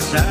Yeah.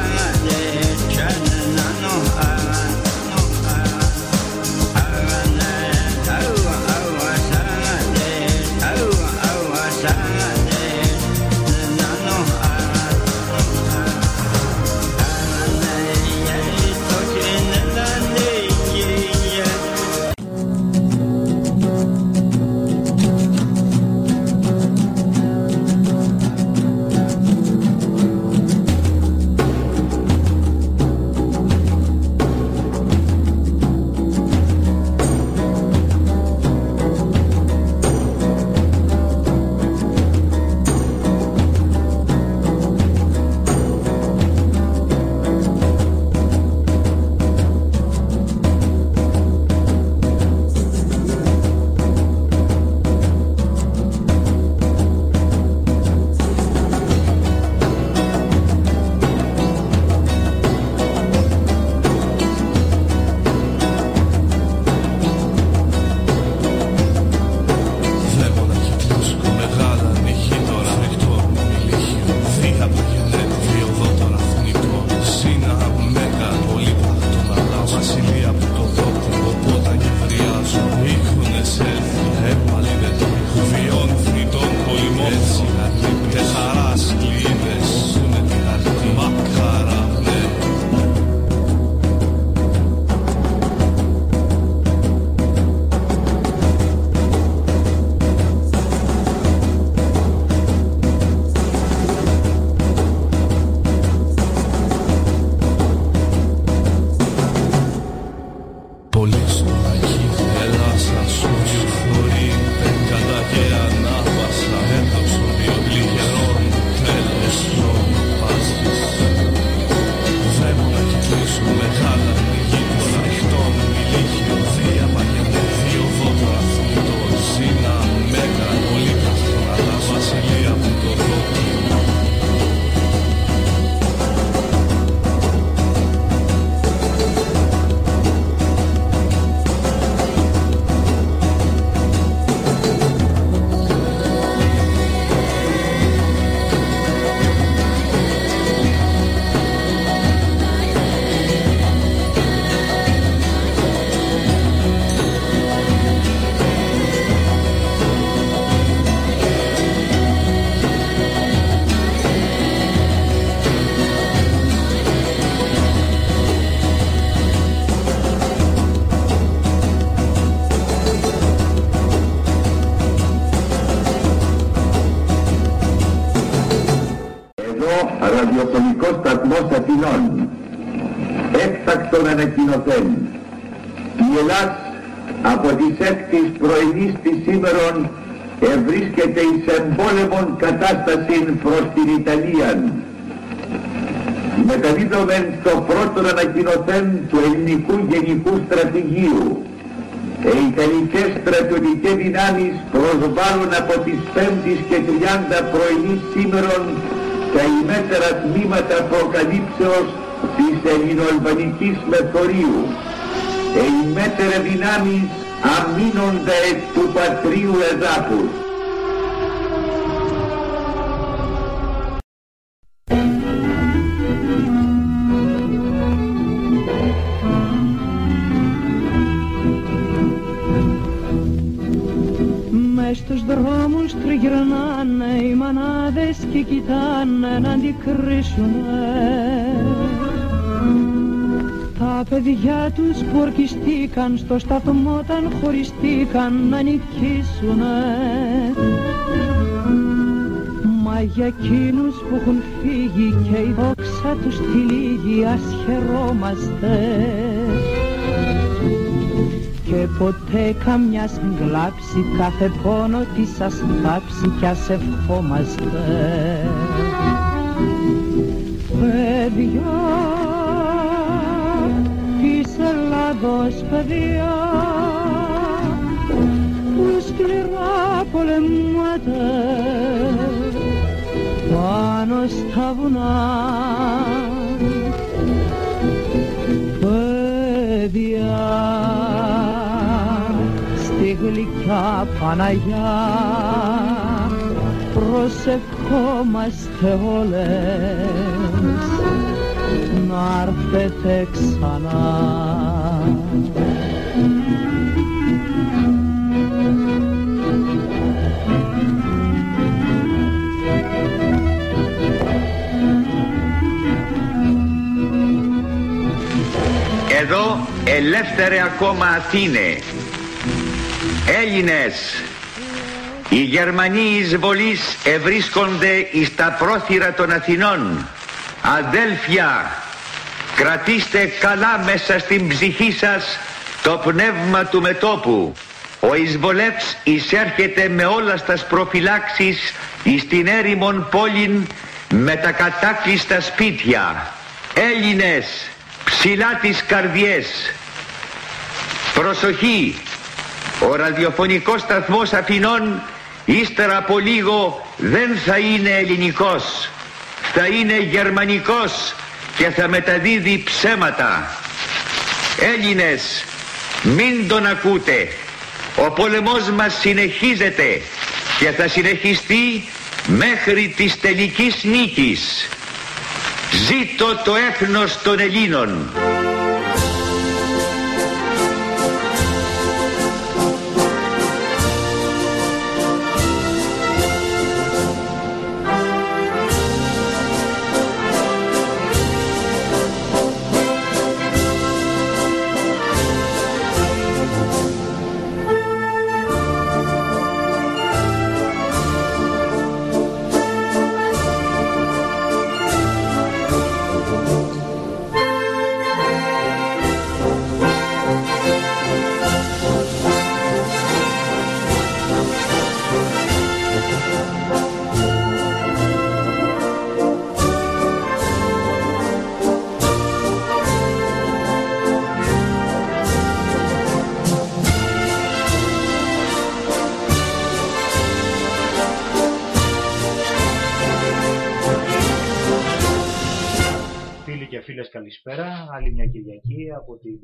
Ανακοινωθέν. Η Ελλάς από τις έκτης πρωινής της σήμερον ευρίσκεται εις εμπόλεμον κατάσταση προς την Ιταλία. Μεταδίδομεν στο πρώτο ανακοινωθέν του ελληνικού γενικού στρατηγίου. Οι Ιταλικές στρατιωτικές δυνάμεις προσβάλλουν από τις 5 και 30 πρωινής σήμερον τα ημέτερα τμήματα προκαλύψεως της ελληνοαλβανικής μεθορίου οι μέτερε δυνάμεις αμήνονται του πατρίου εδάφους. Αντικρίσουνε τα παιδιά τους που ορκιστήκαν στο σταθμό όταν χωριστήκαν να νικήσουνε. Μα για εκείνους που έχουν φύγει και η δόξα τους τη λίγη ας χαιρόμαστε και ποτέ καμιά συγκλάψει κάθε πόνο της σας θάψει κι ας ευχόμαστε παιδιά Ελλάδος παιδιά που σκληρά πολεμάτε πάνω στα βουνά. Παιδιά στη γλυκιά Παναγιά προσευχόμαστε όλες ξανάρθετε ξανά. Εδώ ελεύθερε ακόμα Αθήνε Έλληνες οι Γερμανοί εισβολείς ευρίσκονται εις τα πρόθυρα των Αθηνών Αδέλφια κρατήστε καλά μέσα στην ψυχή σας το πνεύμα του μετόπου. Ο εισβολεύς εισέρχεται με όλα στα προφυλάξεις εις την έρημον πόλην με τα κατάκλειστα σπίτια. Έλληνες ψηλά τις καρδιές. Προσοχή ο ραδιοφωνικός σταθμός Αθηνών ύστερα από λίγο δεν θα είναι ελληνικός. Θα είναι γερμανικός και θα μεταδίδει ψέματα. Έλληνες μην τον ακούτε. Ο πόλεμός μας συνεχίζεται και θα συνεχιστεί μέχρι της τελικής νίκης. Ζήτω το έθνος των Ελλήνων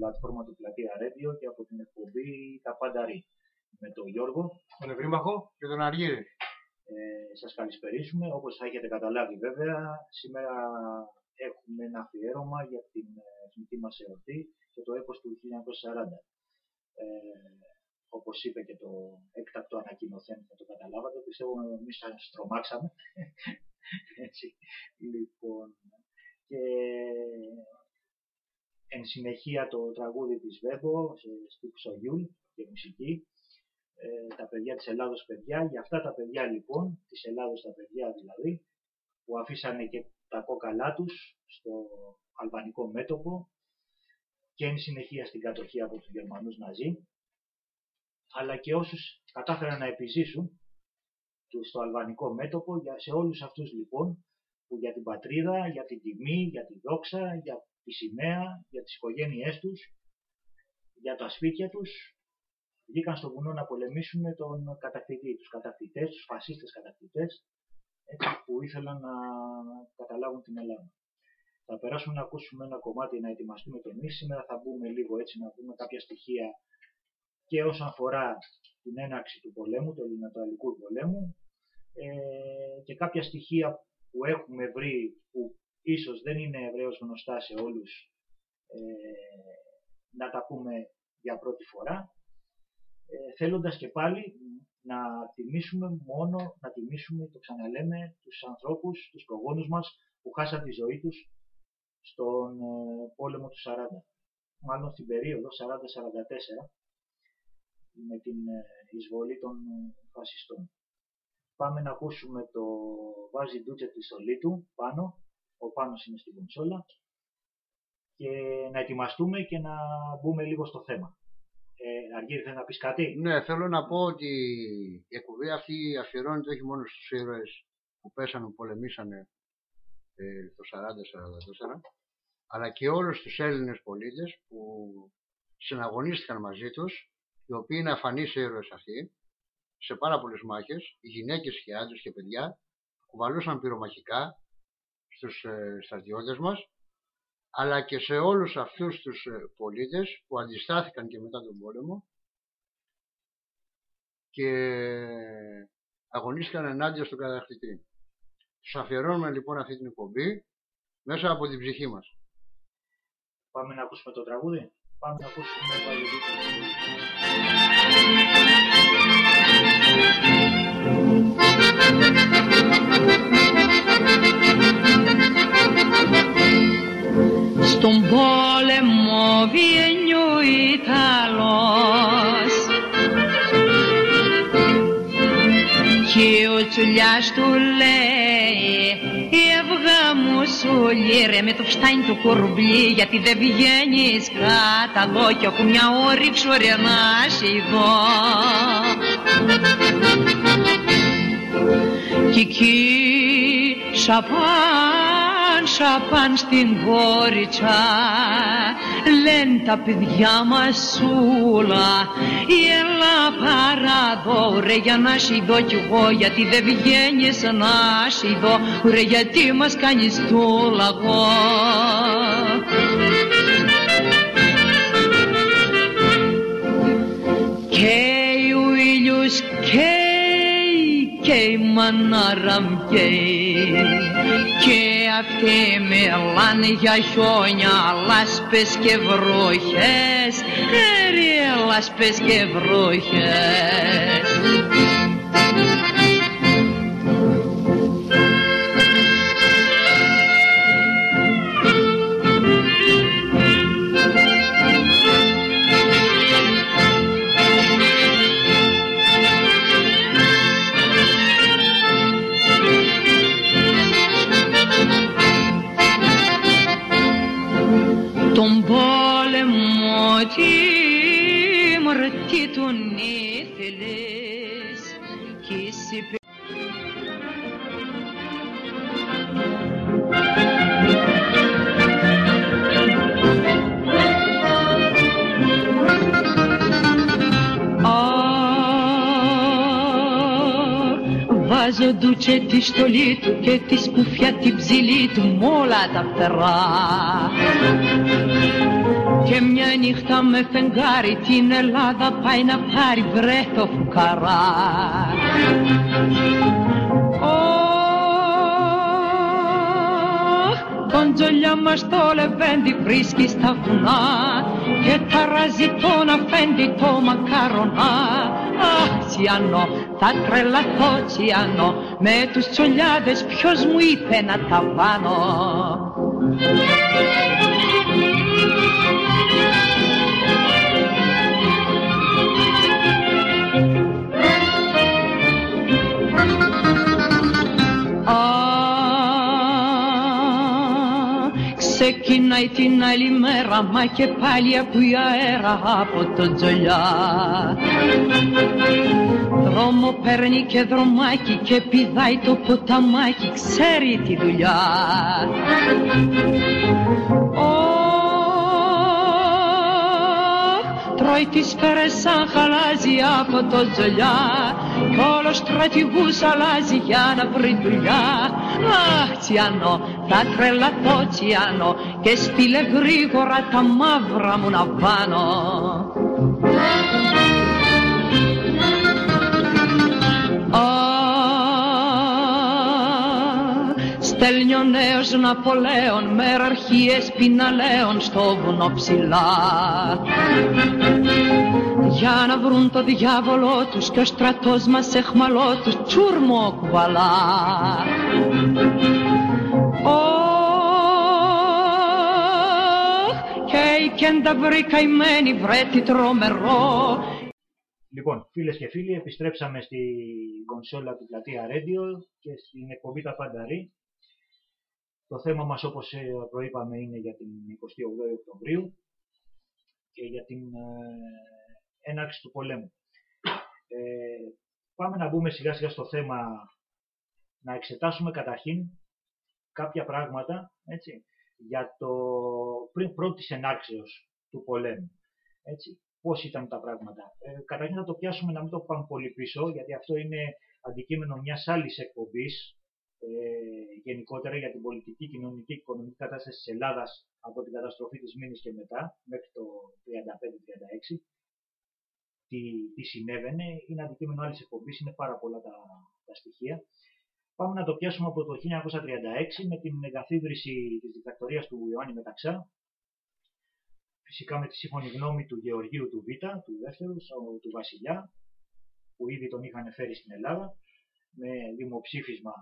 πλατφόρμα του Πλατεία Radio και από την εκπομπή Τα Πάντα Ρί. Με τον Γιώργο, τον Ευρύμαχο και τον Αργύρη. Ε, σας καλησπερίσουμε. Όπως θα έχετε καταλάβει βέβαια, σήμερα έχουμε ένα αφιέρωμα για την εθνική μας εορτή και το έπος του 1940. Ε, όπως είπε και το έκτακτο ανακοινωθέν, θα το καταλάβατε, πιστεύω εμείς σας τρομάξαμε. Έτσι. Λοιπόν, και εν συνεχεία το τραγούδι της Βέμπο, στη Ψογιούλ και μουσική, ε, τα παιδιά της Ελλάδος παιδιά, για αυτά τα παιδιά λοιπόν, της Ελλάδος τα παιδιά δηλαδή, που αφήσανε και τα κόκαλά τους στο αλβανικό μέτωπο και εν συνεχεία στην κατοχή από τους Γερμανούς Ναζί, αλλά και όσους κατάφεραν να επιζήσουν στο αλβανικό μέτωπο, σε όλους αυτούς λοιπόν που για την πατρίδα, για την τιμή, για τη δόξα, για τη σημαία, για τις οικογένειές τους, για τα σπίτια τους, βγήκαν στο βουνό να πολεμήσουν με τον κατακτητή, τους κατακτητές, τους φασίστες κατακτητές, έτσι, που ήθελαν να καταλάβουν την Ελλάδα. Θα περάσουμε να ακούσουμε ένα κομμάτι να ετοιμαστούμε και εμείς. Σήμερα θα μπούμε λίγο έτσι να δούμε κάποια στοιχεία και όσον αφορά την έναρξη του πολέμου, του ελληνοταλικού πολέμου ε, και κάποια στοιχεία που έχουμε βρει, που ίσως δεν είναι ευρέως γνωστά σε όλους, ε, να τα πούμε για πρώτη φορά, ε, θέλοντας και πάλι να τιμήσουμε μόνο, να τιμήσουμε, το ξαναλέμε, τους ανθρώπους, τους προγόνους μας που χάσαν τη ζωή τους στον ε, πόλεμο του 40. Μάλλον στην περίοδο 40-44 με την ε, εισβολή των φασιστών. Πάμε να ακούσουμε το βάζει ντούτσε τη στολή του πάνω. Ο Πάνος είναι στην κονσόλα. Και να ετοιμαστούμε και να μπούμε λίγο στο θέμα. Ε, Αργύρη, θέλεις να πεις κάτι; Ναι, θέλω να πω ότι η εκπομπή αυτή αφιερώνεται όχι μόνο στους ήρωες που πέσανε, που πολεμήσανε ε, το 40-44, αλλά και όλους τους Έλληνες πολίτες που συναγωνίστηκαν μαζί τους, οι οποίοι είναι αφανείς ήρωες αυτοί, σε πάρα πολλές μάχες, οι γυναίκες και άντρες και παιδιά κουβαλούσαν πυρομαχικά στους ε, στρατιώτες μας αλλά και σε όλους αυτούς τους ε, πολίτες που αντιστάθηκαν και μετά τον πόλεμο και αγωνίστηκαν ενάντια στον κατακτητή. Τους αφιερώνουμε λοιπόν αυτή την εκπομπή μέσα από την ψυχή μας. Πάμε να ακούσουμε το τραγούδι. Πάμε να ακούσουμε το Στον πόλεμο βγαίνει ο Ιταλός. Και ο τσουλιάς του λέει Εύγα μου σου ρε με το φτάνει το κουρμπλί γιατί δεν βγαίνεις κάτω εδώ κι έχω μια όρυξο ρε να εδώ κι εκεί σαπάν σαπάν στην κόριτσα. Λένε τα παιδιά μας σούλα έλα παραδώ ρε για να δω κι εγώ γιατί δεν βγαίνεις να δω ρε γιατί μας κάνεις το και η μανάρα καίει και αυτοί μιλάνε για χιόνια λάσπες και βροχές. Ρε λάσπες και βροχές Βάζω ντούτσε τη στολή του και τη σκουφιά την ψηλή του μ' όλα τα φτερά. Και μια νύχτα με φεγγάρι την Ελλάδα πάει να πάρει βρε το φουκαρά. Τον τζολιά μας το λεβέντι βρίσκει στα βουνά και ταράζει τον αφέντη το μακαρονά. Αχ, τσιανό, θα τρελαθώ τσιανό με τους τσολιάδες ποιος μου είπε να τα βάνω Ξεκινάει την άλλη μέρα μα και πάλι ακούει αέρα από το τζολιά. Δρόμο παίρνει και δρομάκι και πηδάει το ποταμάκι ξέρει τη δουλειά. Τρώει τις σφαίρες σαν χαλάζει από το τζολιά. Κι όλος στρατηγούς αλλάζει για να βρει δουλειά Αχ τσιανό, θα τρελαθώ τσιανό και στείλε γρήγορα τα μαύρα μου να πάνω Στέλνει ο νέος Ναπολέων μεραρχίες πιναλέων στο βουνό ψηλά για να βρουν το διάβολό τους και ο στρατός μας εχμαλό τους τσούρμο κουβαλά. και η κέντα βρει καημένη βρέτη τρομερό Λοιπόν, φίλες και φίλοι, επιστρέψαμε στη κονσόλα του Πλατεία Radio και στην εκπομπή Τα Φανταρή. Το θέμα μας, όπως προείπαμε, είναι για την 28 Οκτωβρίου και για την έναρξη του πολέμου. Ε, πάμε να μπούμε σιγά σιγά στο θέμα, να εξετάσουμε καταρχήν κάποια πράγματα, έτσι, για το πριν πρώτης ενάρξεως του πολέμου. Έτσι, πώς ήταν τα πράγματα. Ε, καταρχήν θα το πιάσουμε να μην το πάμε πολύ πίσω, γιατί αυτό είναι αντικείμενο μιας άλλης εκπομπής, ε, γενικότερα για την πολιτική, κοινωνική και οικονομική κατάσταση της Ελλάδας από την καταστροφή της Μήνης και μετά, μέχρι το 35-36 τι, τι συνέβαινε, είναι αντικείμενο άλλης εκπομπής, είναι πάρα πολλά τα, τα στοιχεία. Πάμε να το πιάσουμε από το 1936 με την εγκαθίδρυση της δικτατορίας του Ιωάννη Μεταξά φυσικά με τη σύμφωνη γνώμη του Γεωργίου του Β, του δεύτερου, του βασιλιά, που ήδη τον είχαν φέρει στην Ελλάδα, με δημοψήφισμα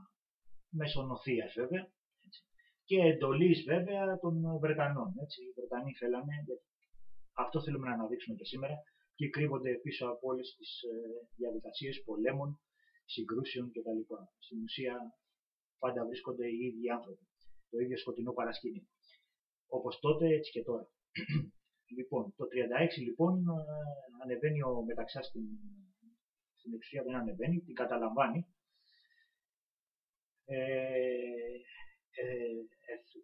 μεσονοθείας βέβαια, έτσι, και εντολής βέβαια των Βρετανών. Έτσι. Οι Βρετανοί θέλανε, αυτό θέλουμε να αναδείξουμε και σήμερα, και κρύβονται πίσω από όλες τις ε, διαδικασίες πολέμων, συγκρούσεων κτλ. Στην ουσία πάντα βρίσκονται οι ίδιοι άνθρωποι, το ίδιο σκοτεινό παρασκήνιο. Όπως τότε έτσι και τώρα. λοιπόν, το 36 λοιπόν ε, ανεβαίνει ο Μεταξάς στην, στην εξουσία, δεν ανεβαίνει, την καταλαμβάνει. Ε, ε,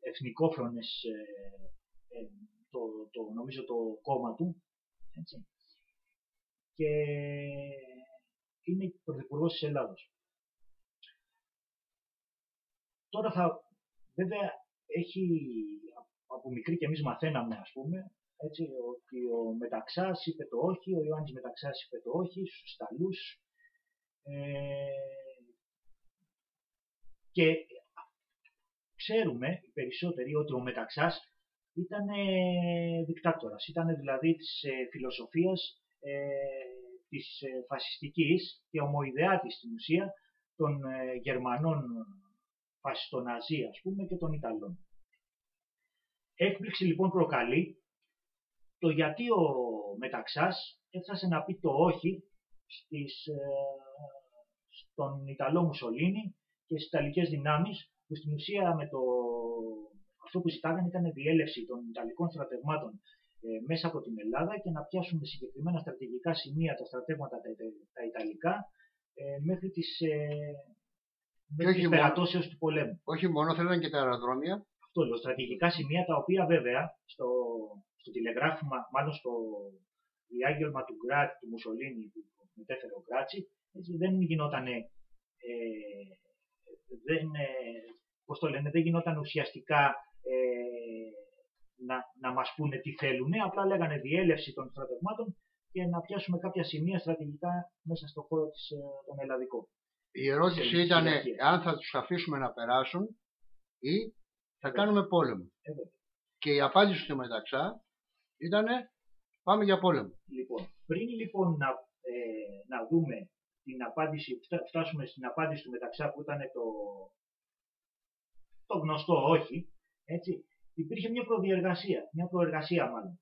εθνικόφρονες ε, ε, το, το, νομίζω το κόμμα του έτσι, και είναι πρωθυπουργός της Ελλάδος. Τώρα θα, βέβαια, έχει, από μικρή και εμείς μαθαίναμε, ας πούμε, έτσι, ότι ο Μεταξάς είπε το όχι, ο Ιωάννης Μεταξάς είπε το όχι, στους Σταλούς. Ε, και ξέρουμε οι περισσότεροι ότι ο Μεταξάς ήταν δικτάτορας, ήταν δηλαδή της ε, φιλοσοφίας ε, της ε, φασιστικής και ομοειδεάτης στην ουσία των ε, Γερμανών φασιστοναζί ας πούμε και των Ιταλών. Έκπληξη λοιπόν προκαλεί το γιατί ο Μεταξάς έφτασε να πει το όχι στις, ε, στον Ιταλό Μουσολίνη και στις Ιταλικές δυνάμεις που στην ουσία με το, αυτό που ζητάγανε ήταν διέλευση των Ιταλικών στρατευμάτων ε, μέσα από την Ελλάδα και να πιάσουν συγκεκριμένα στρατηγικά σημεία τα στρατεύματα τα, τα Ιταλικά ε, μέχρι τις, ε, μέχρι τις του πολέμου. Όχι μόνο, θέλουν και τα αεροδρόμια. Αυτό λέω, στρατηγικά σημεία τα οποία βέβαια στο, στο τηλεγράφημα, μάλλον στο διάγγελμα του Γκράτη, του Μουσολίνη που μετέφερε ο Γκράτσι, δεν γινόταν ε, δεν, πώς το λένε, δεν γινόταν ουσιαστικά ε, να, να μας πούνε τι θέλουν, απλά λέγανε διέλευση των στρατευμάτων και να πιάσουμε κάποια σημεία στρατηγικά μέσα στον χώρο της, ε, των ελλαδικών. Η ερώτηση ήταν αν θα τους αφήσουμε να περάσουν ή θα κάνουμε πόλεμο. και η απάντηση του Μεταξά ήταν πάμε για πόλεμο. Λοιπόν, πριν λοιπόν να, ε, να δούμε την απάντηση, φτάσουμε στην απάντηση του Μεταξά που ήταν το, το γνωστό όχι, έτσι, υπήρχε μια προδιεργασία, μια προεργασία μάλλον.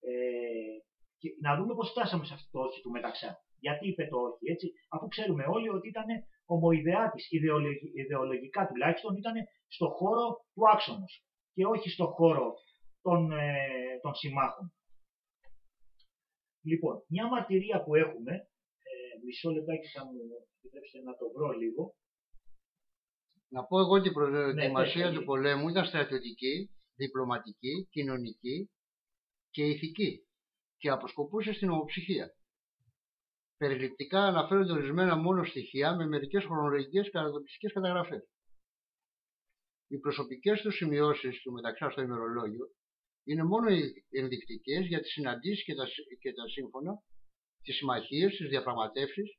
Ε, και να δούμε πώς φτάσαμε σε αυτό το όχι του μεταξά. Γιατί είπε το όχι, έτσι, αφού ξέρουμε όλοι ότι ήταν ομοειδεάτης, ιδεολογικά τουλάχιστον, ήταν στο χώρο του άξονος και όχι στο χώρο των, ε, των συμμάχων. Λοιπόν, μια μαρτυρία που έχουμε, ε, μισό λεπτάκι θα μου επιτρέψετε να το βρω λίγο. Να πω εγώ την προετοιμασία ναι, του πολέμου ήταν στρατιωτική διπλωματική, κοινωνική και ηθική και αποσκοπούσε στην ομοψυχία. Περιληπτικά αναφέρονται ορισμένα μόνο στοιχεία με μερικές χρονολογικές κατατοπιστικές καταγραφές. Οι προσωπικές του σημειώσεις του μεταξά στο ημερολόγιο είναι μόνο ενδεικτικές για τις συναντήσεις και τα, και τα σύμφωνα, τις συμμαχίες, τις διαπραγματεύσεις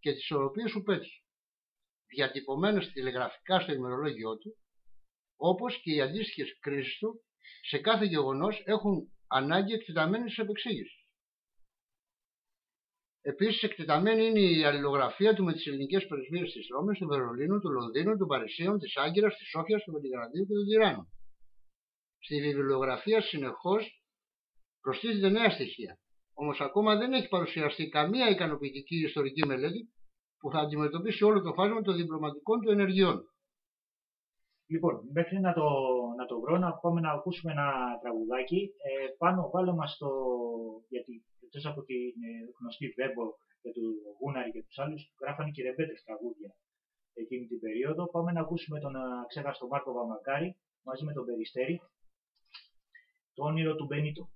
και τις ισορροπίες που πέτυχε. Διατυπωμένες τηλεγραφικά στο ημερολόγιο του όπως και οι αντίστοιχες κρίσεις του σε κάθε γεγονός έχουν ανάγκη εκτεταμένης επεξήγησης. Επίσης εκτεταμένη είναι η αλληλογραφία του με τις ελληνικές πρεσβείες της Ρώμης, του Βερολίνου, του Λονδίνου, του Παρισίων, της Άγκυρας, της Σόφιας, του Βελιγραδίου και του Τυράννου. Στη βιβλιογραφία συνεχώς προστίθεται νέα στοιχεία. Όμως ακόμα δεν έχει παρουσιαστεί καμία ικανοποιητική ιστορική μελέτη που θα αντιμετωπίσει όλο το φάσμα των διπλωματικών του ενεργειών. Λοιπόν, μέχρι να το, να το βρω, να πάμε να ακούσουμε ένα τραγουδάκι. Ε, πάνω, βάλω μας το, γιατί εκτός από την ε, γνωστή Βέμπο και του Γούναρη και τους άλλους, γράφανε και ρεμπέτες τραγούδια εκείνη την περίοδο. Πάμε να ακούσουμε τον ξέχαστο Μάρκο Βαμακάρη μαζί με τον Περιστέρη, το όνειρο του Μπενίτο.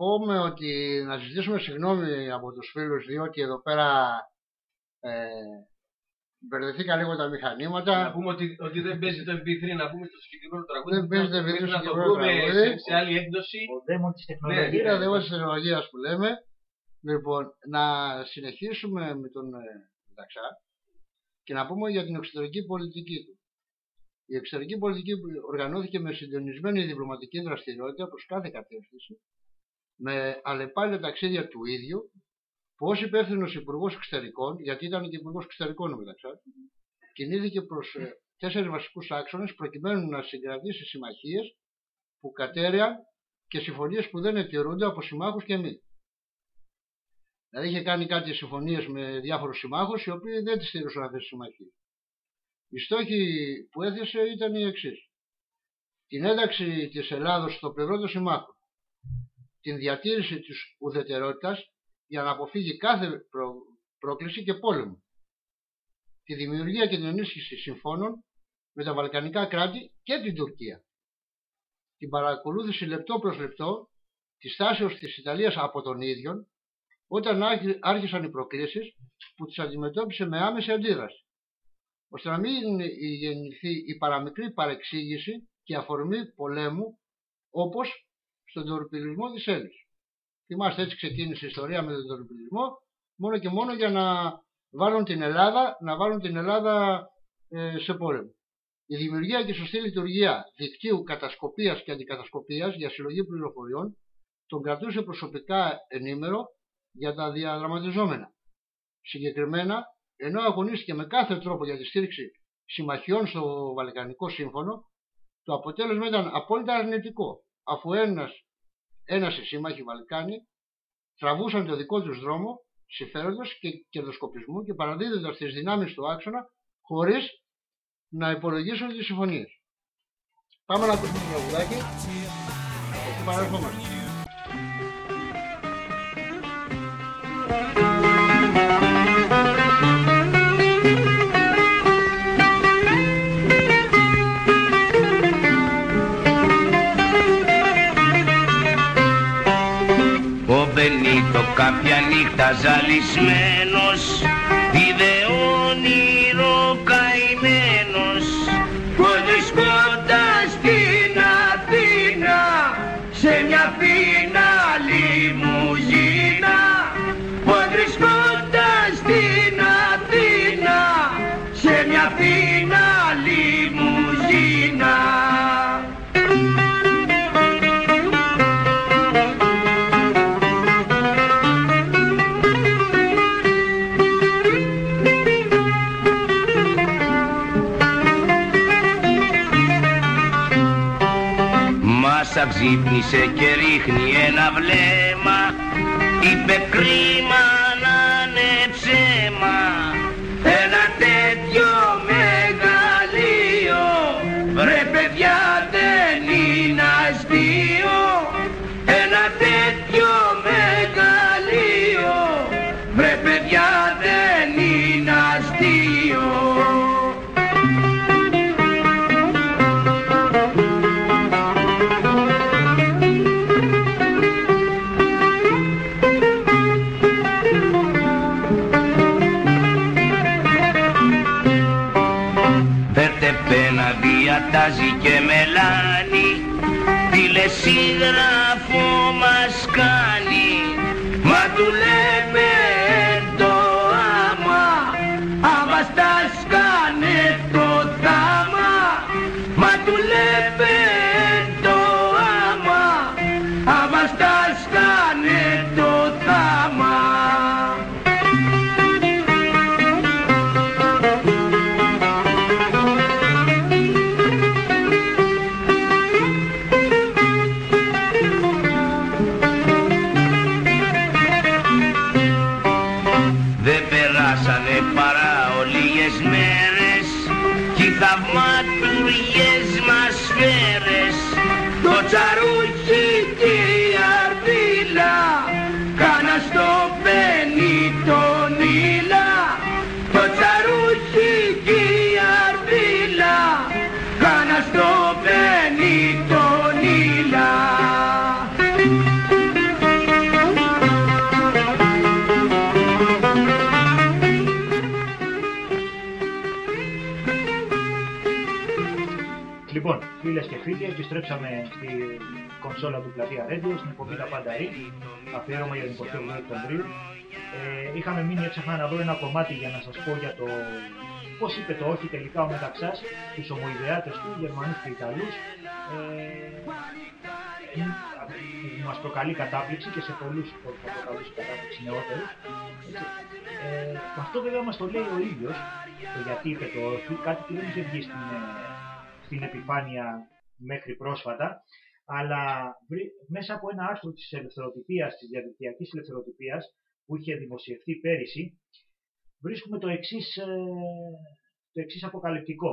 Πούμε ότι να ζητήσουμε συγγνώμη από τους φίλους διότι εδώ πέρα ε, μπερδευτήκα λίγο τα μηχανήματα. Να πούμε ότι, ότι δεν παίζει το MP3, να πούμε το συγκεκριμένο τραγούδι. Δεν παίζει το MP3 Πρέπει στο να το συγκεκριμένο βρούμε τραγούδι. σε, σε άλλη έκδοση. Ο δαίμον της Ναι, τεχνολογίας. Είναι ο δέος της τεχνολογίας που λέμε. Λοιπόν, να συνεχίσουμε με τον ε, Δαξά και να πούμε για την εξωτερική πολιτική του. Η εξωτερική πολιτική που οργανώθηκε με συντονισμένη διπλωματική δραστηριότητα προς κάθε κατεύθυνση, με αλλεπάλληλα ταξίδια του ίδιου, που ως υπεύθυνος Υπουργός Εξωτερικών, γιατί ήταν και Υπουργός Εξωτερικών ο Μεταξά, κινήθηκε προς τέσσερις βασικούς άξονες προκειμένου να συγκρατήσει συμμαχίες που κατέρεαν και συμφωνίες που δεν ετηρούνται από συμμάχους και μη. Δηλαδή είχε κάνει κάτι συμφωνίες με διάφορους συμμάχους οι οποίοι δεν τις στηρούσαν αυτές τις συμμαχίες. Οι στόχοι που έθεσε ήταν οι εξής. Την ένταξη της Ελλάδος στο πλευρό των συμμάχων. Την διατήρηση της ουδετερότητας για να αποφύγει κάθε προ... πρόκληση και πόλεμο. Τη δημιουργία και την ενίσχυση συμφώνων με τα Βαλκανικά κράτη και την Τουρκία. Την παρακολούθηση λεπτό προς λεπτό της τάσεως της Ιταλίας από τον ίδιο όταν άρχισαν οι προκλήσεις που τις αντιμετώπισε με άμεση αντίδραση ώστε να μην γεννηθεί η παραμικρή παρεξήγηση και αφορμή πολέμου όπως στον τορπιλισμό της Έλλης. Θυμάστε έτσι ξεκίνησε η ιστορία με τον τορπιλισμό μόνο και μόνο για να βάλουν την Ελλάδα, να βάλουν την Ελλάδα ε, σε πόλεμο. Η δημιουργία και σωστή λειτουργία δικτύου κατασκοπίας και αντικατασκοπίας για συλλογή πληροφοριών τον κρατούσε προσωπικά ενήμερο για τα διαδραματιζόμενα. Συγκεκριμένα, ενώ αγωνίστηκε με κάθε τρόπο για τη στήριξη συμμαχιών στο Βαλκανικό Σύμφωνο, το αποτέλεσμα ήταν απόλυτα αρνητικό, αφού ένας, ένας οι σύμμαχοι Βαλκάνοι τραβούσαν το δικό τους δρόμο συμφέροντος και κερδοσκοπισμού και παραδίδοντας τις δυνάμεις του άξονα χωρίς να υπολογίσουν τις συμφωνίες. Πάμε να ακούσουμε το τραγουδάκι. Από εκεί παραρχόμαστε. Μπενίτο κάποια νύχτα ζαλισμένος ξύπνησε και ρίχνει ένα βλέμμα. Είπε κρίμα μελάνι Τηλεσίγραφο μας φίλες και φίλοι, επιστρέψαμε στη κονσόλα του Πλατεία Radio, στην εκπομπή Τα Πάντα Ρί, αφιέρωμα για την 28 Οκτωβρίου. Ε, είχαμε μείνει έψαχνα να δω ένα κομμάτι για να σας πω για το πώς είπε το όχι τελικά ο Μεταξάς, τους ομοειδεάτες του, Γερμανούς και Ιταλούς. Ε, μας προκαλεί κατάπληξη και σε πολλούς θα προκαλούσε κατάπληξη νεότερους. Ε, αυτό βέβαια μας το λέει ο ίδιος, το γιατί είπε το όχι, κάτι που δεν είχε βγει στην, ε, στην επιφάνεια μέχρι πρόσφατα, αλλά μέσα από ένα άρθρο της ελευθεροτυπίας, της διαδικτυακής ελευθεροτυπίας, που είχε δημοσιευθεί πέρυσι, βρίσκουμε το εξής, ε, το εξής αποκαλυπτικό.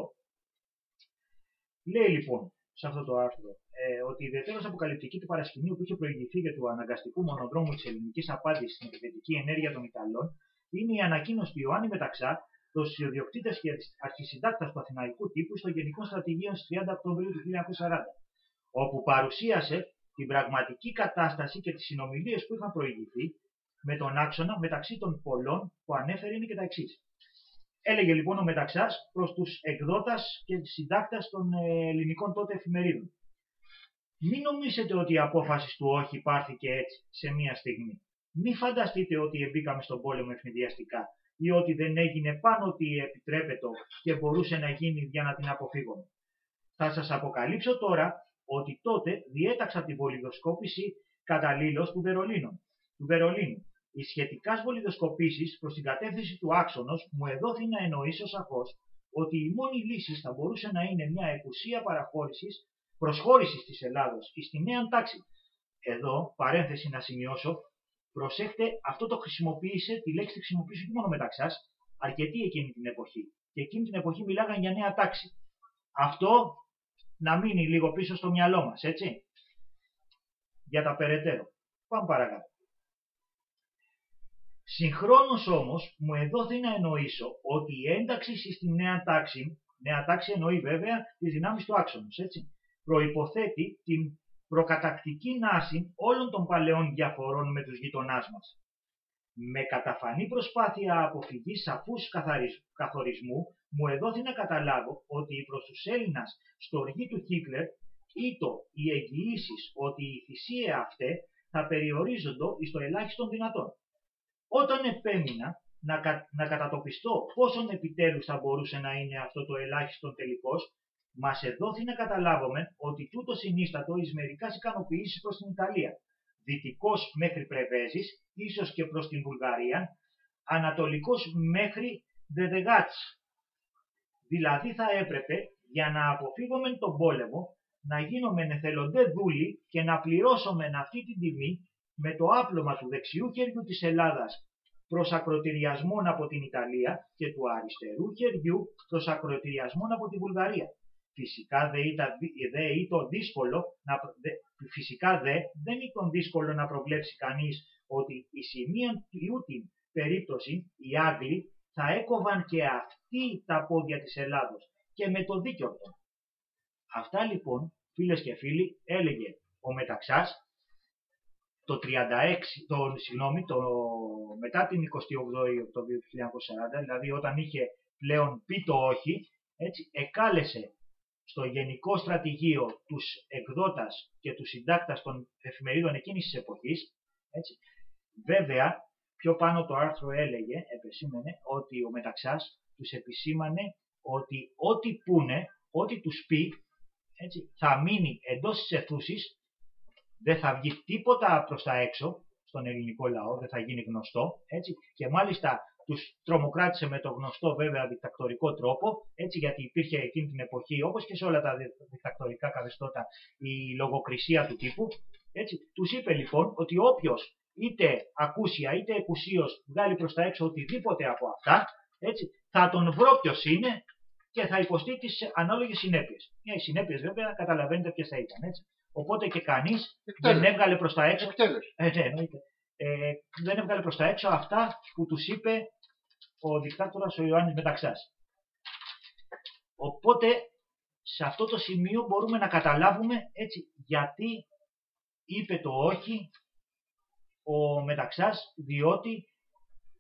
Λέει λοιπόν σε αυτό το άρθρο ε, ότι η ιδιαίτερω αποκαλυπτική του παρασκηνίου που είχε προηγηθεί για του αναγκαστικού μονοδρόμου της ελληνικής απάντησης στην επιθετική ενέργεια των Ιταλών είναι η ανακοίνωση του Ιωάννη Μεταξά, τους ιδιοκτήτες και αρχισυντάκτα του Αθηναϊκού τύπου στο Γενικό Στρατηγείο στις 30 Οκτωβρίου του 1940, όπου παρουσίασε την πραγματική κατάσταση και τις συνομιλίες που είχαν προηγηθεί με τον άξονα μεταξύ των πολλών που ανέφερε είναι και τα εξής. Έλεγε λοιπόν ο Μεταξάς προς τους εκδότα και συντάκτα των ε, ελληνικών τότε εφημερίδων. Μην νομίζετε ότι η απόφαση του όχι πάρθηκε έτσι σε μία στιγμή. Μην φανταστείτε ότι εμπήκαμε στον πόλεμο ευνηδιαστικά ή ότι δεν έγινε πάνω ότι επιτρέπεται και μπορούσε να γίνει για να την αποφύγουμε. Θα σας αποκαλύψω τώρα ότι τότε διέταξα την βολιδοσκόπηση καταλήλως του Βερολίνου. Του Βερολίνου. Οι σχετικά βολιδοσκοπήσεις προς την κατεύθυνση του άξονος μου εδόθη να εννοήσω σαφώς ότι η μόνη λύση θα μπορούσε να είναι μια εκουσία παραχώρησης προσχώρησης της Ελλάδος στη νέα τάξη. Εδώ, παρένθεση να σημειώσω, προσέχτε, αυτό το χρησιμοποίησε, τη λέξη τη χρησιμοποίησε όχι μόνο μεταξά, αρκετοί εκείνη την εποχή. Και εκείνη την εποχή μιλάγαν για νέα τάξη. Αυτό να μείνει λίγο πίσω στο μυαλό μας, έτσι. Για τα περαιτέρω. Πάμε παρακάτω. Συγχρόνως όμως μου εδόθη να εννοήσω ότι η ένταξη στη νέα τάξη, νέα τάξη εννοεί βέβαια τις δυνάμεις του άξονος, έτσι, προϋποθέτει την προκατακτική νάση όλων των παλαιών διαφορών με τους γειτονάς μας. Με καταφανή προσπάθεια αποφυγής σαφούς καθορισμού μου εδόθη να καταλάβω ότι προς τους Έλληνας στοργή του Χίτλερ ήτο οι εγγυήσεις ότι η θυσία αυτές θα περιορίζονται στο ελάχιστον δυνατόν. Όταν επέμεινα να, κα, να κατατοπιστώ πόσον επιτέλους θα μπορούσε να είναι αυτό το ελάχιστον τελικός, Μας εδόθη να καταλάβουμε ότι τούτο συνίστατο εις μερικά ικανοποιήσεις προς την Ιταλία, δυτικός μέχρι Πρεβέζης, ίσως και προς την Βουλγαρία, ανατολικός μέχρι Δεδεγάτς. Δηλαδή θα έπρεπε για να αποφύγουμε τον πόλεμο να γίνουμε εθελοντέ δούλοι και να πληρώσουμε αυτή την τιμή με το άπλωμα του δεξιού χεριού της Ελλάδας προς ακροτηριασμόν από την Ιταλία και του αριστερού χεριού προς ακροτηριασμόν από την Βουλγαρία. Φυσικά δε ήταν, δε δύσκολο να, δε, φυσικά δε, δεν ήταν δύσκολο να προβλέψει κανείς ότι η σημεία την περίπτωση οι Άγγλοι θα έκοβαν και αυτοί τα πόδια της Ελλάδος και με το δίκιο τους. Αυτά λοιπόν, φίλες και φίλοι, έλεγε ο Μεταξάς το 36, το, συγγνώμη, το, μετά την 28η Οκτωβρίου του 1940, δηλαδή όταν είχε πλέον πει το όχι, έτσι, εκάλεσε στο Γενικό Στρατηγείο τους εκδότας και τους συντάκτας των εφημερίδων εκείνης της εποχής, έτσι, βέβαια, πιο πάνω το άρθρο έλεγε, επεσήμενε, ότι ο Μεταξάς τους επισήμανε ότι ό,τι πούνε, ό,τι τους πει, έτσι, θα μείνει εντός της αιθούσης, δεν θα βγει τίποτα προς τα έξω, στον ελληνικό λαό, δεν θα γίνει γνωστό, έτσι, και μάλιστα τους τρομοκράτησε με το γνωστό βέβαια δικτακτορικό τρόπο, έτσι γιατί υπήρχε εκείνη την εποχή, όπως και σε όλα τα δικτακτορικά καθεστώτα, η λογοκρισία του τύπου. Έτσι. Τους είπε λοιπόν ότι όποιος είτε ακούσια είτε εκουσίως βγάλει προς τα έξω οτιδήποτε από αυτά, έτσι, θα τον βρω ποιος είναι και θα υποστεί τις ανάλογες συνέπειες. Ε, οι συνέπειες βέβαια καταλαβαίνετε ποιες θα ήταν. Έτσι. Οπότε και κανείς δεν έβγαλε προς τα έξω. Ε, ναι, ε, δεν έβγαλε προς τα έξω αυτά που τους είπε ο δικτάτορας ο Ιωάννης Μεταξάς. Οπότε σε αυτό το σημείο μπορούμε να καταλάβουμε έτσι γιατί είπε το όχι ο Μεταξάς διότι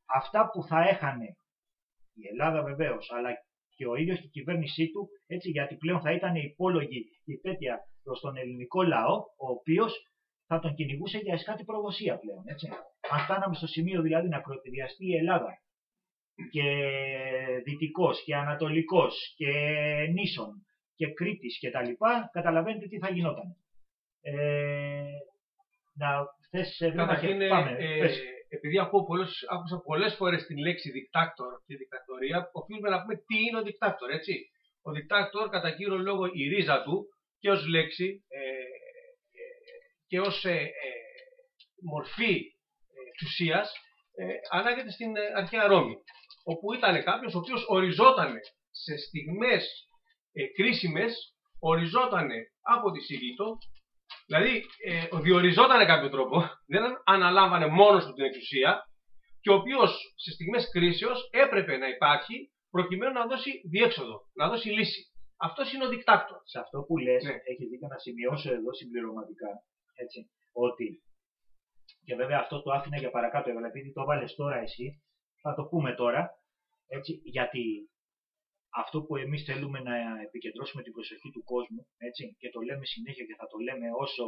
αυτά που θα έχανε η Ελλάδα βεβαίως αλλά και ο ίδιος και η κυβέρνησή του, έτσι, γιατί πλέον θα ήταν υπόλογη υπέτεια προς τον ελληνικό λαό, ο οποίος θα τον κυνηγούσε για εσκάτη προδοσία πλέον. Έτσι. Αν φτάναμε στο σημείο δηλαδή να ακροτηριαστεί η Ελλάδα και Δυτικός και Ανατολικός και Νήσων και Κρήτης και τα λοιπά, καταλαβαίνετε τι θα γινόταν. Ε, να θες ε, Καταρχήν, Βήμα, πάμε, ε, πες. επειδή ακούω πολλές, άκουσα πολλές φορές την λέξη δικτάκτορ και δικτατορία, οφείλουμε να πούμε τι είναι ο δικτάκτορ, έτσι. Ο δικτάκτορ, κατά κύριο λόγο, η ρίζα του και ως λέξη ε, ε, και ως ε, ε, μορφή ε, εξουσίας ε, ανάγεται στην ε, αρχαία Ρώμη, όπου ήταν κάποιος ο οποίος οριζόταν σε στιγμές ε, κρίσιμες, οριζόταν από τη Σιλίτο, δηλαδή ε, διοριζόταν με κάποιο τρόπο, δεν αναλάμβανε μόνος του την εξουσία και ο οποίος σε στιγμές κρίσεως έπρεπε να υπάρχει προκειμένου να δώσει διέξοδο, να δώσει λύση. Αυτός είναι ο δικτάκτορ. σε αυτό που λες, Ναι. έχεις δίκιο να σημειώσω εδώ συμπληρωματικά, έτσι, ότι, και βέβαια αυτό το άφηνα για παρακάτω, αλλά επειδή το βάλες τώρα εσύ, θα το πούμε τώρα, έτσι, γιατί αυτό που εμείς θέλουμε να επικεντρώσουμε την προσοχή του κόσμου, έτσι, και το λέμε συνέχεια και θα το λέμε όσο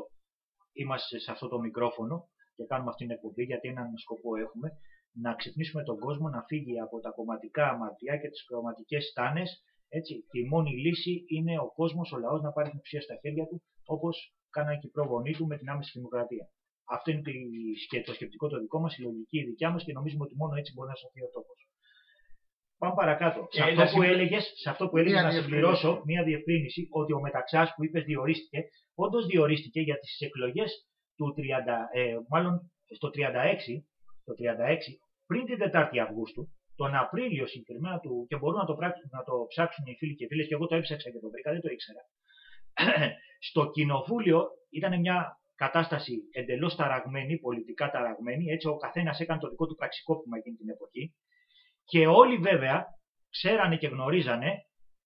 είμαστε σε αυτό το μικρόφωνο και κάνουμε αυτή την εκπομπή, γιατί έναν σκοπό έχουμε, να ξυπνήσουμε τον κόσμο να φύγει από τα κομματικά αμαρτιά και τις κομματικές στάνες έτσι, και η μόνη λύση είναι ο κόσμος, ο λαός να πάρει την εξουσία στα χέρια του, όπως κάνανε και οι προγονείς του με την άμεση δημοκρατία. Αυτό είναι τη- και το σκεπτικό το δικό μας, η λογική η δικιά μας και νομίζουμε ότι μόνο έτσι μπορεί να σωθεί ο τόπος. Πάμε παρακάτω. Σε Ε, αυτό να που συμπλη- έλεγες, σε αυτό που έλεγες Μία να διευκρίνηση. συμπληρώσω μία διευκρίνηση ότι ο Μεταξάς που είπες διορίστηκε, όντως διορίστηκε για τις εκλογές του 30, ε, μάλλον στο 36, το 36, πριν την 4η Αυγούστου, τον Απρίλιο συγκεκριμένα του, και μπορούν να το, πράξουν, να το ψάξουν οι φίλοι και φίλες, και εγώ το έψαξα και το βρήκα, δεν το ήξερα. Στο κοινοβούλιο ήταν μια κατάσταση εντελώς ταραγμένη, πολιτικά ταραγμένη, έτσι ο καθένας έκανε το δικό του πραξικόπημα εκείνη την εποχή και όλοι βέβαια ξέρανε και γνωρίζανε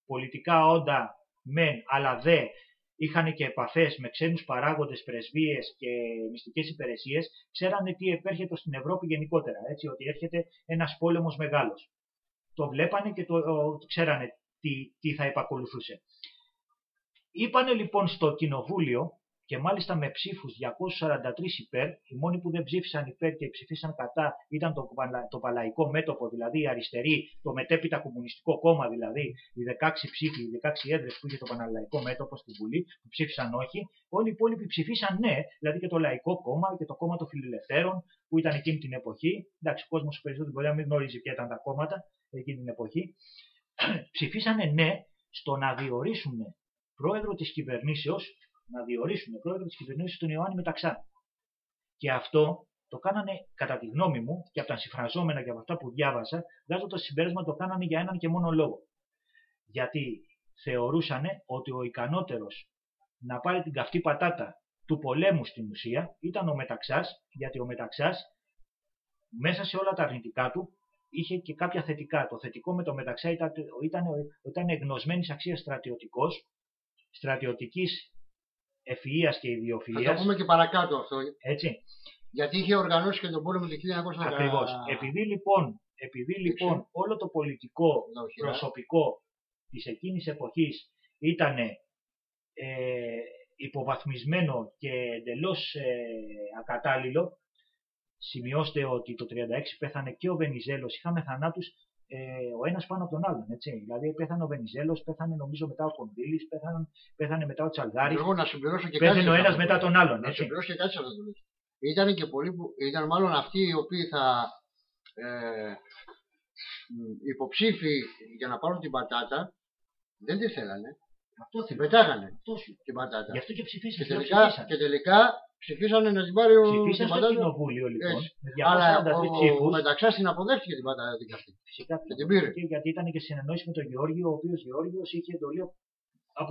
πολιτικά όντα μεν, αλλά δε είχαν και επαφές με ξένους παράγοντες, πρεσβείες και μυστικές υπηρεσίες, ξέρανε τι επέρχεται στην Ευρώπη γενικότερα, έτσι, ότι έρχεται ένας πόλεμος μεγάλος. Το βλέπανε και το, το ξέρανε τι, τι θα επακολουθούσε. Είπανε λοιπόν στο κοινοβούλιο και μάλιστα με ψήφους 243 υπέρ, οι μόνοι που δεν ψήφισαν υπέρ και ψηφίσαν κατά ήταν το, παλα- το Παλαϊκό Μέτωπο, δηλαδή η αριστερή, το μετέπειτα Κομμουνιστικό Κόμμα, δηλαδή οι 16 ψήφοι, οι 16 έδρες που είχε το Παναλλαϊκό Μέτωπο στη Βουλή, που ψήφισαν όχι. Όλοι οι υπόλοιποι ψηφίσαν ναι, δηλαδή και το Λαϊκό Κόμμα και το Κόμμα των Φιλελευθέρων, που ήταν εκείνη την εποχή. Εντάξει, ο κόσμος περισσότερο μπορεί να μην γνωρίζει ποια ήταν τα κόμματα εκείνη την εποχή. ψηφίσανε ναι στο να διορίσουν πρόεδρο της κυβερνήσεως, να διορίσουν πρόεδρο της κυβερνήσεως τον Ιωάννη Μεταξά. Και αυτό το κάνανε, κατά τη γνώμη μου, και από τα συμφραζόμενα και από αυτά που διάβασα, βγάζω το συμπέρασμα το κάνανε για έναν και μόνο λόγο. Γιατί θεωρούσαν ότι ο ικανότερος να πάρει την καυτή πατάτα του πολέμου στην ουσία ήταν ο Μεταξάς, γιατί ο Μεταξάς μέσα σε όλα τα αρνητικά του είχε και κάποια θετικά. Το θετικό με το Μεταξά ήταν, ήταν, ήταν εγνωσμένης αξίας στρατιωτικός, στρατιωτικής ευφυΐας και Θα το ιδιοφυΐας. πούμε και παρακάτω αυτό. Έτσι, Γιατί είχε οργανώσει και τον πόλεμο του 1910. ακριβώς. Επειδή λοιπόν, επειδή λοιπόν όλο το πολιτικό Οχυρά. προσωπικό της εκείνης εποχής ήταν ε, υποβαθμισμένο και εντελώς ε, ακατάλληλο, σημειώστε ότι το 36 πέθανε και ο Βενιζέλος, είχαμε θανάτους ε, ο ένας πάνω από τον άλλον, έτσι. Δηλαδή πέθανε ο Βενιζέλος, πέθανε νομίζω μετά ο Κονδύλης, πέθανε, πέθανε μετά ο Τσαλγάρης, Εγώ να συμπληρώσω και κάτι. πέθανε σε ο αυτό ένας που μετά λες. τον άλλον, Να έτσι. συμπληρώσω και κάτι σε αυτό που λες. Ήταν και πολλοί που. ήταν μάλλον αυτοί οι οποίοι θα. Ε, μ, υποψήφοι για να πάρουν την πατάτα δεν τη θέλανε. Αυτό Την θυμάμαι. πετάγανε Αυτό σου. την πατάτα. Γι' αυτό και Και ψηφίσαν. τελικά, και τελικά ψηφίσανε να την πάρει ο Ψηφίσαν την στο πατάτα. κοινοβούλιο λοιπόν, Έτσι. με Αλλά 243 ο, ο ψήφους. Μεταξάς την αποδέχτηκε την πατάτα την καυτή. Φυσικά Και την πήρε. και γιατί ήταν και συνεννόηση με τον Γεώργιο, ο οποίος Γεώργιος είχε εντολή από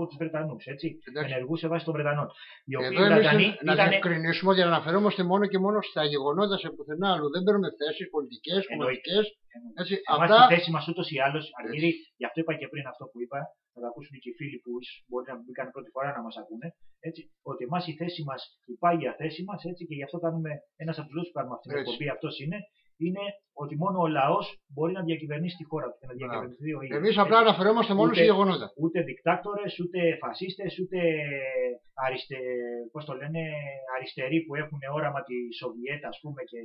τους Βρετανούς. Έτσι. Εντάξει. Ενεργούσε βάσει των Βρετανών. Οι οποίοι Εδώ εμείς Βρετανοί να ήταν. διευκρινίσουμε ότι αναφερόμαστε μόνο και μόνο στα γεγονότα σε πουθενά αλλού. Δεν παίρνουμε θέσεις πολιτικές, κομματικές. Έτσι, Εμάς αυτά τη θέση μας ούτως ή άλλως, Αργύρι, γι' αυτό είπα και πριν αυτό που είπα, θα το ακούσουν και οι φίλοι που ίσως μπορεί να μπήκαν πρώτη φορά να μας ακούνε. Έτσι, ότι εμάς η θέση μας, η πάγια θέση μας, έτσι και γι' αυτό κάνουμε ένας από τους λόγους που κάνουμε αυτή την Έτσι. εκπομπή, αυτός είναι, είναι ότι μόνο ο λαός μπορεί να διακυβερνήσει τη χώρα του και να Μπράβο. διακυβερνηθεί ο ίδιος. Εμεί απλά αναφερόμαστε μόνο σε Ούτε- γεγονότα. Ούτε δικτάκτορε, ούτε φασίστες, ούτε αριστε... πώς το λένε, αριστεροί που έχουν όραμα τη Σοβιέτα, ας πούμε, και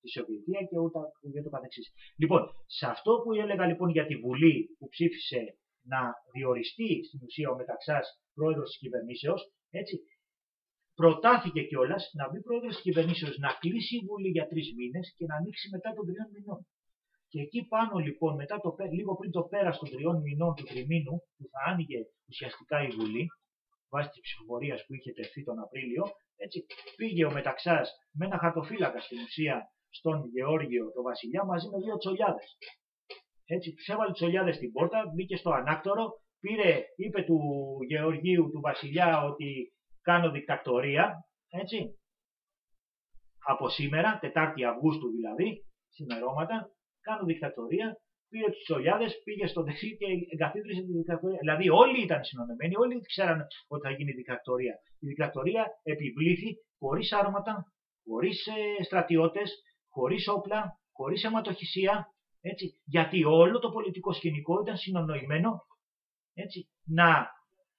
τη Σοβιετία και ούτε για το καθεξής. Λοιπόν, σε αυτό που έλεγα λοιπόν για τη Βουλή που ψήφισε να διοριστεί στην ουσία ο Μεταξάς πρόεδρος της κυβερνήσεως, έτσι, προτάθηκε κιόλας να μπει πρόεδρος της κυβερνήσεως να κλείσει η Βουλή για τρεις μήνες και να ανοίξει μετά των τριών μηνών. Και εκεί πάνω λοιπόν, μετά το, πέ- λίγο πριν το πέρας των τριών μηνών του τριμήνου, που θα άνοιγε ουσιαστικά η Βουλή, βάσει της ψηφοφορίας που είχε τεθεί τον Απρίλιο, έτσι, πήγε ο Μεταξάς με ένα χαρτοφύλακα στην ουσία στον Γεώργιο, τον Βασιλιά, μαζί με δύο τσολιάδες. Έτσι, τους έβαλε τσολιάδες στην πόρτα, μπήκε στο ανάκτορο, πήρε, είπε του Γεωργίου, του Βασιλιά, ότι κάνω δικτακτορία, έτσι, από σήμερα, Τετάρτη Αυγούστου δηλαδή, σημερώματα, κάνω δικτακτορία, πήρε τους τσολιάδε, πήγε στον Δεσί και εγκαθίδρυσε τη δικτακτορία. Δηλαδή όλοι ήταν συνονεμένοι, όλοι ξέραν ότι θα γίνει δικτακτορία. Η δικτακτορία επιβλήθη χωρίς άρματα, χωρίς ε, στρατιώτες, χωρίς όπλα, χωρίς αιματοχυσία, έτσι, γιατί όλο το πολιτικό σκηνικό ήταν συνονοημένο έτσι, να, να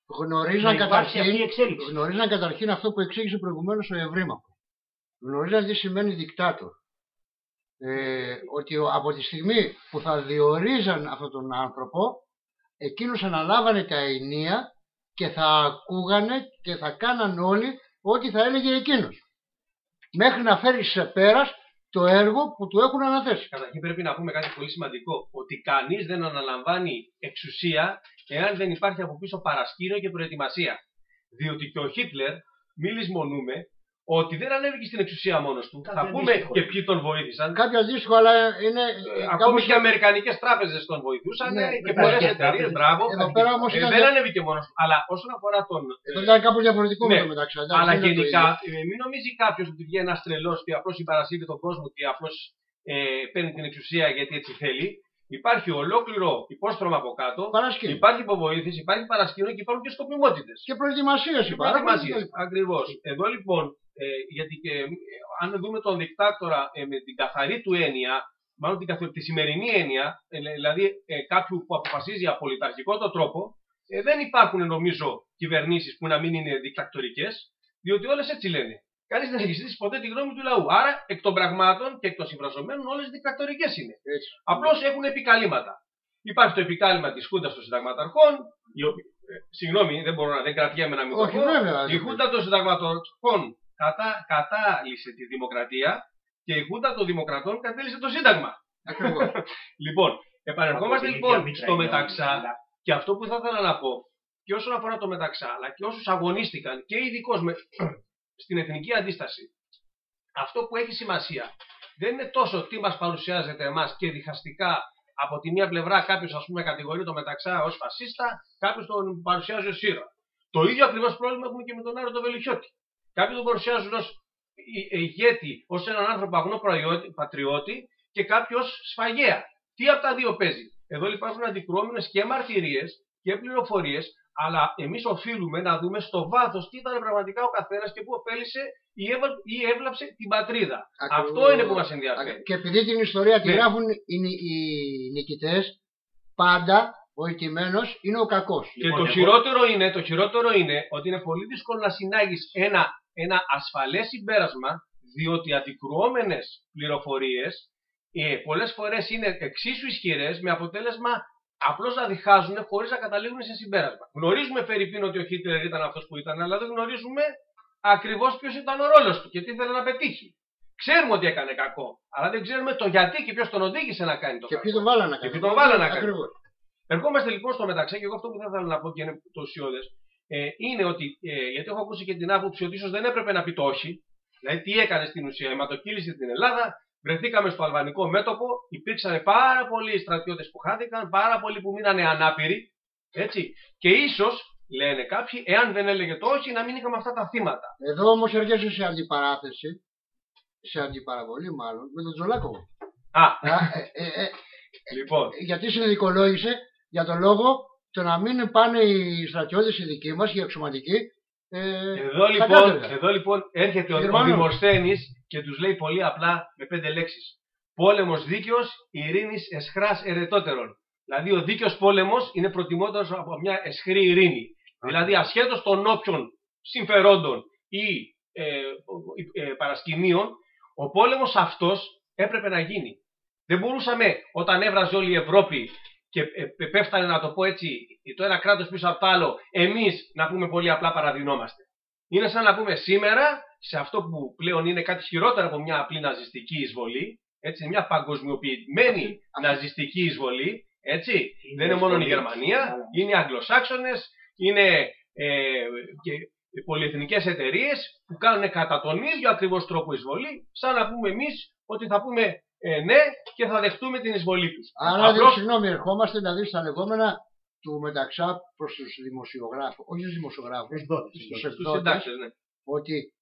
Γνωρίζαν υπάρξει αυτή η καταρχήν, εξέλιξη. γνωρίζαν καταρχήν αυτό που εξήγησε προηγουμένως ο Ευρύμαχο. Γνωρίζαν τι σημαίνει δικτάτορ. Ε, ότι ο- από τη στιγμή που θα διορίζαν αυτόν τον άνθρωπο, εκείνους αναλάβανε τα ενία και θα ακούγανε και θα κάναν όλοι ό,τι θα έλεγε εκείνος. Μέχρι να φέρει σε πέρας το έργο που του έχουν αναθέσει. Καταρχήν πρέπει να πούμε κάτι πολύ σημαντικό. Ότι κανείς δεν αναλαμβάνει εξουσία εάν δεν υπάρχει από πίσω παρασκήνιο και προετοιμασία. Διότι και ο Χίτλερ, μη λησμονούμε, ότι δεν ανέβηκε στην εξουσία μόνος του. Κάτι Θα πούμε αντίστοιχο. και ποιοι τον βοήθησαν. Κάποιο αντίστοιχο, αλλά είναι. Ε, κάπως- Ακόμη και αμερικανικές τράπεζες τον βοηθούσαν Ναι, ε, και δεν πολλές υπάρχει εταιρείες. τράπεζες. Μπράβο. Εδώ πέρα όμως Ε, ήταν. δεν ανέβηκε μόνος του. Αλλά όσον αφορά τον. Εδώ ήταν κάπως διαφορετικό με Ναι, το μεταξύ. εντάξει, Αλλά δεν είναι το γενικά, ίδιο. ε, μην νομίζει κάποιος ότι βγαίνει ένας τρελός και απλώς συμπαρασύρει τον κόσμο και απλώς ε, παίρνει την εξουσία γιατί έτσι θέλει. Υπάρχει ολόκληρο υπόστρωμα από κάτω. Παρασκήνιο. Υπάρχει υποβοήθηση, υπάρχει παρασκήνιο και υπάρχουν και σκοπιμότητες. Και προετοιμασίες Και υπάρχουν. προετοιμασίες. Ακριβώς. Εδώ λοιπόν, ε, γιατί και ε, αν δούμε τον δικτάκτορα ε, με την καθαρή του έννοια, μάλλον την καθαρή, τη σημερινή έννοια, ε, δηλαδή ε, κάποιου που αποφασίζει από πολιταρχικό το τρόπο, ε, δεν υπάρχουν νομίζω κυβερνήσεις που να μην είναι δικτακτορικές, διότι όλες έτσι λένε. Κανείς δεν έχει ζητήσει ποτέ τη γνώμη του λαού. Άρα εκ των πραγμάτων και εκ των συμφραζομένων όλες δικτακτορικές είναι. Έτσι. Απλώς έχουν επικαλύματα. Υπάρχει το επικάλυμα της Χούντας των Συνταγματαρχών, η οποία- ε, συγγνώμη, δεν μπορώ να δεν κρατιέμαι να μην το Όχι, πω. βέβαια. Η Χούντα των Συνταγματαρχών κατά, κατάλυσε τη δημοκρατία και η Χούντα των Δημοκρατών κατέλησε το Σύνταγμα. Ακριβώς. Λοιπόν, επανερχόμαστε Από την λοιπόν ίδια μήτρα στο είναι μεταξά όλα. και αυτό που θα ήθελα να πω και όσον αφορά το μεταξά, αλλά και όσους αγωνίστηκαν και ειδικώ με, στην εθνική αντίσταση, αυτό που έχει σημασία δεν είναι τόσο τι μας παρουσιάζεται εμάς και διχαστικά από τη μία πλευρά κάποιος ας πούμε κατηγορεί το μεταξά ως φασίστα, κάποιος τον παρουσιάζει ως ήρωα. Το ίδιο ακριβώς πρόβλημα έχουμε και με τον Άρο τον Βελουχιώτη. Κάποιοι τον παρουσιάζουν ως ηγέτη, ως έναν άνθρωπο αγνό προϊότη- πατριώτη και κάποιο σφαγέα. Τι από τα δύο παίζει; Εδώ λοιπόν υπάρχουν αντικρουόμενες και μαρτυρίες και πληροφορίες, αλλά εμείς οφείλουμε να δούμε στο βάθος τι ήταν πραγματικά ο καθένας και πού ωφέλησε ή, έβα- ή έβλαψε την πατρίδα. Ακριβώς. Αυτό είναι που μας ενδιαφέρει. Και επειδή την ιστορία τη Ναι. γράφουν οι, νι- οι νικητές, πάντα ο ηττημένος είναι ο κακός. Και Λοιπόν, το εγώ- χειρότερο, είναι, το χειρότερο είναι ότι είναι πολύ δύσκολο να συνάγεις ένα, ένα ασφαλές συμπέρασμα, διότι αντικρουόμενες πληροφορίες ε, πολλές φορές είναι εξίσου ισχυρές με αποτέλεσμα απλώς να διχάζουν χωρίς να καταλήγουν σε συμπέρασμα. Γνωρίζουμε Φερρυπίν ότι ο Χίτλερ ήταν αυτός που ήταν, αλλά δεν γνωρίζουμε ακριβώς ποιος ήταν ο ρόλος του και τι ήθελε να πετύχει. Ξέρουμε ότι έκανε κακό, αλλά δεν ξέρουμε το γιατί και ποιος τον οδήγησε να κάνει το Και κακό. ποιοι τον βάλανε να Και κάνει. ποιοι τον βάλανε να κάνει. Ακριβώς. Ερχόμαστε λοιπόν στο μεταξύ και εγώ αυτό που θα ήθελα να πω και είναι το ουσιώδες. Ε, είναι ότι, ε, γιατί έχω ακούσει και την άποψη ότι ίσως δεν έπρεπε να πει το όχι. Δηλαδή, τι έκανε στην ουσία, αιματοκύλησε την Ελλάδα, βρεθήκαμε στο αλβανικό μέτωπο, υπήρξαν πάρα πολλοί στρατιώτες που χάθηκαν, πάρα πολλοί που μείνανε ανάπηροι. Έτσι. Και ίσως, λένε κάποιοι, εάν δεν έλεγε το όχι, να μην είχαμε αυτά τα θύματα. Εδώ όμως έρχεσαι σε αντιπαράθεση, σε αντιπαραβολή μάλλον, με τον Τζολάκοβο. Α, Α, ε, ε, ε, λοιπόν. γιατί συνειδικολόγησε για τον λόγο το να μην πάνε οι στρατιώτες οι δικοί μας, οι αξιωματικοί. Ε, Εδώ στα λοιπόν, κάτεργα. εδώ λοιπόν έρχεται ο, ο Γερμανός. Δημοσθένης και τους λέει πολύ απλά με πέντε λέξεις. πόλεμος δίκαιος, ειρήνης εσχράς ερετότερον. Δηλαδή ο δίκαιος πόλεμος είναι προτιμότερος από μια εσχρή ειρήνη. Δηλαδή ασχέτως των όποιων συμφερόντων ή ε, ε, παρασκηνίων, ο πόλεμος αυτός έπρεπε να γίνει. Δεν μπορούσαμε όταν έβραζε όλη η Ευρώπη και ε, πέφτανε να το πω έτσι το ένα κράτος πίσω από το άλλο, εμείς να πούμε πολύ απλά παραδεινόμαστε. Είναι σαν να πούμε σήμερα σε αυτό που πλέον είναι κάτι χειρότερο από μια απλή ναζιστική εισβολή, έτσι, μια παγκοσμιοποιημένη ναζιστική εισβολή, έτσι, δεν είναι μόνο η Γερμανία, είναι οι Αγγλοσάξονες, είναι ε, και πολυεθνικές εταιρείες που κάνουν κατά τον ίδιο ακριβώς τρόπο εισβολή, σαν να πούμε εμείς ότι θα πούμε ε, ναι και θα δεχτούμε την εισβολή τους. Άρα, Απλώς... συγγνώμη, ερχόμαστε δηλαδή στα λεγόμενα του μεταξά προς τους δημοσιογράφους, όχι τους δημοσιογράφους, στους εκδότες, ναι. ότι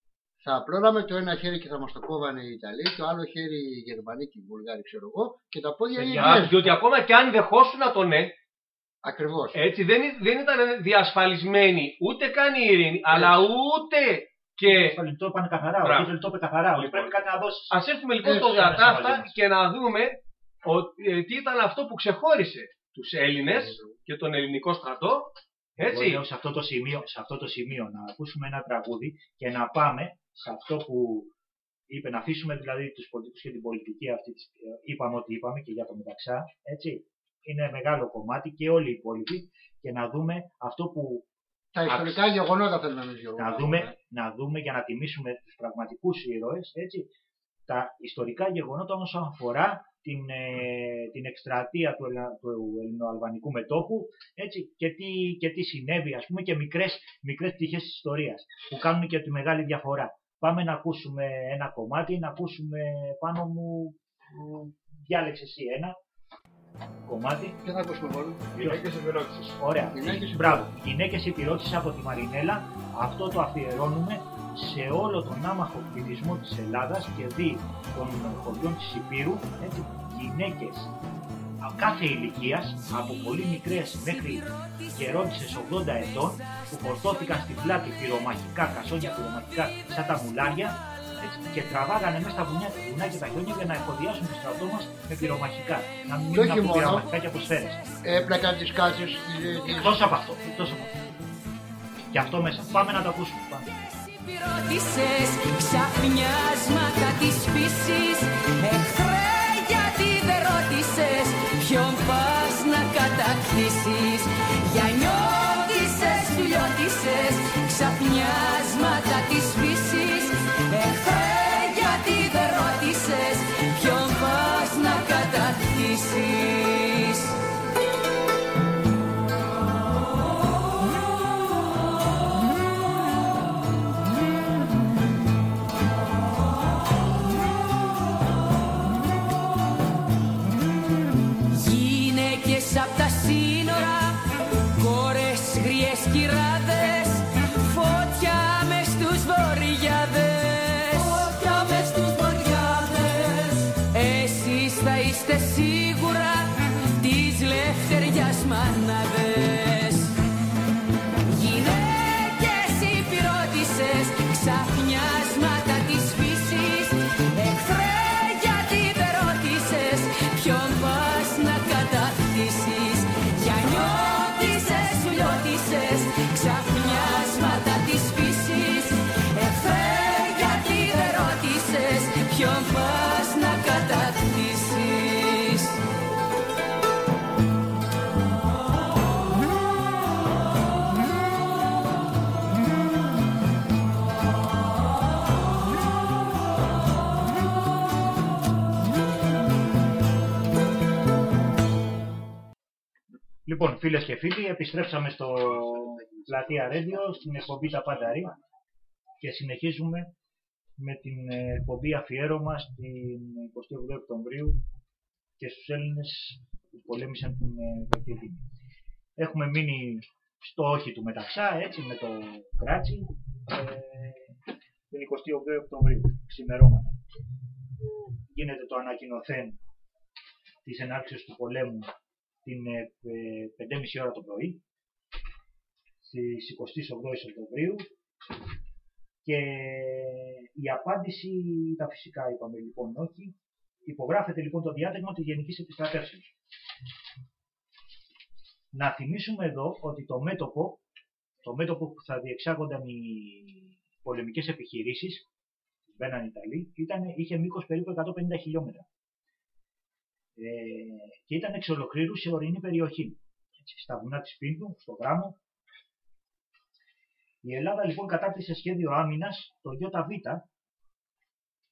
θα πλώραμε το ένα χέρι και θα μας το κόβανε οι Ιταλοί, το άλλο χέρι οι Γερμανοί και οι Βουλγάροι, ξέρω εγώ, και τα πόδια οι Ιταλοί. Διότι ακόμα και αν δεχόσουν το ναι, Ακριβώς. Έτσι δεν, δεν ήταν διασφαλισμένοι ούτε καν η ειρήνη, αλλά ούτε και. Το είπαν καθαρά. Ο Χίτλερ το είπε καθαρά. Ότι πρέπει κάτι να δώσεις. Α έρθουμε λοιπόν στο διατάφτα και να δούμε ότι, ε, τι ήταν αυτό που ξεχώρισε τους Έλληνες και τον ελληνικό στρατό. Έτσι. Εγώ σε αυτό, το σημείο, σε αυτό το σημείο να ακούσουμε ένα τραγούδι και να πάμε σε αυτό που είπε, να αφήσουμε δηλαδή τους πολιτικούς και την πολιτική αυτή, ε, είπαμε ότι είπαμε και για το μεταξά, έτσι, είναι μεγάλο κομμάτι και όλοι οι υπόλοιποι και να δούμε αυτό που... Τα ιστορικά γεγονότα θέλουμε να να δούμε, να δούμε για να τιμήσουμε τους πραγματικούς ήρωες, έτσι, τα ιστορικά γεγονότα όσον αφορά την, ε, την εκστρατεία του, του ελληνοαλβανικού μετώπου έτσι, και, τι, και τι συνέβη ας πούμε και μικρές, μικρές πτυχές της ιστορίας που κάνουν και τη μεγάλη διαφορά. Πάμε να ακούσουμε ένα κομμάτι, να ακούσουμε πάνω μου, διάλεξες εσύ ένα κομμάτι. Και θα ακούσουμε μόνο. Γυναίκες επιρρότησης. Ωραία. Γυναίκες Μπράβο. Γυναίκες επιρρότησης από τη Μαρινέλα. Αυτό το αφιερώνουμε σε όλο τον άμαχο πληθυσμό της Ελλάδας και δι των χωριών της Υπήρου, έτσι, γυναίκες κάθε ηλικίας, από πολύ μικρές μέχρι γερόντισες 80 ετών, που φορτώθηκαν στη πλάτη πυρομαχικά, κασόνια πυρομαχικά σαν τα μουλάρια έτσι, και τραβάγανε μέσα στα βουνιά, βουνά και τα χιόνια για να εφοδιάσουν το στρατό μας με πυρομαχικά. Να μην μείνουν από πυρομαχικά και από σφαίρες. Έπλεκαν τις κάτσες. Εκτός από αυτό. Εκτός από αυτό. Και αυτό μέσα. Πάμε να το ακούσουμε. Πάμε. Ρώτησες ξαφνιάσματα της φύσης φίλες και φίλοι, επιστρέψαμε στο πλατεία Radio, στην εκπομπή Τα Πανταρή και συνεχίζουμε με την ε, εκπομπή αφιέρωμα στην 28 Οκτωβρίου και στους Έλληνες που πολέμησαν την ε, Κακή Έχουμε μείνει στο όχι του Μεταξά, έτσι, με το Κράτσι, ε, την 28 Οκτωβρίου, ξημερώματα. Γίνεται το ανακοινωθέν της ενάρξεως του πολέμου την ε, 5.30 ώρα το πρωί στις 28 Οκτωβρίου και η απάντηση ήταν φυσικά είπαμε λοιπόν όχι υπογράφεται λοιπόν το διάταγμα της Γενικής Επιστρατεύσεως. Να θυμίσουμε εδώ ότι το μέτωπο, το μέτωπο που θα διεξάγονταν οι πολεμικές επιχειρήσεις, μπαίναν οι Ιταλοί, ήταν, είχε μήκος περίπου 150 χιλιόμετρα. Ε, και ήταν εξ ολοκλήρου σε ορεινή περιοχή. Έτσι, στα βουνά της Πίνδου, στο γράμμο. Η Ελλάδα λοιπόν κατάρτισε σχέδιο άμυνας, το ΙΒ,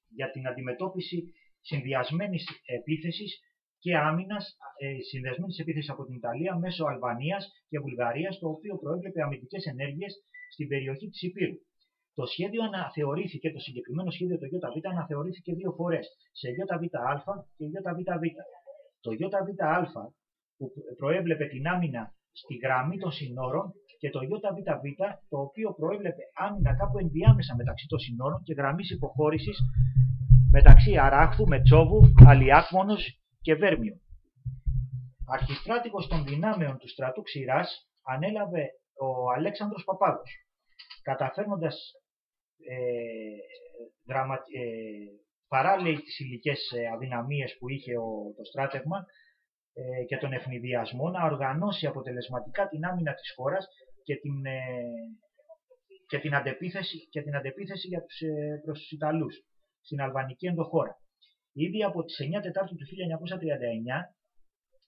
για την αντιμετώπιση συνδυασμένης επίθεσης και άμυνας, ε, συνδυασμένης επίθεσης από την Ιταλία μέσω Αλβανίας και Βουλγαρίας, το οποίο προέβλεπε αμυντικές ενέργειες στην περιοχή της Υπήρου. Το σχέδιο αναθεωρήθηκε, το συγκεκριμένο σχέδιο το ΙΒ αναθεωρήθηκε δύο φορές, σε ΙΒΑ και ΙΒΒ. Το ΙΒΑ που προέβλεπε την άμυνα στη γραμμή των συνόρων και το ΙΒΒ το οποίο προέβλεπε άμυνα κάπου ενδιάμεσα μεταξύ των συνόρων και γραμμής υποχώρησης μεταξύ Αράχθου, Μετσόβου, Αλιάκμονος και Βέρμιου. Αρχιστράτηγος των δυνάμεων του στρατού Ξηράς ανέλαβε ο Αλέξανδρος Παπάδος, καταφέρνοντας ε, δραμα, ε, παράλληλα τις υλικές ε, αδυναμίες που είχε ο, το στράτευμα ε, και τον ευνηδιασμό να οργανώσει αποτελεσματικά την άμυνα της χώρας και την, ε, και την, αντεπίθεση, και την αντεπίθεση για τους, ε, προς τους Ιταλούς στην αλβανική ενδοχώρα. Ήδη από τις 9 Τετάρτου του 1939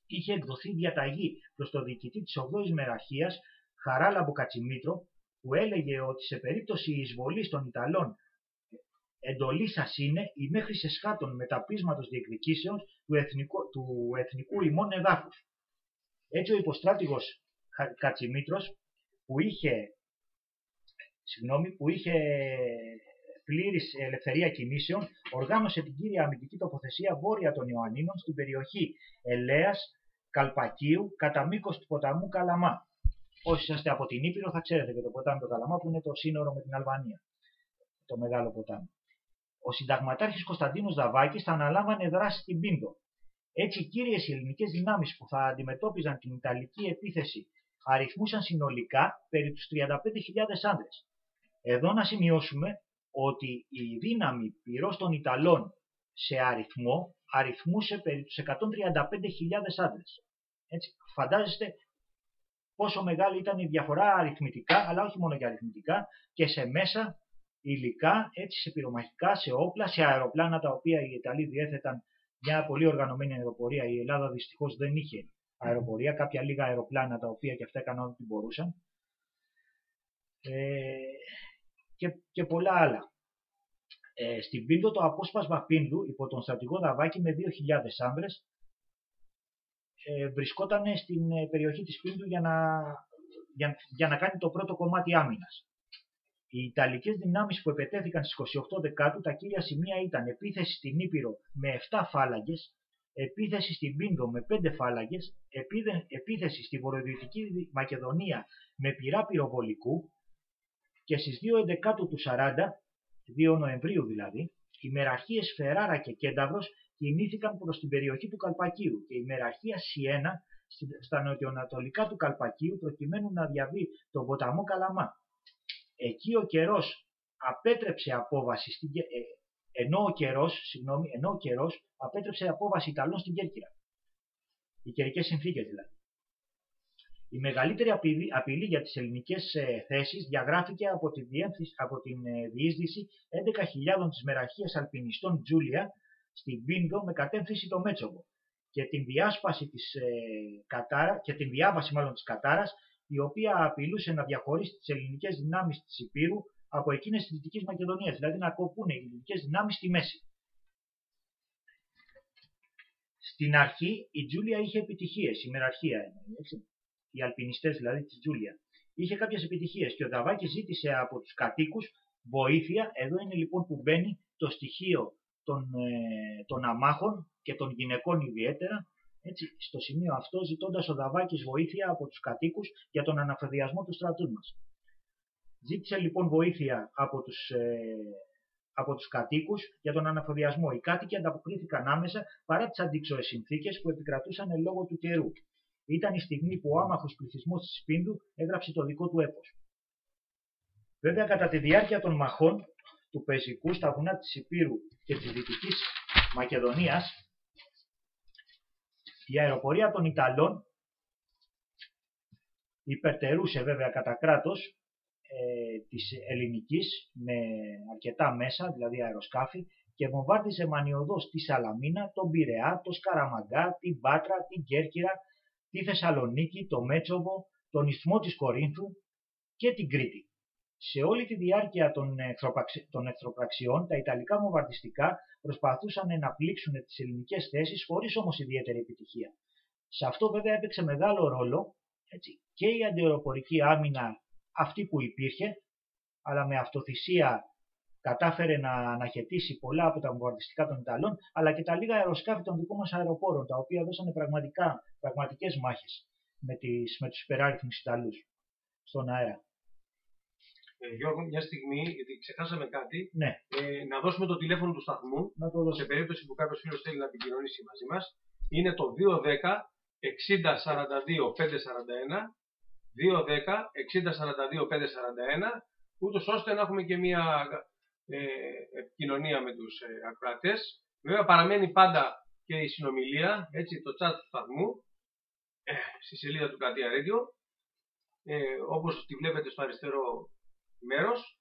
είχε εκδοθεί διαταγή προς το διοικητή της 8ης Μεραχίας, Χαράλαμπο Κατσιμήτρο, που έλεγε ότι σε περίπτωση εισβολής των Ιταλών εντολής σας είναι η μέχρι σε σχάτων μεταπίσματος διεκδικήσεων του εθνικού, του εθνικού ημών εδάφους. Έτσι ο υποστράτηγος Κατσιμήτρος που είχε, συγγνώμη, που είχε πλήρης ελευθερία κινήσεων, οργάνωσε την κύρια αμυντική τοποθεσία βόρεια των Ιωαννίνων στην περιοχή Ελέας Καλπακίου, κατά μήκος του ποταμού Καλαμά. Όσοι είσαστε από την Ήπειρο θα ξέρετε και το ποτάμι του Καλαμά που είναι το σύνορο με την Αλβανία. Το μεγάλο ποτάμι. Ο συνταγματάρχης Κωνσταντίνος Δαβάκης θα αναλάμβανε δράση στην Πίντο. Έτσι, οι κύριες ελληνικές δυνάμεις που θα αντιμετώπιζαν την Ιταλική επίθεση αριθμούσαν συνολικά περί τους 35.000 άντρε. Εδώ να σημειώσουμε ότι η δύναμη πυρός των Ιταλών σε αριθμό αριθμούσε περί τους 135.000 άντρες. Έτσι, φαντάζεστε πόσο μεγάλη ήταν η διαφορά αριθμητικά, αλλά όχι μόνο και αριθμητικά, και σε μέσα υλικά, έτσι, σε πυρομαχικά, σε όπλα, σε αεροπλάνα τα οποία οι Ιταλοί διέθεταν μια πολύ οργανωμένη αεροπορία. Η Ελλάδα δυστυχώς δεν είχε αεροπορία, κάποια λίγα αεροπλάνα τα οποία και αυτά έκαναν ό,τι μπορούσαν. Ε, και, και πολλά άλλα. Ε, στην Πίνδο το απόσπασμα Πίνδου υπό τον στρατηγό Δαβάκη με 2.000 άνδρες ε, βρισκόταν στην ε, περιοχή της Πίνδου για να, για, για να κάνει το πρώτο κομμάτι άμυνας. Οι Ιταλικές δυνάμεις που επετέθηκαν στις 28 Δεκάτου, τα κύρια σημεία ήταν επίθεση στην Ήπειρο με 7 φάλαγγες, επίθεση στην Πίνδο με 5 φάλαγγες, επίθεση στη Βορειοδυτική Μακεδονία με πυρά πυροβολικού, και στις 2 Εντεκάτου του 40, 2 Νοεμβρίου δηλαδή, οι μεραχίες Φεράρα και Κένταβρος κινήθηκαν προς την περιοχή του Καλπακίου και η μεραχία Σιένα στα νοτιοανατολικά του Καλπακίου προκειμένου να διαβεί τον ποταμό Καλαμά. Εκεί ο καιρός απέτρεψε απόβαση στην, ε, ενώ ο καιρός, συγγνώμη, ενώ ο καιρός απέτρεψε απόβαση Ιταλών στην Κέρκυρα. Οι καιρικές συνθήκες δηλαδή. Η μεγαλύτερη απειλή για τις ελληνικές ε, θέσεις διαγράφηκε από, τη από την ε, διείσδυση 11.000 της μεραχίας αλπινιστών Τζούλια στην Πίνδο με κατεύθυνση το Μέτσοβο και την διάσπαση της ε, Κατάρα και την διάβαση μάλλον της Κατάρας η οποία απειλούσε να διαχωρίσει τις ελληνικές δυνάμεις της Υπήρου από εκείνες της Δυτικής Μακεδονίας, δηλαδή να κοπούν οι ελληνικές δυνάμεις στη μέση. Στην αρχή η Τζούλια είχε επιτυχίες, η μεραρχία έτσι οι αλπινιστές δηλαδή της Τζούλια. Είχε κάποιες επιτυχίες και ο Δαβάκη ζήτησε από τους κατοίκους βοήθεια. Εδώ είναι λοιπόν που μπαίνει το στοιχείο των, ε, των αμάχων και των γυναικών ιδιαίτερα. Έτσι, στο σημείο αυτό ζητώντας ο Δαβάκης βοήθεια από τους κατοίκους για τον αναφεδιασμό του στρατού μας. Ζήτησε λοιπόν βοήθεια από τους, ε, από τους κατοίκους για τον αναφοδιασμό. Οι κάτοικοι ανταποκρίθηκαν άμεσα παρά τις αντίξωες συνθήκες που επικρατούσαν λόγω του καιρού. Ήταν η στιγμή που ο άμαχος πληθυσμός της Πίνδου έγραψε το δικό του έπος. Βέβαια κατά τη διάρκεια των μαχών του Πεζικού στα βουνά της Υπήρου και της Δυτικής Μακεδονίας η αεροπορία των Ιταλών υπερτερούσε βέβαια κατά κράτος ε, της ελληνικής με αρκετά μέσα, δηλαδή αεροσκάφη και βομβάρδιζε μανιωδώς τη Σαλαμίνα, τον Πειραιά, το Σκαραμαγκά, την Πάτρα, την Κέρκυρα, τη Θεσσαλονίκη, το Μέτσοβο, τον Ισθμό της Κορίνθου και την Κρήτη. Σε όλη τη διάρκεια των, εχθροπραξι- των εχθροπραξιών, τα Ιταλικά βομβαρδιστικά προσπαθούσαν να πλήξουν τις ελληνικές θέσεις χωρίς όμως ιδιαίτερη επιτυχία. Σε αυτό βέβαια έπαιξε μεγάλο ρόλο έτσι, και η αντιεροπορική άμυνα αυτή που υπήρχε, αλλά με αυτοθυσία κατάφερε να αναχαιτήσει πολλά από τα βομβαρδιστικά των Ιταλών, αλλά και τα λίγα αεροσκάφη των δικών μας αεροπόρων, τα οποία δώσανε πραγματικά, πραγματικές μάχες με, τις, με τους υπεράριθμους Ιταλούς στον αέρα. Ε, Γιώργο, μια στιγμή, γιατί ξεχάσαμε κάτι, Ναι, ε, να δώσουμε το τηλέφωνο του σταθμού, να το δώσω. σε περίπτωση που κάποιος φίλος θέλει να επικοινωνήσει μαζί μας. Είναι το 210 60 42 541. 210 60 42 541, ούτως ώστε να έχουμε και μια ε, επικοινωνία με τους ε, ακροατές. Βέβαια παραμένει πάντα και η συνομιλία, έτσι, το chat του σταθμού, ε, στη σελίδα του Κατία Radio, ε, όπως τη βλέπετε στο αριστερό μέρος.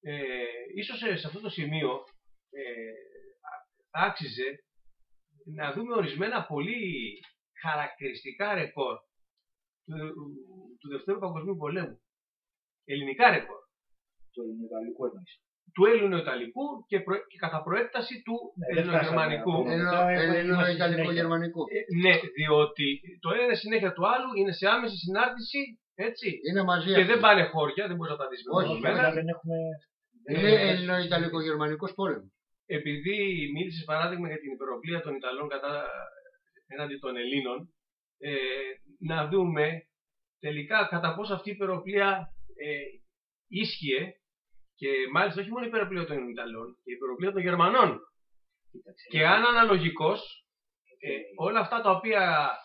Ε, ίσως ε, σε αυτό το σημείο ε, α- θα άξιζε να δούμε ορισμένα πολύ χαρακτηριστικά ρεκόρ του, του Δευτέρου Παγκοσμίου Πολέμου. Ελληνικά ρεκόρ. Το ελληνικό εννοείς. Του Έλληνο-Ιταλικού και, προ- και κατά προέκταση του Ναι, δεν Ελληνογερμανικού. φτάσαμε Έλληνο- Εδώ έχουμε- Έλληνο- είμαστε Ιταλικό-Γερμανικού. Ε, ναι, διότι το ένα είναι συνέχεια του άλλου, είναι σε άμεση συνάρτηση, έτσι. Είναι μαζί Και αυτοί. δεν πάνε χώρια, δεν μπορείς να τα δεις Όχι, μεμονωμένα. Βέβαια δεν έχουμε... δεν Είναι έχουμε- Ελληνο-Ιταλικό-Γερμανικός πόλεμος. επειδή μίλησες παράδειγμα για την υπεροπλία των Ιταλών κατά έναντι των Ελλήνων, ε, να δούμε τελικά κατά πόσο αυτή η υπεροπλία ε, ίσχυε και μάλιστα όχι μόνο η υπεροπλία των Ιταλών, και η υπεροπλία των Γερμανών. Κοίταξε, Και αν αναλογικώς, ε, όλα αυτά τα οποία ε,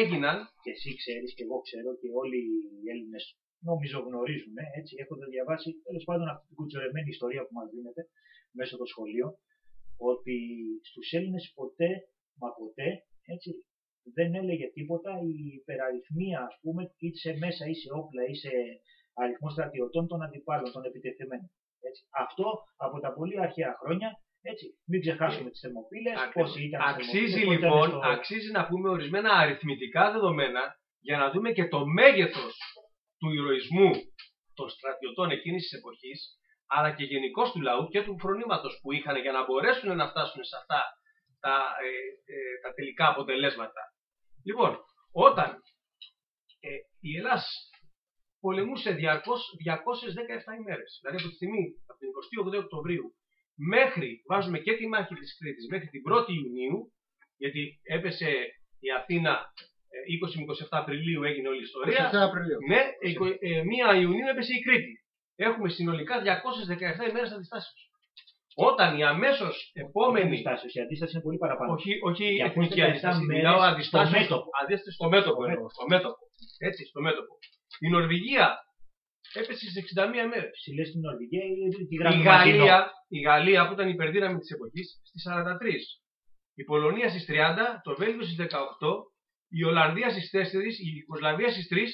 έγιναν, και εσύ ξέρεις και εγώ ξέρω και όλοι οι Έλληνες νομίζω γνωρίζουν, ε, έτσι, έχοντας διαβάσει τέλος πάντων αυτή την κουτσορεμένη ιστορία που μας δίνεται μέσα στο σχολείο, ότι στους Έλληνες ποτέ, μα ποτέ, έτσι, δεν έλεγε τίποτα η υπεραριθμία, ας πούμε, είτε σε μέσα ή σε όπλα ή σε αριθμός στρατιωτών των αντιπάλων, των επιτεθειμένων. Έτσι. Αυτό από τα πολύ αρχαία χρόνια, έτσι, μην ξεχάσουμε τις θερμοπύλες, Ακριβώς. πόσοι ήταν αξίζει θερμοπύλες, πότε ήταν λοιπόν, στο- αξίζει να πούμε ορισμένα αριθμητικά δεδομένα για να δούμε και το μέγεθος του ηρωισμού των στρατιωτών εκείνης της εποχής αλλά και γενικώς του λαού και του φρονήματος που είχαν για να μπορέσουν να φτάσουν σε αυτά τα, ε, ε, τα τελικά αποτελέσματα. Λοιπόν, όταν ε, η Ελλάς πολεμούσε διαρκώς 217 ημέρες, δηλαδή από τη στιγμή, από την 28 Οκτωβρίου μέχρι, βάζουμε και τη μάχη της Κρήτης, μέχρι την 1η Ιουνίου, γιατί έπεσε η Αθήνα ε, 20 με 27 Απριλίου έγινε όλη η ιστορία. 27 Απριλίου. Ναι, εικο- ε, 1 Ιουνίου έπεσε η Κρήτη. Έχουμε συνολικά 217 ημέρες αντιστάσεως. Όταν η αμέσως επόμενη Αντιστάσεις. Η αντίσταση είναι πολύ παραπάνω. όχι, όχι Για εθνική 27 αντίσταση. μέρες Μιλάω στο αντιστάσεις μέτωπο. αντίσταση στο μέτωπο. Στο εννοώ, μέτωπο. Στο μέτωπο. Έτσι, στο μέτωπο. Η Νορβηγία έπεσε στις 61 μέρες. Ψηλέ στην Νορβηγία ή τη Η γράφει Γαλλία, η Γαλλία που ήταν υπερδύναμη της εποχής στις 43. Η Πολωνία στις 30, το Βέλγιο στις 18, η Ολλανδία στις 4, η Ιουγκοσλαβία στις 3,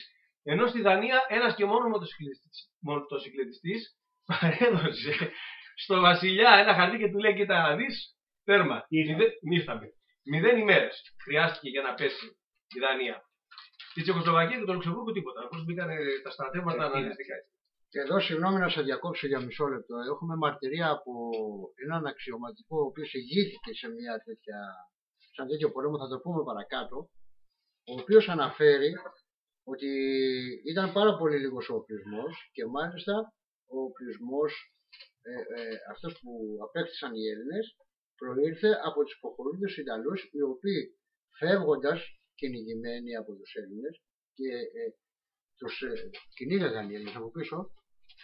ενώ στη Δανία ένας και μόνος μοτοσυκλετιστής, μοτοσυκλετιστής παρέδωσε στο βασιλιά ένα χαρτί και του λέει κοίτα να δεις, τέρμα, Ήρθαμε. μηδέ- ήρθαμε. Μηδέν ημέρες χρειάστηκε για να πέσει η Δανία. Η Τσεκοσλοβακία και το Λουξεμβούργο τίποτα. Πώ μπήκαν ε, τα στρατεύματα Ε, αναλυτικά. Και εδώ, συγγνώμη να σε διακόψω για μισό λεπτό. Έχουμε μαρτυρία από έναν αξιωματικό, ο οποίος ηγήθηκε σε μια τέτοια, σαν τέτοιο πόλεμο, θα το πούμε παρακάτω, ο οποίος αναφέρει ότι ήταν πάρα πολύ λίγος ο οπλισμός και μάλιστα ο οπλισμός ε, ε, αυτός που απέκτησαν οι Έλληνες προήλθε από τους υποχωρούντες Ιταλούς οι οποίοι φεύγοντας κυνηγημένοι από τους Έλληνες και ε, τους ε, κυνήγαγαν οι Έλληνες από πίσω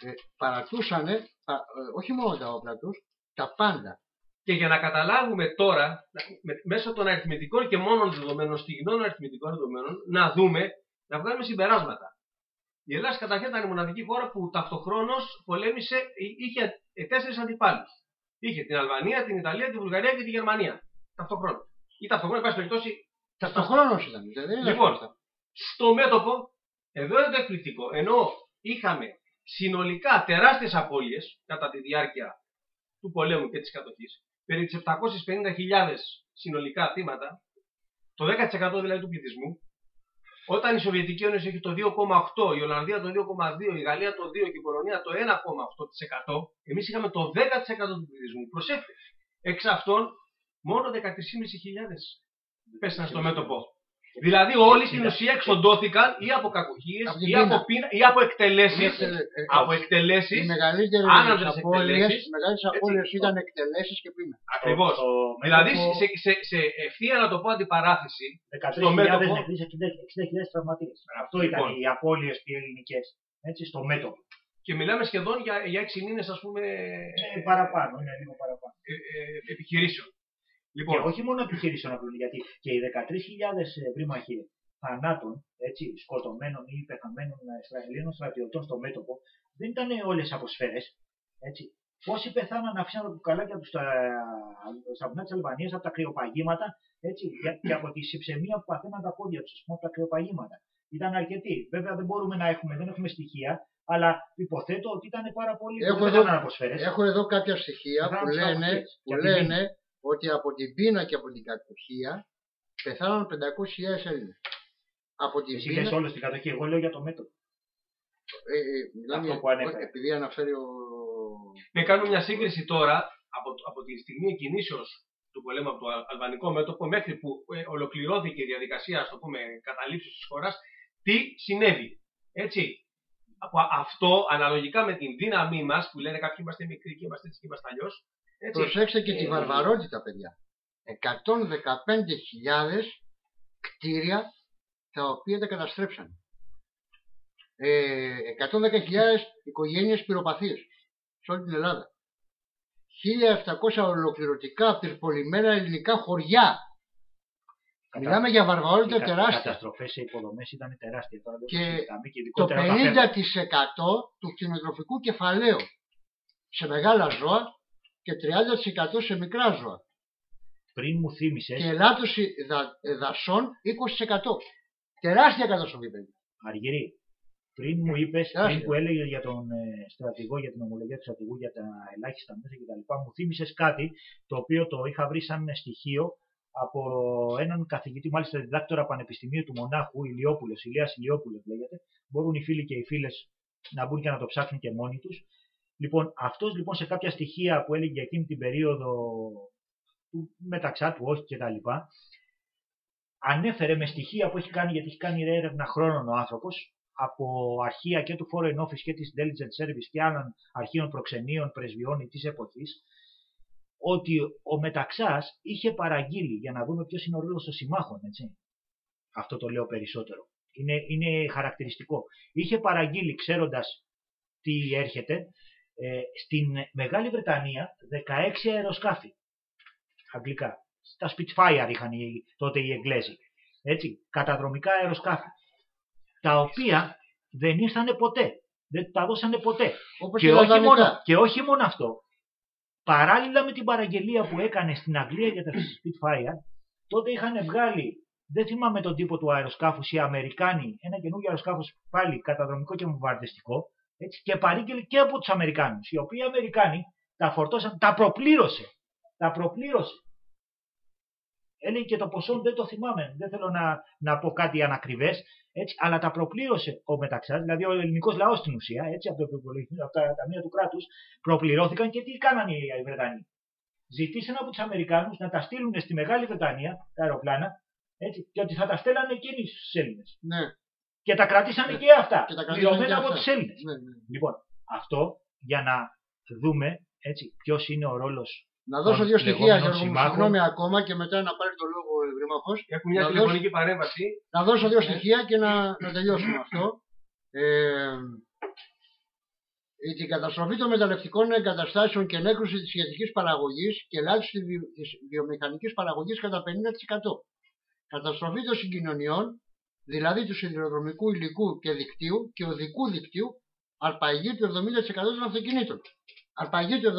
ε, παρατούσαν όχι μόνο τα όπλα τους, τα πάντα. Και για να καταλάβουμε τώρα, με, μέσω των αριθμητικών και μόνον δεδομένων, στιγνών αριθμητικών δεδομένων, να δούμε, να βγάλουμε συμπεράσματα. Η Ελλάδα καταρχήν ήταν η μοναδική χώρα που ταυτοχρόνως πολέμησε, εί- είχε ε, τέσσερις αντιπάλους. Είχε την Αλβανία, την Ιταλία, την Βουλγαρία και τη Γερμανία. Ταυτόχρονα. Ή ταυτόχρονα, εν πάση περιπτώσει, Ταυτοχρόνως ήταν. Δεν ήταν Λοιπόν, αυτά. στο μέτωπο, εδώ είναι το εκπληκτικό. Ενώ είχαμε συνολικά τεράστιες απώλειες κατά τη διάρκεια του πολέμου και της κατοχής, περί τις 750.000 συνολικά θύματα, το 10% δηλαδή του πληθυσμού, όταν η Σοβιετική Ένωση έχει το 2,8, η Ολλανδία το 2,2, η Γαλλία το 2 και η Πολωνία το 1,8%, εμείς είχαμε το 10% του πληθυσμού. Προσέξτε, εξ αυτών μόνο 13.500 πέσαν στο μέτωπο. Δηλαδή όλοι στην ουσία εξοντώθηκαν ή από κακοχίες Από την ή από, πείνα. πείνα, ή από εκτελέσεις. Ε, ε, από Οι εκτελέσεις. μεγαλύτερες άναδρες απώλειες, εκτελέσεις, οι μεγαλύτερες έτσι. απώλειες ήταν εκτελέσεις και πείνα. Ακριβώς. Το, το Δηλαδή μέτωπο, σε, σε, σε ευθεία να το πω αντιπαράθεση, 13.000 στο μέτωπο- νεκροί, 60.000 τραυματίες. Αυτό Λοιπόν. ήταν οι απώλειες οι ελληνικές. Έτσι, στο μέτωπο. και μιλάμε σχεδόν για, για 6 μήνες ας πούμε Ε, παραπάνω, είναι λίγο παραπάνω. ε, ε, επιχειρήσεων. Και Λοιπόν, όχι μόνο επιχειρήσεων απλούν, γιατί και οι 13.000 βρήμαχοι θανάτων, έτσι, σκοτωμένων ή πεθαμένων Ισραηλίνων στρατιωτών στο μέτωπο, δεν ήταν όλες αποσφαίρες. Έτσι. Πόσοι πεθάναν αφήσαν τα κουκαλάκια τους στα, στα βουνά της Αλβανίας από τα κρυοπαγήματα έτσι, και- και από τη συψεμία που παθαίναν τα πόδια τους από τα κρυοπαγήματα. Ήταν αρκετοί. Βέβαια δεν μπορούμε να έχουμε, δεν έχουμε στοιχεία, αλλά υποθέτω ότι ήταν πάρα πολλοί που Έχω δεν εδώ- πεθάναν αποσφαίρες. Έχω εδώ κάποια στοιχεία Πεθάναν που στα λένε, αποχές. που Και από την λένε ότι από την πείνα και από την κακοχία πεθάναν 500.000 Έλληνες. Από την Εσύ πείνα, λες όλο στην κατοχή, εγώ λέω για το μέτωπο. ε, ε, μιλάμε Αυτό για- που ανέφερα. επειδή αναφέρει ο... να κάνουμε μια σύγκριση τώρα από, από τη στιγμή εκκινήσεως του πολέμου από το α- αλβανικό μέτωπο μέχρι που ε, ολοκληρώθηκε η διαδικασία, ας το πούμε, καταλήψεως της χώρας, τι συνέβη. Έτσι; Από α- αυτό, αναλογικά με την δύναμή μας, που λένε κάποιοι είμαστε μικροί και είμαστε έτσι και είμαστε αλλιώς, έτσι, Προσέξτε και τη Ε, βαρβαρότητα, παιδιά. 115.000 κτίρια τα οποία τα καταστρέψαν. Ε, 110.000 οικογένειες πυροπαθίες σε όλη την Ελλάδα. 1.700 ολοκληρωτικά πυρπολιμένα ελληνικά χωριά. Κατα- Μιλάμε για βαρβαρότητα Οι κα- τεράστια. καταστροφές σε υποδομές ήταν τεράστια. Τώρα δεν Και το συζητάμε και Το ειδικότερα όταν 50% του κτηνοτροφικού κεφαλαίου σε μεγάλα ζώα και 30% σε μικρά ζώα. πριν μου θύμισε, Και ελάττωση δα- ε, δασών 20%. Τεράστια καταστροφή, παιδιά. Αργυρή, πριν μου είπες, Τεράστια. πριν που έλεγες για τον ε, στρατηγό, για την ομολογία του στρατηγού, για τα ελάχιστα μέσα κτλ., μου θύμισες κάτι το οποίο το είχα βρει σαν στοιχείο από έναν καθηγητή, μάλιστα διδάκτορα Πανεπιστημίου του Μονάχου, Ηλιόπουλος, Ηλίας Ηλιόπουλος λέγεται. Μπορούν οι φίλοι και οι φίλες να μπουν και να το ψάξουν και μόνοι τους. Λοιπόν, αυτός λοιπόν σε κάποια στοιχεία που έλεγε για εκείνη την περίοδο του μεταξά του, όχι κτλ. Ανέφερε με στοιχεία που έχει κάνει, γιατί έχει κάνει έρευνα χρόνων ο άνθρωπος, από αρχεία και του Foreign Office και της Intelligence Service και άλλων αρχείων προξενείων, πρεσβειών της εποχής, ότι ο Μεταξάς είχε παραγγείλει, για να δούμε ποιος είναι ο ρόλος των συμμάχων, έτσι. Αυτό το λέω περισσότερο. Είναι, είναι χαρακτηριστικό. Είχε παραγγείλει, ξέροντας τι έρχεται, ε, στην Μεγάλη Βρετανία 16 αεροσκάφη. Αγγλικά. Στα Spitfire είχαν οι, τότε οι Εγγλέζοι. Έτσι, καταδρομικά αεροσκάφη. Τα οποία δεν ήρθανε ποτέ. Δεν τα δώσανε ποτέ. Όπως Και και όχι, όχι μόνο, και όχι μόνο αυτό. Παράλληλα με την παραγγελία που έκανε στην Αγγλία για τα Spitfire, τότε είχαν βγάλει, δεν θυμάμαι τον τύπο του αεροσκάφους, οι Αμερικάνοι, ένα καινούργιο αεροσκάφος πάλι καταδρομικό και βομβαρδιστικό, έτσι, και παρήγγειλε και από τους Αμερικάνους. Οι οποίοι οι Αμερικάνοι τα φορτώσαν, τα προπλήρωσε. Τα προπλήρωσε. Έλεγε και το ποσό δεν το θυμάμαι. Δεν θέλω να, να πω κάτι ανακριβές, έτσι, αλλά τα προπλήρωσε ο Μεταξάς, δηλαδή ο ελληνικός λαός στην ουσία, έτσι, από, το, προπολογισμό- από τα ταμεία του κράτους, προπληρώθηκαν και τι κάνανε οι Βρετανοί. Ζητήσαν από τους Αμερικάνους να τα στείλουν στη Μεγάλη Βρετανία, τα αεροπλάνα, έτσι, και ότι θα τα στέλνανε εκείνοι στου Έλληνες. Ναι, Και τα κρατήσανε Ναι. και αυτά, Και τα κρατήσανε πληρωμένα και από αυτά. τους Έλληνες. ναι, ναι. Λοιπόν, αυτό για να δούμε έτσι, ποιος είναι ο ρόλος. Να δώσω των δύο στοιχεία, λεγόμενων Γιώργο μου, συμμάχων. συγγνώμη ακόμα και μετά να πάρει το λόγο ο Ευρυμαχός. Έχουμε μια Να τηλεφωνική παρέμβαση. Να δώσω δύο Ναι. στοιχεία και να, να τελειώσουμε αυτό. Ε, η- την καταστροφή των μεταλλευτικών εγκαταστάσεων και νέκρουση της σχετικής παραγωγής και ελάχιστη βιο, της βιομηχανικής παραγωγής κατά 50%. Καταστροφή των συγκοινωνιών, δηλαδή του σιδηροδρομικού υλικού και δικτύου και οδικού δικτύου, αρπαγή του 70% των αυτοκινήτων. Αρπαγή του 70%,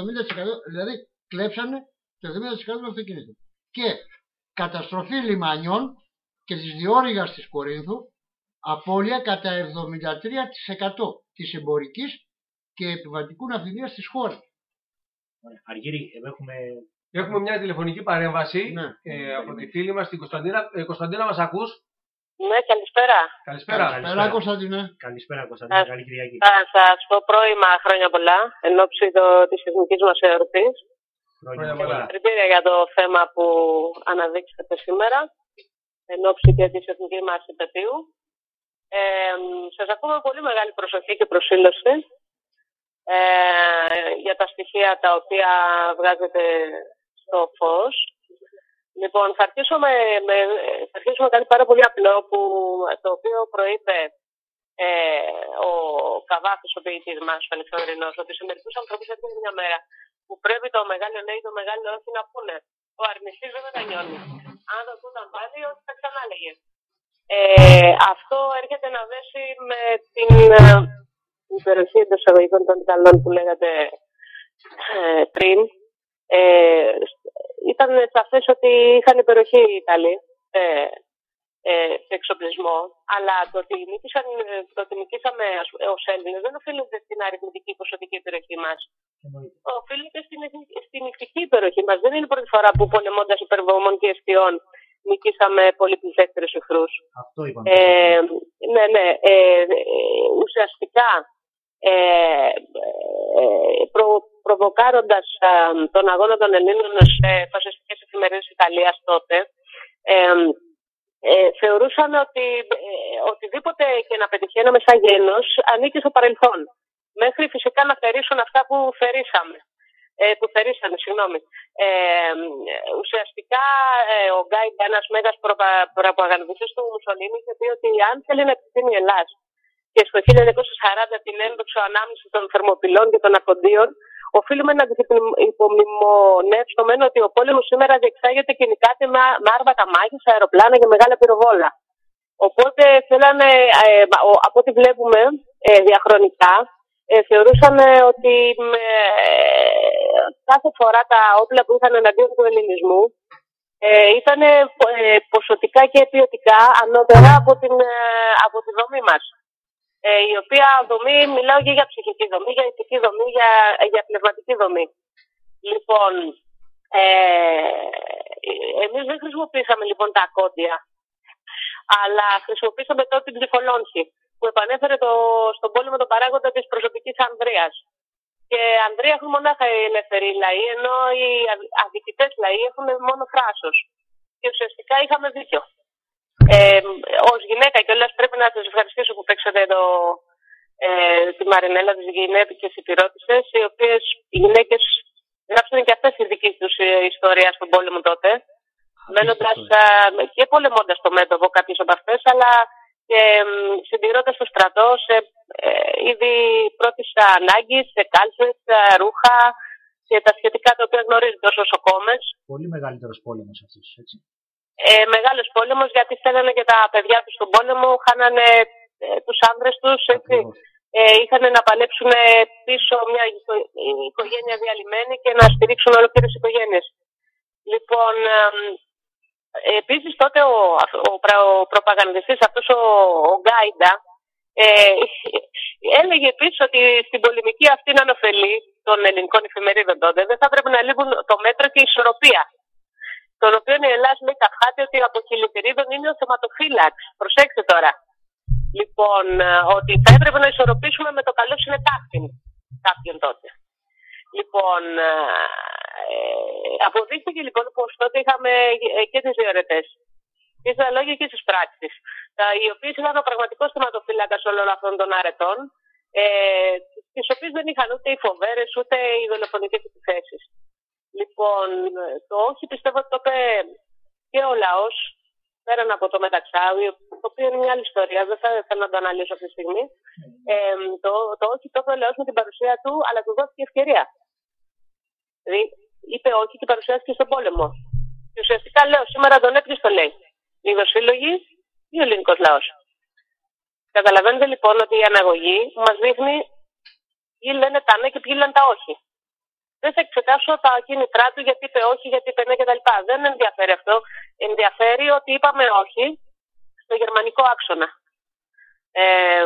δηλαδή κλέψανε το 70% του αυτοκίνητου. Και καταστροφή λιμανιών και της διόρυγας της Κορίνθου, απώλεια κατά 73% της εμπορικής και επιβατικού ναυτιλίας της χώρας. Ωραία. Αργύρι, εδώ έχουμε Έχουμε μια τηλεφωνική παρέμβαση Ναι. ε, από τη φίλη μας την Κωνσταντίνα. Ε, Κωνσταντίνα, μας ακούς; Ναι, καλησπέρα. Καλησπέρα. Καλησπέρα Κωνσταντινέ. Καλησπέρα Κωνσταντίνα, Α. καλή Κυριακή. Θα σας πω πρώιμα χρόνια πολλά εν ώψη το- της εθνικής μας εορτής. Χρόνια Χρόνια πολλά. πολλά. Συγχαρητήρια για το θέμα που αναδείξατε σήμερα εν ώψη και της εθνικής μας επαιτίου. Ε, σας ακούμε με πολύ μεγάλη προσοχή και προσήλωση ε, για τα στοιχεία τα οποία βγάζετε στο φως. Λοιπόν, θα αρχίσω με, με, θα αρχίσω με κάτι πάρα πολύ απλό που, το οποίο προείπε ε, ο Καβάθος, ο ποιητής μας, ο Αλεξανδρινός, ότι σε μερικούς ανθρώπους έρχεται μια μέρα που πρέπει το μεγάλο ναι ή το μεγάλο όχι να πούνε. Ο αρνητής δεν μετανιώνει. Αν το ακούταν πάλι, όχι θα ξανάλεγε. Ε, αυτό έρχεται να δέσει με την ε, υπεροχή εντός εισαγωγικών των Ιταλών που λέγατε ε, πριν. Ε, ήταν σαφές ότι είχαν υπεροχή οι Ιταλοί ε, ε, σε εξοπλισμό, αλλά το ότι, νίκησαν, ε, το ότι νικήσαμε ας- ως Έλληνες δεν οφείλεται στην αριθμητική ποσοτική υπεροχή μας. Εννοείται. Οφείλεται στην, εθνική- στην ηθική υπεροχή μας. Δεν είναι η πρώτη φορά που πολεμώντας υπερβομών και αιστείων νικήσαμε πολύ πληθέστερους εχθρούς. Αυτό είπαμε. Ε, ναι, ναι. Ε, ε, ουσιαστικά ε, ε, προ, προβοκάροντας α, τον αγώνα των Ελλήνων σε φασιστικές εφημερίδες Ιταλίας τότε, ε, ε, θεωρούσαν ότι ε, οτιδήποτε και να πετυχαίναμε σαν γένος ανήκει στο παρελθόν. Μέχρι φυσικά να θερήσουν αυτά που θερήσαμε. Ε, που θερήσανε, συγγνώμη. Ε, ουσιαστικά ε, ο Γκάιντα, ένας μέγας προπα- προπαγανδιστής του Μουσολίνη, είχε πει ότι αν θέλει να επιτείνει η Ελλάδα και στο 1940 την ένδοξο ανάμνηση των θερμοπυλών και των ακοντίων, οφείλουμε να υπομνημονεύσουμε ότι ο πόλεμος σήμερα διεξάγεται και νικάται με, με άρβατα μάχης, αεροπλάνα και μεγάλα πυροβόλα. Οπότε θέλανε, ε, ο- από ό,τι βλέπουμε ε, διαχρονικά, ε, θεωρούσαν ε, ότι με, ε, κάθε φορά τα όπλα που είχαν εναντίον του ελληνισμού ε, ήταν ε, ποσοτικά και ποιοτικά ανώτερα από, την, ε, από τη δομή μας. Ε, η οποία δομή, μιλάω και για ψυχική δομή, για ηθική δομή, για, για πνευματική δομή. Λοιπόν, ε, εμείς δεν χρησιμοποίησαμε λοιπόν τα ακόντια, αλλά χρησιμοποίησαμε τότε την ψυχολόγχη, που επανέφερε το, στον πόλεμο τον παράγοντα της προσωπικής Ανδρείας. Και Ανδρεία έχουν μονάχα οι ελεύθεροι λαοί, ενώ οι αδ- αδικητές λαοί έχουν μόνο θράσος. Και ουσιαστικά είχαμε δίκιο. Ε, Ω γυναίκα κιόλας πρέπει να σας ευχαριστήσω που παίξατε εδώ ε, τη Μαρινέλα, τις γυναίκες υπηρώτησες, οι οποίες οι γυναίκες γράψαν και αυτές τη δική τους ιστορία στον πόλεμο τότε. Μένοντας και πολεμώντας το μέτωπο κάποιες από αυτές, αλλά και συντηρώντας το στρατό σε ε, είδη πρώτης ανάγκης, σε κάλτσε, ρούχα και τα σχετικά τα οποία γνωρίζετε ω νοσοκόμε. Πολύ μεγαλύτερος πόλεμος αυτός. Έτσι. Ε, μεγάλος πόλεμος γιατί στέλνανε και τα παιδιά τους στον πόλεμο, χάνανε ε, τους άνδρες τους, έτσι. Ακριβώς. Ε, είχαν να παλέψουν πίσω μια οικο- οικογένεια διαλυμένη και να στηρίξουν ολόκληρες οικογένειες. Λοιπόν, ε, επίσης τότε ο, ο, πρα- ο προπαγανδιστής αυτός ο, ο Γκάιντα ε, έλεγε επίσης ότι στην πολεμική αυτή ανωφελή των ελληνικών εφημερίδων τότε δεν θα πρέπει να λείπουν το μέτρο και η ισορροπία τον οποίο η Ελλάδα λέει καυχάται ότι από χιλιτερίδων είναι ο θεματοφύλαξ. Προσέξτε τώρα. Λοιπόν, ε, ότι θα έπρεπε να ισορροπήσουμε με το καλό συνετάχθην κάποιον τότε. Λοιπόν, ε, ε, αποδείχθηκε λοιπόν πως τότε είχαμε ε, και τις δύο αιρετές. Και στα λόγια και στις πράξεις. Τα, οι οποίες ήταν ο πραγματικός θεματοφύλακας όλων αυτών των αρετών, ε, τις οποίες δεν είχαν ούτε οι φοβέρες ούτε οι δολοφονικές επιθέσεις. Λοιπόν, το όχι πιστεύω ότι το είπε και ο λαός, πέραν από το μεταξάβιο, το οποίο είναι μια άλλη ιστορία, δεν θα θέλω να το αναλύσω αυτή τη στιγμή. Ε, το, το όχι το είπε ο λαός με την παρουσία του, αλλά του δόθηκε ευκαιρία. Δηλαδή, είπε όχι και παρουσιάστηκε στον πόλεμο. Και ουσιαστικά λέω, σήμερα τον έπιες το λέει. Οι δοσύλλογοι ή ο ελληνικός λαός. Καταλαβαίνετε λοιπόν ότι η αναγωγή μας δείχνει ποιοι λένε τα ναι και ποιοι λένε τα όχι. Δεν θα εξετάσω τα κίνητρά του γιατί είπε όχι, γιατί είπε ναι κτλ. Δεν με ενδιαφέρει αυτό. Ενδιαφέρει ότι είπαμε όχι στο γερμανικό άξονα. Ε,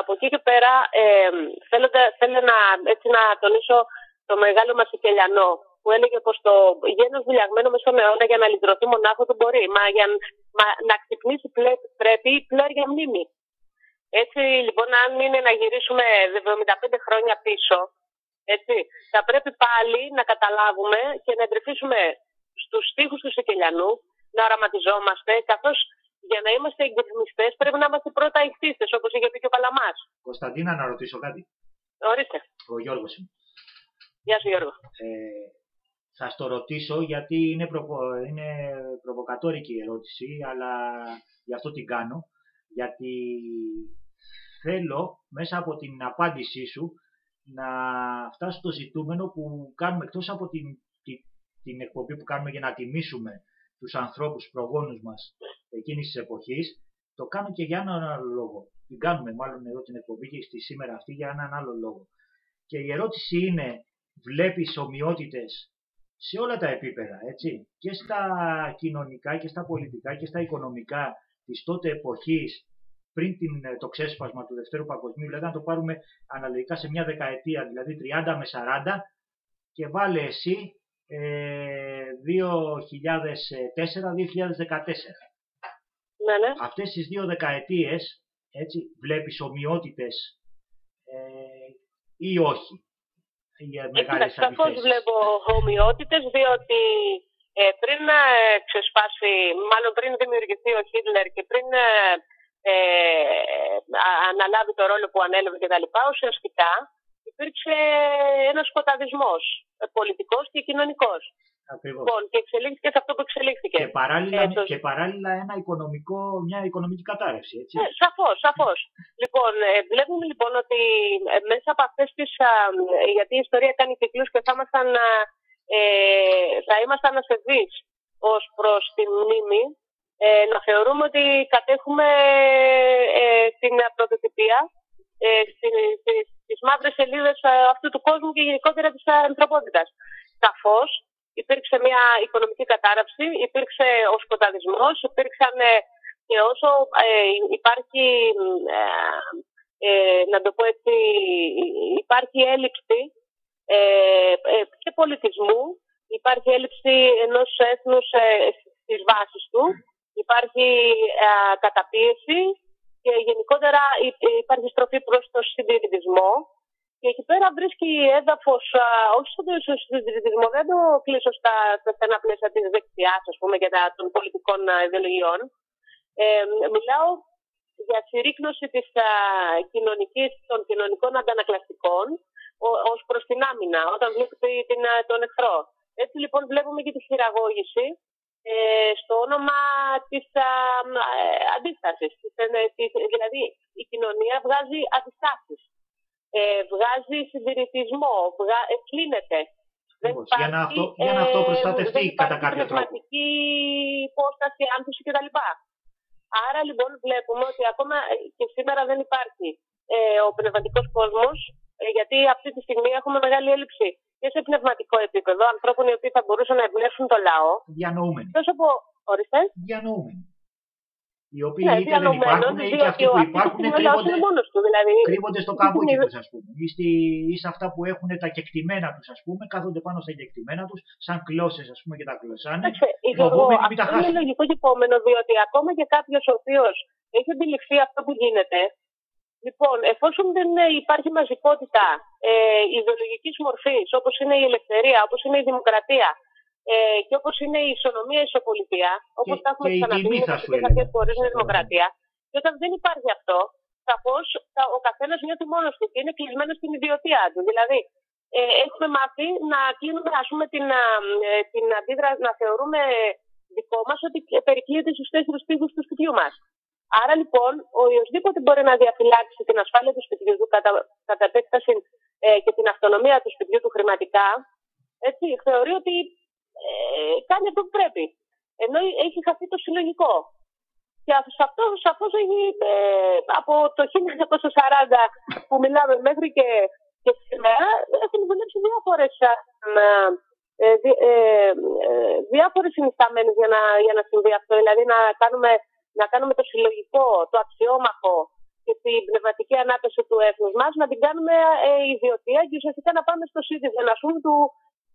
από εκεί και πέρα ε, θέλω, θέλω να, έτσι, να τονίσω το μεγάλο μας Σικελιανό που έλεγε πως το γένος βουλιαγμένο μέσω αιώνα για να λυτρωθεί μονάχο του μπορεί. Μα για μα, να ξυπνήσει πλέ, πρέπει πλέον για μνήμη. Έτσι λοιπόν αν είναι να γυρίσουμε 75 χρόνια πίσω έτσι, θα πρέπει πάλι να καταλάβουμε και να εντρυφήσουμε στους στίχους του Σικελιανού να οραματιζόμαστε καθώς για να είμαστε εγκριμιστές πρέπει να είμαστε πρώτα ηχτίστες όπως είχε πει και ο Παλαμάς. Κωνσταντίνα, να ρωτήσω κάτι. Ορίστε. Ο Γιώργος είμαι. Γεια σου Γιώργο. Ε, θα στο ρωτήσω γιατί είναι, προβο... είναι προβοκατόρικη η ερώτηση, αλλά γι' αυτό την κάνω. Γιατί θέλω μέσα από την απάντησή σου να φτάσω στο ζητούμενο που κάνουμε εκτός από την, την, την εκπομπή που κάνουμε για να τιμήσουμε τους ανθρώπους προγόνους μας εκείνης της εποχής, το κάνω και για έναν άλλο λόγο. Την κάνουμε μάλλον εδώ την εκπομπή και στη σήμερα αυτή για έναν άλλο λόγο. Και η ερώτηση είναι, βλέπεις ομοιότητες σε όλα τα επίπεδα, έτσι, και στα κοινωνικά και στα πολιτικά και στα οικονομικά της τότε εποχής πριν την, το ξέσπασμα του Δευτέρου Παγκοσμίου, δηλαδή να το πάρουμε αναλογικά σε μια δεκαετία, δηλαδή 30 με 40 και βάλε εσύ ε, 2004-2014. Ναι, ναι. Αυτές τις δύο δεκαετίες, έτσι, βλέπεις ομοιότητες ε, ή όχι. Ε, σαφώς βλέπω ομοιότητες, διότι ε, πριν ε, ξεσπάσει, μάλλον πριν δημιουργηθεί ο Χίτλερ και πριν ε, ε αναλάβει το ρόλο που ανέλαβε κτλ. Ουσιαστικά υπήρξε ένας σκοταδισμός πολιτικός και κοινωνικός. Ακριβώς. Λοιπόν, και εξελίχθηκε σε αυτό που εξελίχθηκε. Και παράλληλα, Ε, το- και παράλληλα ένα οικονομικό, μια οικονομική κατάρρευση, έτσι. Ναι, σαφώς, σαφώς. λοιπόν, ε, βλέπουμε λοιπόν ότι ε, μέσα από αυτές τις, α, ε, γιατί η ιστορία κάνει κυκλούς και θα ήμασταν, α, ε, θα ήμασταν ασεβείς ως προς τη μνήμη, ε, να θεωρούμε ότι κατέχουμε ε, την πρωτοτυπία ε, στη- στη- στις μαύρες σελίδες α, αυτού του κόσμου και γενικότερα της α, ανθρωπότητας. Σαφώς υπήρξε μια οικονομική κατάραψη, υπήρξε ο σκοταδισμός, υπήρξαν ε, και όσο ε, υπάρχει, ε, ε, να το πω έτσι, υπάρχει έλλειψη ε, ε, και πολιτισμού, υπάρχει έλλειψη ενός έθνους ε, στις βάσεις του, υπάρχει ε, καταπίεση και γενικότερα υ- υπάρχει στροφή προς το συντηρητισμό και εκεί πέρα βρίσκει έδαφος, α, όχι στον στον συντηρητισμό, δεν το κλείσω στα, στα στενά πλαίσια της δεξιάς, ας πούμε, και τα, των πολιτικών α, ιδεολογιών. Ε, μιλάω για συρρήκνωση της α, κοινωνικής, των κοινωνικών αντανακλαστικών ο- ως προς την άμυνα, όταν βλέπει την, α, τον εχθρό. Έτσι λοιπόν βλέπουμε και τη χειραγώγηση ε, στο όνομα της α, μ, ε, αντίστασης. Της, ε, της- δηλαδή η κοινωνία βγάζει αντιστάσεις. Ε, βγάζει συντηρητισμό, βγα, ε, κλείνεται. Δεν Ακριβώς. Για να αυτό- για να ε, αυτοπροστατευτεί δεν κατά υπάρχει κάποιο τρόπο. πνευματική υπόσταση, άνθηση κτλ. Άρα λοιπόν βλέπουμε ότι ακόμα ε, και σήμερα δεν υπάρχει ε, ο πνευματικός κόσμος, ε, γιατί αυτή τη στιγμή έχουμε μεγάλη έλλειψη και σε πνευματικό επίπεδο ανθρώπων οι οποίοι θα μπορούσαν να εμπνεύσουν το λαό. Διανοούμενοι. Τόσο από. Ορίστε. Διανοούμενοι. Οι οποίοι Ναι, είτε δεν διανομένων, υπάρχουν ή και διότι αυτοί ο που αυτός υπάρχουν ο λαός κρύβονται, είναι μόνος του. Δηλαδή, κρύβονται στο καμπούκι τους ας πούμε ή, στη, ή σε αυτά που έχουν τα κεκτημένα τους ας πούμε κάθονται πάνω στα κεκτημένα τους σαν κλώσσες ας πούμε και τα κλωσάνε Κοίταξε, Γιώργο, φοβόμενοι μην τα αυτό είναι χάσουν. λογικό και επόμενο, διότι ακόμα και κάποιος ο οποίος έχει αντιληφθεί αυτό που γίνεται, λοιπόν, εφόσον δεν ε, υπάρχει μαζικότητα ε, ιδεολογικής μορφής, όπως είναι η ελευθερία, όπως είναι η δημοκρατία ε, και όπως είναι η ισονομία, η ισοπολιτεία, όπως Και- τα έχουμε και η ξαναπεί τιμή, με θα τις σου αρχές έλεγα. αυτές που ορίζουν η δημοκρατία, και όταν δεν υπάρχει αυτό, σαφώς ο καθένας νιώθει μόνος του και είναι κλεισμένος στην ιδιωτία του. Δηλαδή, ε, έχουμε μάθει να κλείνουμε ας πούμε, την, α, ε, την αντίδραση, να θεωρούμε δικό μας ότι περικλείεται στους τέσσερις τείχους του σπιτιού μας. Άρα λοιπόν, ο οποιοδήποτε μπορεί να διαφυλάξει την ασφάλεια του σπιτιού του κατά, κατά επέκταση ε, και την αυτονομία του σπιτιού του χρηματικά, έτσι, θεωρεί ότι ε, κάνει αυτό που πρέπει. Ενώ έχει χαθεί το συλλογικό. Και σε αυτός σαφώς έχει ε, από το 1940 που μιλάμε μέχρι και, και σήμερα έχουν δουλέψει διάφορες α, ε, ε, δι- ε, ε, διάφορες συνισταμένες για να, για να συμβεί αυτό. Δηλαδή να κάνουμε, να κάνουμε το συλλογικό, το αξιόμαχο και την πνευματική ανάπτυξη του έθνους μας, να την κάνουμε ε, ιδιωτία και ουσιαστικά να πάμε στο citizen, να πούμε του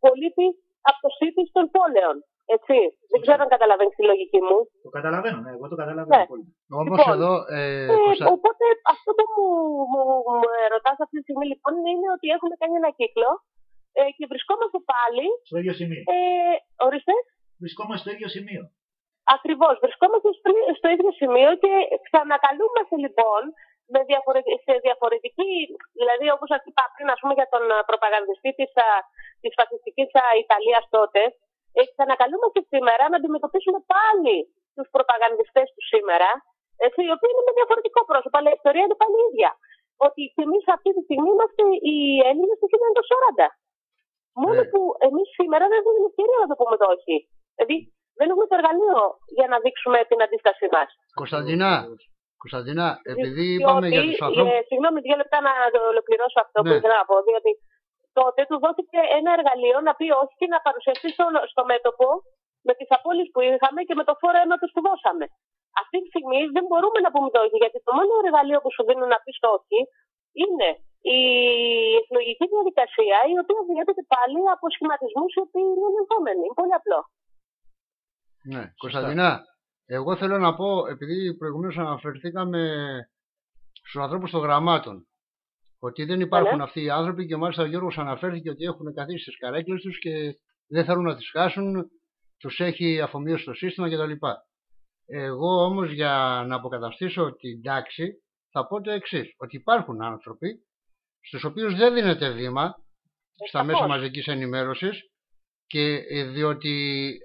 πολίτη από το city των πόλεων. Έτσι. Δεν ξέρω αν καταλαβαίνεις τη λογική μου. Το καταλαβαίνω, ναι, εγώ το καταλαβαίνω Ναι. πολύ. Όμως Λοιπόν, εδώ, ε, Ε, Κωνστα... Οπότε αυτό που μου, μου, μου ρωτάς αυτή τη στιγμή λοιπόν είναι ότι έχουμε κάνει ένα κύκλο ε, και βρισκόμαστε πάλι, Στο ίδιο σημείο. ε, ορίστε, Βρισκόμαστε στο ίδιο σημείο. Ακριβώς, βρισκόμαστε στο, στο ίδιο σημείο και ξανακαλούμαστε λοιπόν με διαφορε- σε διαφορετική, δηλαδή όπως σας είπα πριν ας πούμε για τον ε, προπαγανδιστή της, α, της φασιστικής α, Ιταλίας τότε, ε, ξανακαλούμαστε σήμερα να αντιμετωπίσουμε πάλι τους προπαγανδιστές του σήμερα, έτσι, οι οποίοι είναι με διαφορετικό πρόσωπο, αλλά η ιστορία είναι πάλι ίδια. Ότι και εμείς αυτή τη στιγμή είμαστε οι Έλληνες του 1940. Μόνο Ε. που εμείς σήμερα δεν έχουμε την ευκαιρία να το πούμε το όχι. Δηλαδή δεν έχουμε το εργαλείο για να δείξουμε την αντίστασή μας. Κωνσταντινά, Κωνσταντινά, επειδή είπαμε για τους ανθρώπους... Ε, συγγνώμη, δύο λεπτά να το ολοκληρώσω αυτό που Ναι. ήθελα να πω. Διότι τότε του δόθηκε ένα εργαλείο να πει όχι και να παρουσιαστεί στο, στο μέτωπο με τις απώλειες που είχαμε και με το φόρο αίματος που δώσαμε. Αυτή τη στιγμή δεν μπορούμε να πούμε το όχι, γιατί το μόνο εργαλείο που σου δίνουν να πεις το όχι είναι η εκλογική διαδικασία, η οποία διέπεται πάλι από σχηματισμούς οι οποίοι είναι ελεγχόμενοι. Είναι πολύ απλό. Ναι, Κωνσταντινά, εγώ θέλω να πω, επειδή προηγουμένως αναφερθήκαμε στους ανθρώπους των γραμμάτων, ότι δεν υπάρχουν Ναι. αυτοί οι άνθρωποι και μάλιστα ο Γιώργος αναφέρθηκε ότι έχουν καθίσει στις καρέκλες τους και δεν θέλουν να τις χάσουν, τους έχει αφομοιώσει το σύστημα κτλ. Εγώ όμως για να αποκαταστήσω την τάξη θα πω το εξής ότι υπάρχουν άνθρωποι στους οποίους δεν δίνεται βήμα στα μέσα Σαφώς. μαζικής ενημέρωσης και ε, διότι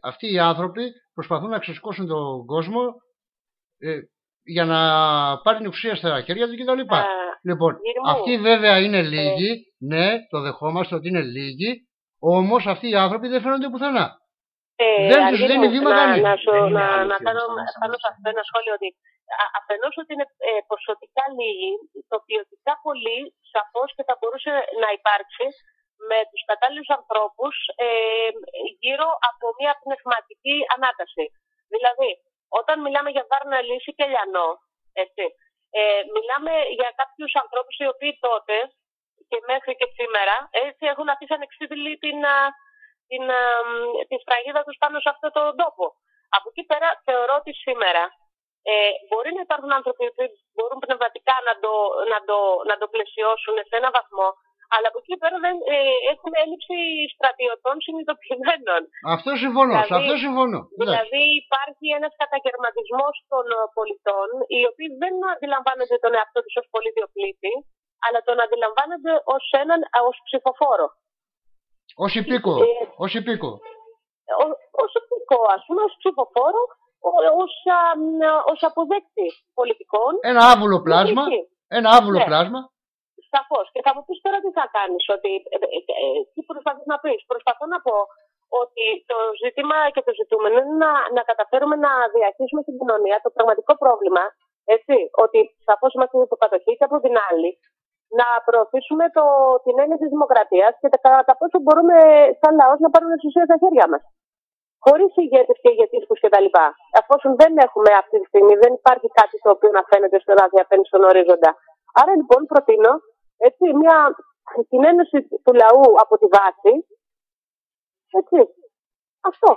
αυτοί οι άνθρωποι προσπαθούν να ξεσκώσουν τον κόσμο ε, για να πάρει την εξουσία στα χέρια τους κτλ. Ε, Λοιπόν, Γύρι μου. αυτοί βέβαια είναι λίγοι, ναι, το δεχόμαστε ότι είναι λίγοι, όμως αυτοί οι άνθρωποι δεν φαίνονται πουθενά. Ε, Δεν τους Αργύρι δίνει μου, βήμα να, κανείς. να, σου, Δεν είναι να, αλήθεια να κάνω όμως, όμως, πάνω σε όμως. αυτό ένα σχόλιο ότι α- αφενός ότι είναι ε, ποσοτικά λίγοι, το ποιοτικά πολύ σαφώς και θα μπορούσε να υπάρξει με τους κατάλληλους ανθρώπους ε, γύρω από μια πνευματική ανάταση. Δηλαδή, όταν μιλάμε για Βάρνα Λύση και Λιανό, έτσι, ε, μιλάμε για κάποιους ανθρώπους οι οποίοι τότε και μέχρι και σήμερα έτσι, έχουν αφήσει ανεξίδηλη την, α, την, α, μ, τη σφραγίδα τους πάνω σε αυτόν τον τόπο. Από εκεί πέρα θεωρώ ότι σήμερα ε, μπορεί να υπάρχουν άνθρωποι που μπορούν πνευματικά να το, να το, να το πλαισιώσουν σε έναν βαθμό, αλλά από εκεί πέρα δεν, ε, έχουμε έλλειψη στρατιωτών συνειδητοποιημένων. Αυτό συμφωνώ, σε Δηλαδή- αυτό συμφωνώ. Εντάξει. Δηλαδή υπάρχει ένας κατακαιρματισμός των ε, πολιτών, οι οποίοι δεν αντιλαμβάνονται τον εαυτό τους ως πολίτη οπλίτη, αλλά τον αντιλαμβάνονται ως έναν ε, ως ψηφοφόρο. Ως υπήκο, Ε, ως υπήκο. Ω- ως οπτικό, ας πούμε, ως ψηφοφόρο, ο- ως, α, μ, ως αποδέκτη πολιτικών. Ένα άβουλο πλάσμα, Εκεί. ένα άβουλο Ναι. πλάσμα. Σαφώς. Και θα μου πεις τώρα τι θα κάνεις, ότι. Ε, ε, ε, τι προσπαθείς να πεις. Προσπαθώ να πω ότι το ζήτημα και το ζητούμενο είναι να, να καταφέρουμε να διαχείσουμε στην κοινωνία το πραγματικό πρόβλημα. Έτσι, ότι σαφώς είμαστε υποκατοχή και από την άλλη να προωθήσουμε το, την έννοια της δημοκρατίας και τα, κατά πόσο μπορούμε σαν λαός να πάρουμε εξουσία στα χέρια μας. Χωρίς ηγέτες και ηγετήσου κτλ. Εφόσον δεν έχουμε αυτή τη στιγμή, δεν υπάρχει κάτι το οποίο να φαίνεται στο να διαφαίνει στον ορίζοντα. Άρα λοιπόν προτείνω έτσι, μια συνένωση του λαού από τη βάση. Έτσι. Αυτό.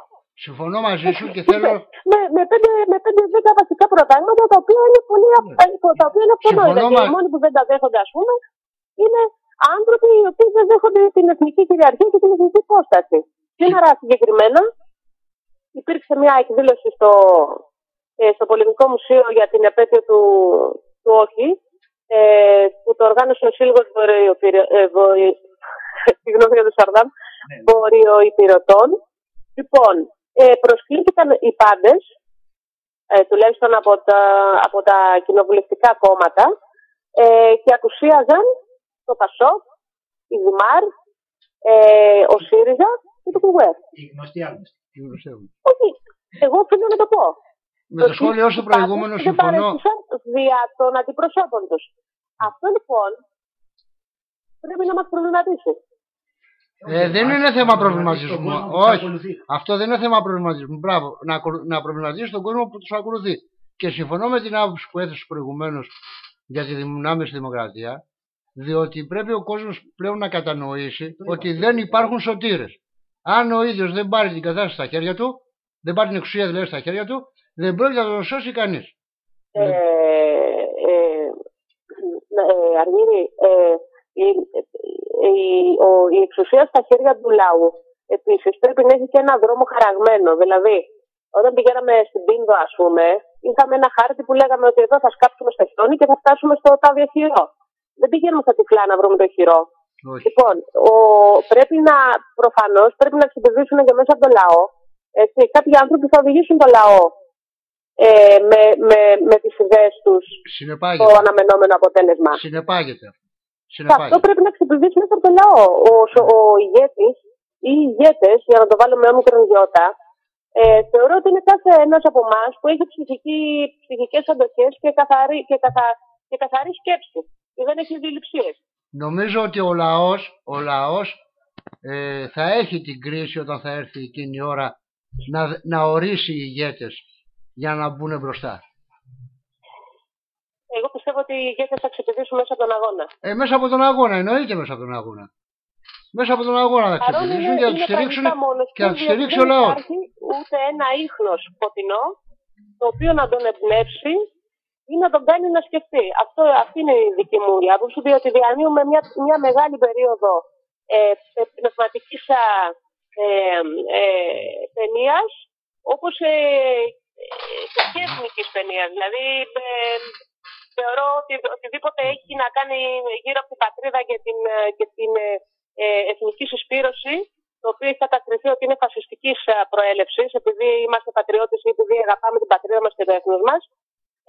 Συμφωνώ μαζί σου και θέλω. Με, με, πέντε, με πέντε δέκα βασικά προτάγματα τα οποία είναι πολύ αυ- τα οποία είναι αυτονόητα. Συμφωνώ Και μα- οι μόνοι που δεν τα δέχονται, ας πούμε, είναι άνθρωποι οι οποίοι δεν δέχονται την εθνική κυριαρχία και την εθνική υπόσταση. Σήμερα συγκεκριμένα υπήρξε μια εκδήλωση στο, ε, στο Πολεμικό Μουσείο για την επέτειο του, του Όχι, ε, που το οργάνωσε ο Σύλλογος Βορειοπυρο... Ε, βορει... Συγγνώμη για το Σαρδάμ, Ναι. Βορειοϊπηρωτών. Λοιπόν, ε, προσκλήθηκαν οι πάντες, ε, τουλάχιστον από τα, από τα κοινοβουλευτικά κόμματα, ε, και ακουσίαζαν το ΠΑΣΟΚ, η ΔΙΜΑΡ, ε, ο ΣΥΡΙΖΑ και το ΚΟΥΕ. Οι γνωστοί άγνωστοι. Όχι, εγώ οφείλω να το πω. Με το σχόλιο σου προηγούμενο Δεν συμφωνώ. παρέστησαν δια των αντιπροσώπων τους. Αυτό λοιπόν πρέπει να μας προβληματίσει. Ε, δεν Ας είναι θέμα προβληματίσει προβληματισμού. τον κόσμο που Όχι. τους ακολουθεί. Αυτό δεν είναι θέμα προβληματισμού. Μπράβο. Να, ακολου- να προβληματίσει τον κόσμο που τους ακολουθεί. Και συμφωνώ με την άποψη που έθεσε προηγουμένως για τη δυνάμει στη δημοκρατία, διότι πρέπει ο κόσμος πλέον να κατανοήσει ότι δεν υπάρχουν σωτήρες. Αν ο ίδιος δεν πάρει την κατάσταση στα χέρια του, δεν πάρει την εξουσία δηλαδή στα χέρια του, δεν πρόκειται να τον σώσει κανείς. Ε, ε, ε, Αργύρη, ε, η, η, ο, η εξουσία στα χέρια του λαού επίσης πρέπει να έχει και ένα δρόμο χαραγμένο. Δηλαδή, όταν πηγαίναμε στην Πίνδο, ας πούμε, είχαμε ένα χάρτη που λέγαμε ότι εδώ θα σκάψουμε στο χιόνι και θα φτάσουμε στο τάδε χειρό. Δεν πηγαίνουμε στα τυφλά να βρούμε το χειρό. Όχι. Λοιπόν, ο, πρέπει να, προφανώς, πρέπει να ξεπηδήσουν και μέσα από το λαό. Έτσι, κάποιοι άνθρωποι θα οδηγήσουν το λαό ε, με, με, με τις ιδέες τους το Συνεπάγεται. αναμενόμενο αποτέλεσμα. Συνεπάγεται. Και αυτό Συνεπάγεται. πρέπει να ξεπηδήσει μέσα από το λαό. Ο, ο ηγέτης ή οι ηγέτες, για να το βάλω με όμικρον γιώτα, ε, θεωρώ ότι είναι κάθε ένας από εμάς που έχει ψυχική, ψυχικές αντοχές και καθαρή, και, καθα, και καθαρή σκέψη και δεν έχει αντιληψίες. Νομίζω ότι ο λαός, ο λαός ε, θα έχει την κρίση όταν θα έρθει εκείνη η ώρα να, να ορίσει οι ηγέτες για να μπουν μπροστά. Εγώ πιστεύω ότι οι ηγέτες θα ξεπηδήσουν μέσα από τον αγώνα. Ε, μέσα από τον αγώνα, εννοείται μέσα από τον αγώνα. Μέσα από τον αγώνα θα Παρόλο ξεπηδήσουν είναι, και θα τους είναι στηρίξουν τραγικά μόνος και θα τους, τους διότι στηρίξει δεν ο λαός. υπάρχει ούτε ένα ίχνος φωτεινό το οποίο να τον εμπνεύσει ή να τον κάνει να σκεφτεί. Αυτό, αυτή είναι η δική μου η άποψη, διότι διανύουμε μια, μια μεγάλη περίοδο ε, ε, πνευματικής α, ε, ε, παινίας, όπως ε, ε, και εθνικής παινίας. Δηλαδή, ε, θεωρώ ότι οτιδήποτε έχει να κάνει γύρω από την πατρίδα και την, ε, και την ε, ε, εθνική συσπήρωση, το οποίο έχει κατακριθεί ότι είναι φασιστικής προέλευσης, επειδή είμαστε πατριώτες ή επειδή αγαπάμε την πατρίδα μας και το έθνος μας,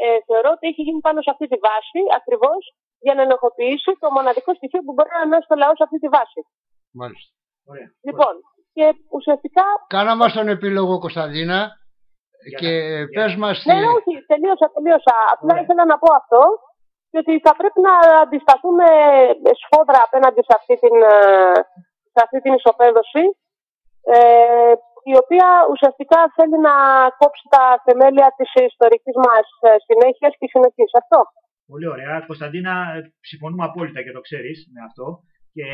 ε, θεωρώ ότι έχει γίνει πάνω σε αυτή τη βάση ακριβώς για να ενοχοποιήσει το μοναδικό στοιχείο που μπορεί να ενώσει το λαό σε αυτή τη βάση. Μάλιστα. Ωραία. Λοιπόν, και ουσιαστικά. Κάνα μας τον επίλογο Κωνσταντίνα Για και να- για- πες μας Ναι, τη- ναι, όχι, τελείωσα, τελείωσα. Απλά Ωραία. ήθελα να πω αυτό και ότι θα πρέπει να αντισταθούμε σφόδρα απέναντι σε αυτή την, ε, σε αυτή την ισοπαίδωση ε, η οποία ουσιαστικά θέλει να κόψει τα θεμέλια της ιστορικής μας ε, συνέχειας και συνοχής. Αυτό. Πολύ ωραία. Κωνσταντίνα, ε, συμφωνούμε απόλυτα και το ξέρεις με αυτό. Και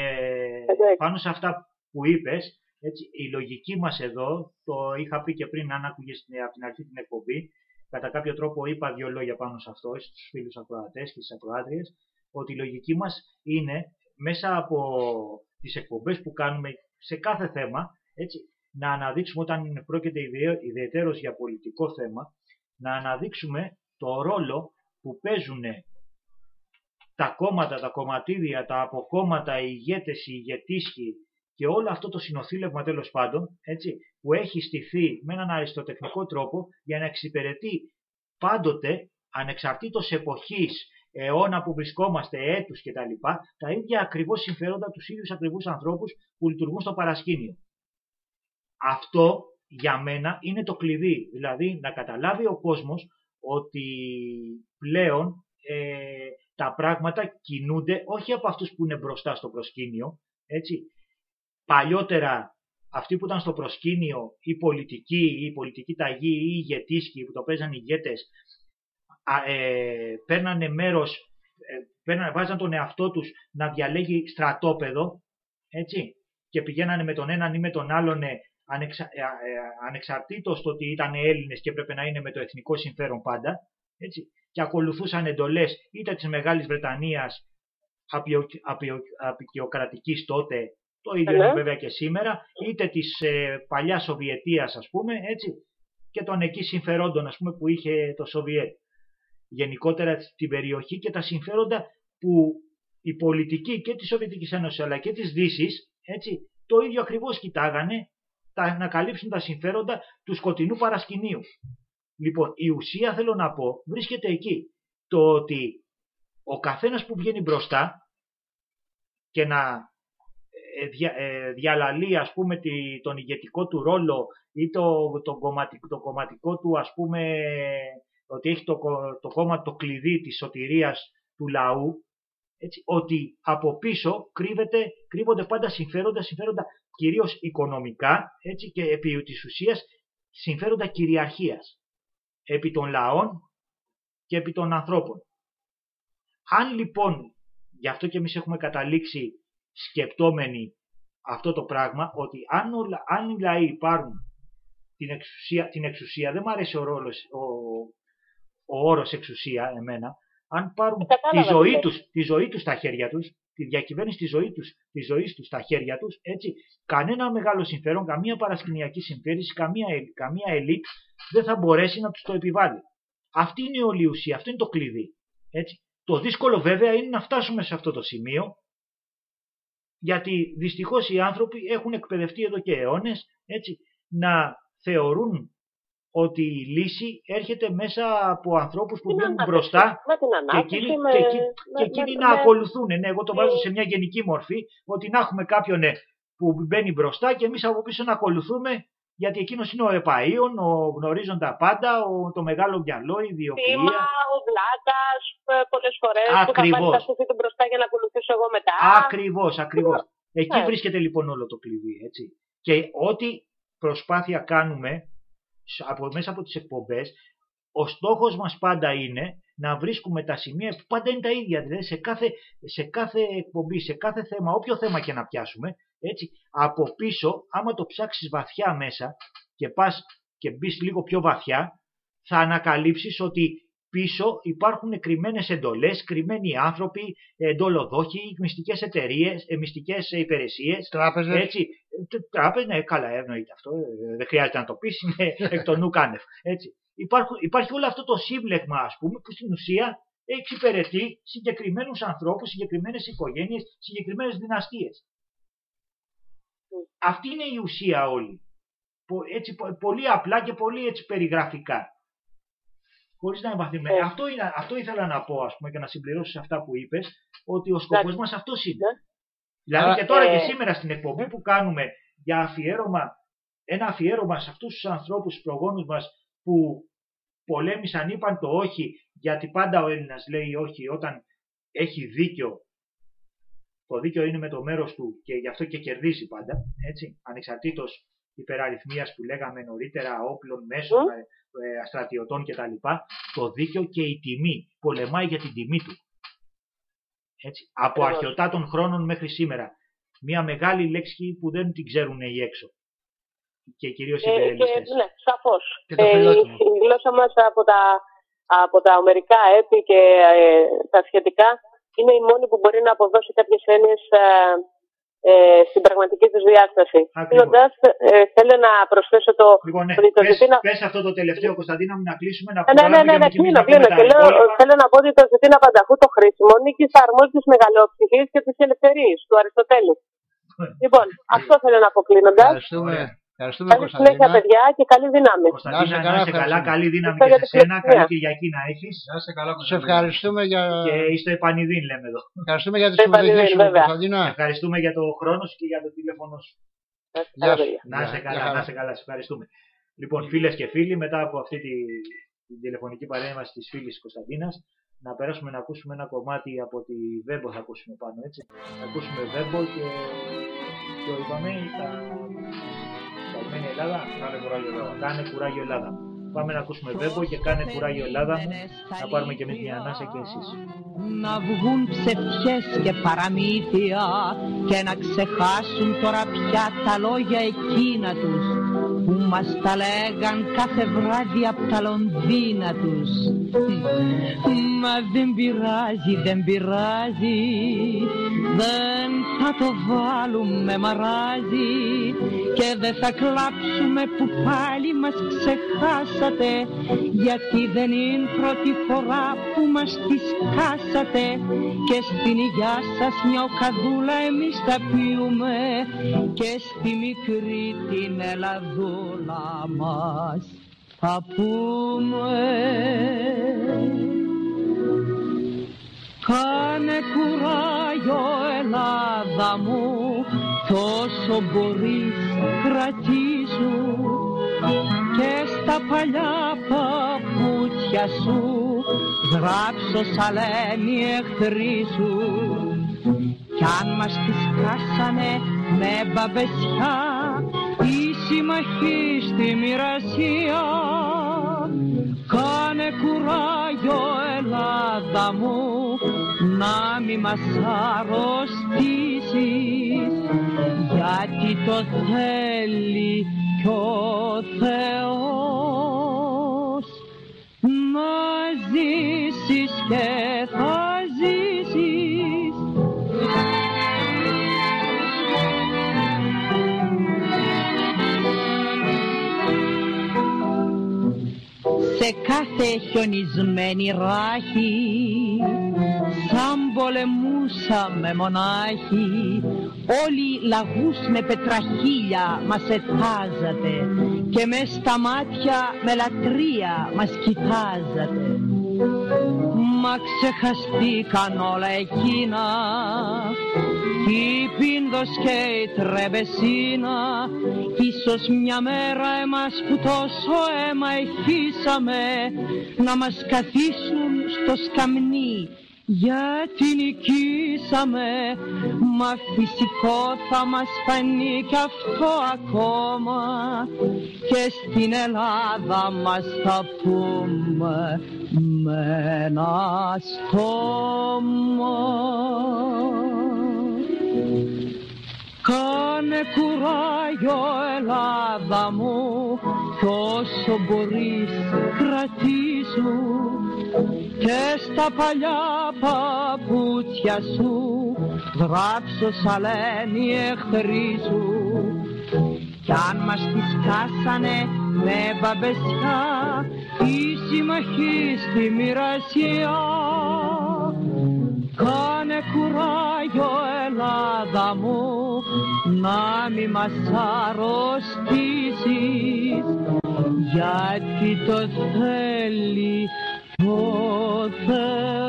Εντάξει. πάνω σε αυτά που είπες, έτσι, η λογική μας εδώ, το είχα πει και πριν αν άκουγες την- από την αρχή την εκπομπή, κατά κάποιο τρόπο είπα δύο λόγια πάνω σε αυτό στους φίλους ακροατές και στις ακροάτριες, ότι η λογική μας είναι μέσα από τις εκπομπές που κάνουμε σε κάθε θέμα, έτσι, να αναδείξουμε όταν πρόκειται ιδεα- ιδιαιτέρως για πολιτικό θέμα, να αναδείξουμε το ρόλο που παίζουν τα κόμματα, τα κομματίδια, τα αποκόμματα, οι ηγέτες, οι ηγετήσχοι και όλο αυτό το συνοθήλευμα τέλος πάντων, έτσι, που έχει στηθεί με έναν αριστοτεχνικό τρόπο για να εξυπηρετεί πάντοτε, ανεξαρτήτως εποχής, αιώνα που βρισκόμαστε, έτους κτλ, τα ίδια ακριβώς συμφέροντα τους ίδιους ακριβούς ανθρώπους που λειτουργούν στο παρασκήνιο. Αυτό για μένα είναι το κλειδί, δηλαδή να καταλάβει ο κόσμος ότι πλέον ε, τα πράγματα κινούνται όχι από αυτούς που είναι μπροστά στο προσκήνιο, έτσι. Παλιότερα αυτοί που ήταν στο προσκήνιο, οι πολιτικοί, οι πολιτικοί ταγοί, οι ηγετήσκοι που το παίζαν οι ηγέτες, α, ε, παίρνανε μέρος, ε, παίρνανε, βάζαν τον εαυτό τους να διαλέγει στρατόπεδο, έτσι, και πηγαίνανε με τον έναν ή με τον άλλον ε, ανεξα, ε, ε, ανεξαρτήτως το ότι ήταν Έλληνες και έπρεπε να είναι με το εθνικό συμφέρον πάντα, έτσι, και ακολουθούσαν εντολές είτε της Μεγάλης Βρετανίας απειο- απειο- απεικιοκρατικής τότε, το ίδιο Ναι. είναι βέβαια και σήμερα, είτε της ε, παλιάς Σοβιετίας ας πούμε, έτσι, και των εκεί συμφερόντων ας πούμε που είχε το Σοβιέτ. Γενικότερα στην περιοχή και τα συμφέροντα που η πολιτική και της Σοβιετικής Ένωσης αλλά και της Δύσης, έτσι, το ίδιο ακριβώς κοιτάγανε τα, να καλύψουν τα συμφέροντα του σκοτεινού παρασκηνίου. Λοιπόν, η ουσία θέλω να πω βρίσκεται εκεί. Το ότι ο καθένας που βγαίνει μπροστά και να ε, δια, ε, διαλαλεί ας πούμε τη, τον ηγετικό του ρόλο ή το, το, κομματικό, το κομματικό του ας πούμε ότι έχει το, κο- το κόμμα το κλειδί της σωτηρίας του λαού έτσι, ότι από πίσω κρύβεται, κρύβονται πάντα συμφέροντα, συμφέροντα κυρίως οικονομικά έτσι, και επί της ουσίας συμφέροντα κυριαρχίας επί των λαών και επί των ανθρώπων. Αν λοιπόν, γι' αυτό και εμείς έχουμε καταλήξει σκεπτόμενοι αυτό το πράγμα, ότι αν, όλα, αν οι λαοί πάρουν την εξουσία, την εξουσία δεν μου αρέσει ο, ρόλος, ο, ο όρος εξουσία εμένα, αν πάρουν τη Κατάλαβα ζωή, τι τους, τη ζωή τους στα χέρια τους, τη διακυβέρνηση της ζωής τους, της ζωής τους στα χέρια τους, έτσι, κανένα μεγάλο συμφέρον, καμία παρασκηνιακή συμφέρηση, καμία, ελ- καμία ελίτ δεν θα μπορέσει να τους το επιβάλλει. Αυτή είναι η όλη ουσία, αυτό είναι το κλειδί. Έτσι. Το δύσκολο βέβαια είναι να φτάσουμε σε αυτό το σημείο, γιατί δυστυχώς οι άνθρωποι έχουν εκπαιδευτεί εδώ και αιώνες έτσι, να θεωρούν ότι η λύση έρχεται μέσα από ανθρώπους που Την βγαίνουν ανάπτυξη. μπροστά Με την και ανάπτυξη, εκείνοι, με, και εκεί- με- και εκείνοι με- να με- ακολουθούν. Ναι, εγώ το βάζω Ε. σε μια γενική μορφή ότι να έχουμε κάποιον ναι, που μπαίνει μπροστά και εμείς από πίσω να ακολουθούμε γιατί εκείνος είναι ο επαΐων, ο γνωρίζον τα πάντα, ο, το μεγάλο μυαλό, η Θύμα, ιδιοφυΐα. ο Βλάκας, πολλές φορές που θα Ακριβώς. πάρει τα στούφι του μπροστά για να ακολουθήσω εγώ μετά. Ακριβώς, ακριβώς. Εκεί Ναι. βρίσκεται λοιπόν όλο το κλειδί, έτσι. Και ό,τι προσπάθεια κάνουμε σ- από, μέσα από τις εκπομπές, ο στόχος μας πάντα είναι να βρίσκουμε τα σημεία που πάντα είναι τα ίδια. Δηλαδή σε κάθε, σε κάθε εκπομπή, σε κάθε θέμα, όποιο θέμα και να πιάσουμε, έτσι, από πίσω, άμα το ψάξεις βαθιά μέσα και πας και μπεις λίγο πιο βαθιά, θα ανακαλύψεις ότι πίσω υπάρχουν κρυμμένες εντολές, κρυμμένοι άνθρωποι, εντολοδόχοι, μυστικές εταιρείες, ε, μυστικές υπηρεσίες, Τράπεζες. έτσι, τράπεζα, ναι, καλά, εννοείται αυτό. ε, Δεν χρειάζεται να το πεις, είναι εκ των νου κάνευ. Έτσι. Υπάρχουν, υπάρχει όλο αυτό το σύμπλεγμα, ας πούμε, που στην ουσία εξυπηρετεί συγκεκριμένους ανθρώπους, συγκεκριμένες οικογένειες, συγκεκριμένες δυναστείες. Αυτή είναι η ουσία όλη. Πο- Έτσι, πο- πολύ απλά και πολύ έτσι περιγραφικά. Χωρίς να εμβαθύνουμε. Ε. Αυτό, είναι, αυτό ήθελα να πω, ας πούμε, και να συμπληρώσω σε αυτά που είπες, ότι ο σκοπός Εντάξει. μας αυτός είναι. Ναι. Δηλαδή Άρα, και τώρα ε, και σήμερα στην εκπομπή που κάνουμε για αφιέρωμα, ένα αφιέρωμα σε αυτούς τους ανθρώπους, τους προγόνους μας που πολέμησαν, είπαν το όχι, γιατί πάντα ο Έλληνας λέει όχι όταν έχει δίκιο. Το δίκιο είναι με το μέρος του και γι' αυτό και κερδίζει πάντα, έτσι, ανεξαρτήτως υπεραριθμίας που λέγαμε νωρίτερα, όπλων, μέσων, Μμ. ε, ε, στρατιωτών κτλ. Το δίκιο και η τιμή, πολεμάει για την τιμή του. Έτσι, από Ακριβώς. αρχαιοτά των χρόνων μέχρι σήμερα. Μια μεγάλη λέξη που δεν την ξέρουν οι έξω. Και κυρίως οι Ε, και, υπερελιστές. ναι, σαφώς. Και το Ε, η, φιλότιμο. η γλώσσα μας από τα, από τα ομερικά έθη και ε, τα σχετικά είναι η μόνη που μπορεί να αποδώσει κάποιες έννοιες ε, ε, στην πραγματική τους διάσταση. Ακριβώς. Κλείνοντας, ε, θέλω να προσθέσω το... Λοιπόν, ναι, ότι το πες, ζητήνα- πες αυτό το τελευταίο, Κωνσταντίνα μου, να κλείσουμε, να Ε, ναι, ναι, προλάβουμε ναι, και ναι, με κι εμείς κλείνω, να πούμε κλείνω. τα Και λέω, υπόλοιπα. θέλω να πω ότι το ζητήνα πανταχού το χρήσιμο νίκη θα αρμόζει τη μεγαλόψυχη και της ελευθερίας του Αριστοτέλη. λοιπόν, αυτό θέλω να πω κλείνοντας. Ευχαριστούμε, Ωραία. ευχαριστούμε Καλή συνέχεια, Κωνσταντίνα. παιδιά, και καλή δύναμη. Κωνσταντίνα, Να σε να καλά, είσαι καλά, ευχαριστούμε. καλή δύναμη Ευχαριστώ και σε για την σένα, φιλοξενία. καλή Κυριακή να έχεις. Να είσαι καλά, Σε Κωνσταντίνε. ευχαριστούμε για, Και είστε επανειδήν λέμε εδώ. ευχαριστούμε για τη Σε συμμετοχή επανειδήν, σου, βέβαια. Κωνσταντίνα. Ευχαριστούμε για το χρόνος σου και για το τηλέφωνο σου. Να είστε Γεια καλά, σου. παιδιά. Να είσαι Γεια- καλά, γεια να χαρά. είσαι καλά, σε ευχαριστούμε. Λοιπόν, φίλες και φίλοι, μετά από αυτή τη, την τηλεφωνική παρέμβαση της φίλης Κωνσταντίνας, να περάσουμε να ακούσουμε ένα κομμάτι από τη Βέμπο θα ακούσουμε πάνω, έτσι. Θα ακούσουμε Βέμπο και, και είπαμε τα Καλμένη Ελλάδα, Κάνε κουράγιο, Ελλάδα. κάνε κουράγιο Ελλάδα. Πάμε να ακούσουμε Βέμπο και κάνε κουράγιο Ελλάδα μου, να πάρουμε και εμείς μια ανάσα και εσείς. Να βγουν ψευτιές και παραμύθια και να ξεχάσουν τώρα πια τα λόγια εκείνα τους που μας τα λέγαν κάθε βράδυ απ' τα Λονδίνα τους. Μα δεν πειράζει, δεν πειράζει, δεν θα το βάλουμε μαράζι και δεν θα κλάψουμε που πάλι μας ξεχάσατε γιατί δεν είναι πρώτη φορά που μας τη σκάσατε και στην υγειά σας μια οκαδούλα εμείς τα πιούμε και στη μικρή την Ελλαδούλα μας θα πούμε. Κάνε κουράγιο Ελλάδα μου τόσο μπορείς κρατήσου. Και στα παλιά παπούτσια σου γράψω λένε οι εχθροί σου. Κι αν μας τις κάσανε με μπαμπεσιά οι συμμαχοί στη μοιρασία. Κάνε κουράγιο Ελλάδα μου να μη μας αρρωστήσεις. Γιατί το θέλει κι ο Θεός. Να ζήσεις και θα ζήσεις σε κάθε χιονισμένη ράχη σαν πολεμούσαμε μονάχοι όλοι λαγούς με πετραχίλια μας ετάζατε και μες στα μάτια με λατρεία μας κοιτάζατε. Μα ξεχαστήκαν όλα εκείνα η πίνδος και η τρεμπεσίνα Ίσως μια μέρα εμάς που τόσο αίμα εχίσαμε Να μας καθίσουν στο σκαμνί. Γιατί νικήσαμε Μα φυσικό θα μας φανεί κι αυτό ακόμα. Και στην Ελλάδα μας θα πούμε με ένα στόμα Κάνε κουράγιο Ελλάδα μου κι όσο μπορείς κρατήσου και στα παλιά παπούτσια σου γράψω σαν λένε οι εχθροί σου. Κι αν μας τις κάσανε με μπαμπεσιά οι συμμαχοί στη μοιρασία κάνε κουράγιο Ελλάδα μου να μη μας αρρωστήσεις. Γιατί το θέλει ο Θεός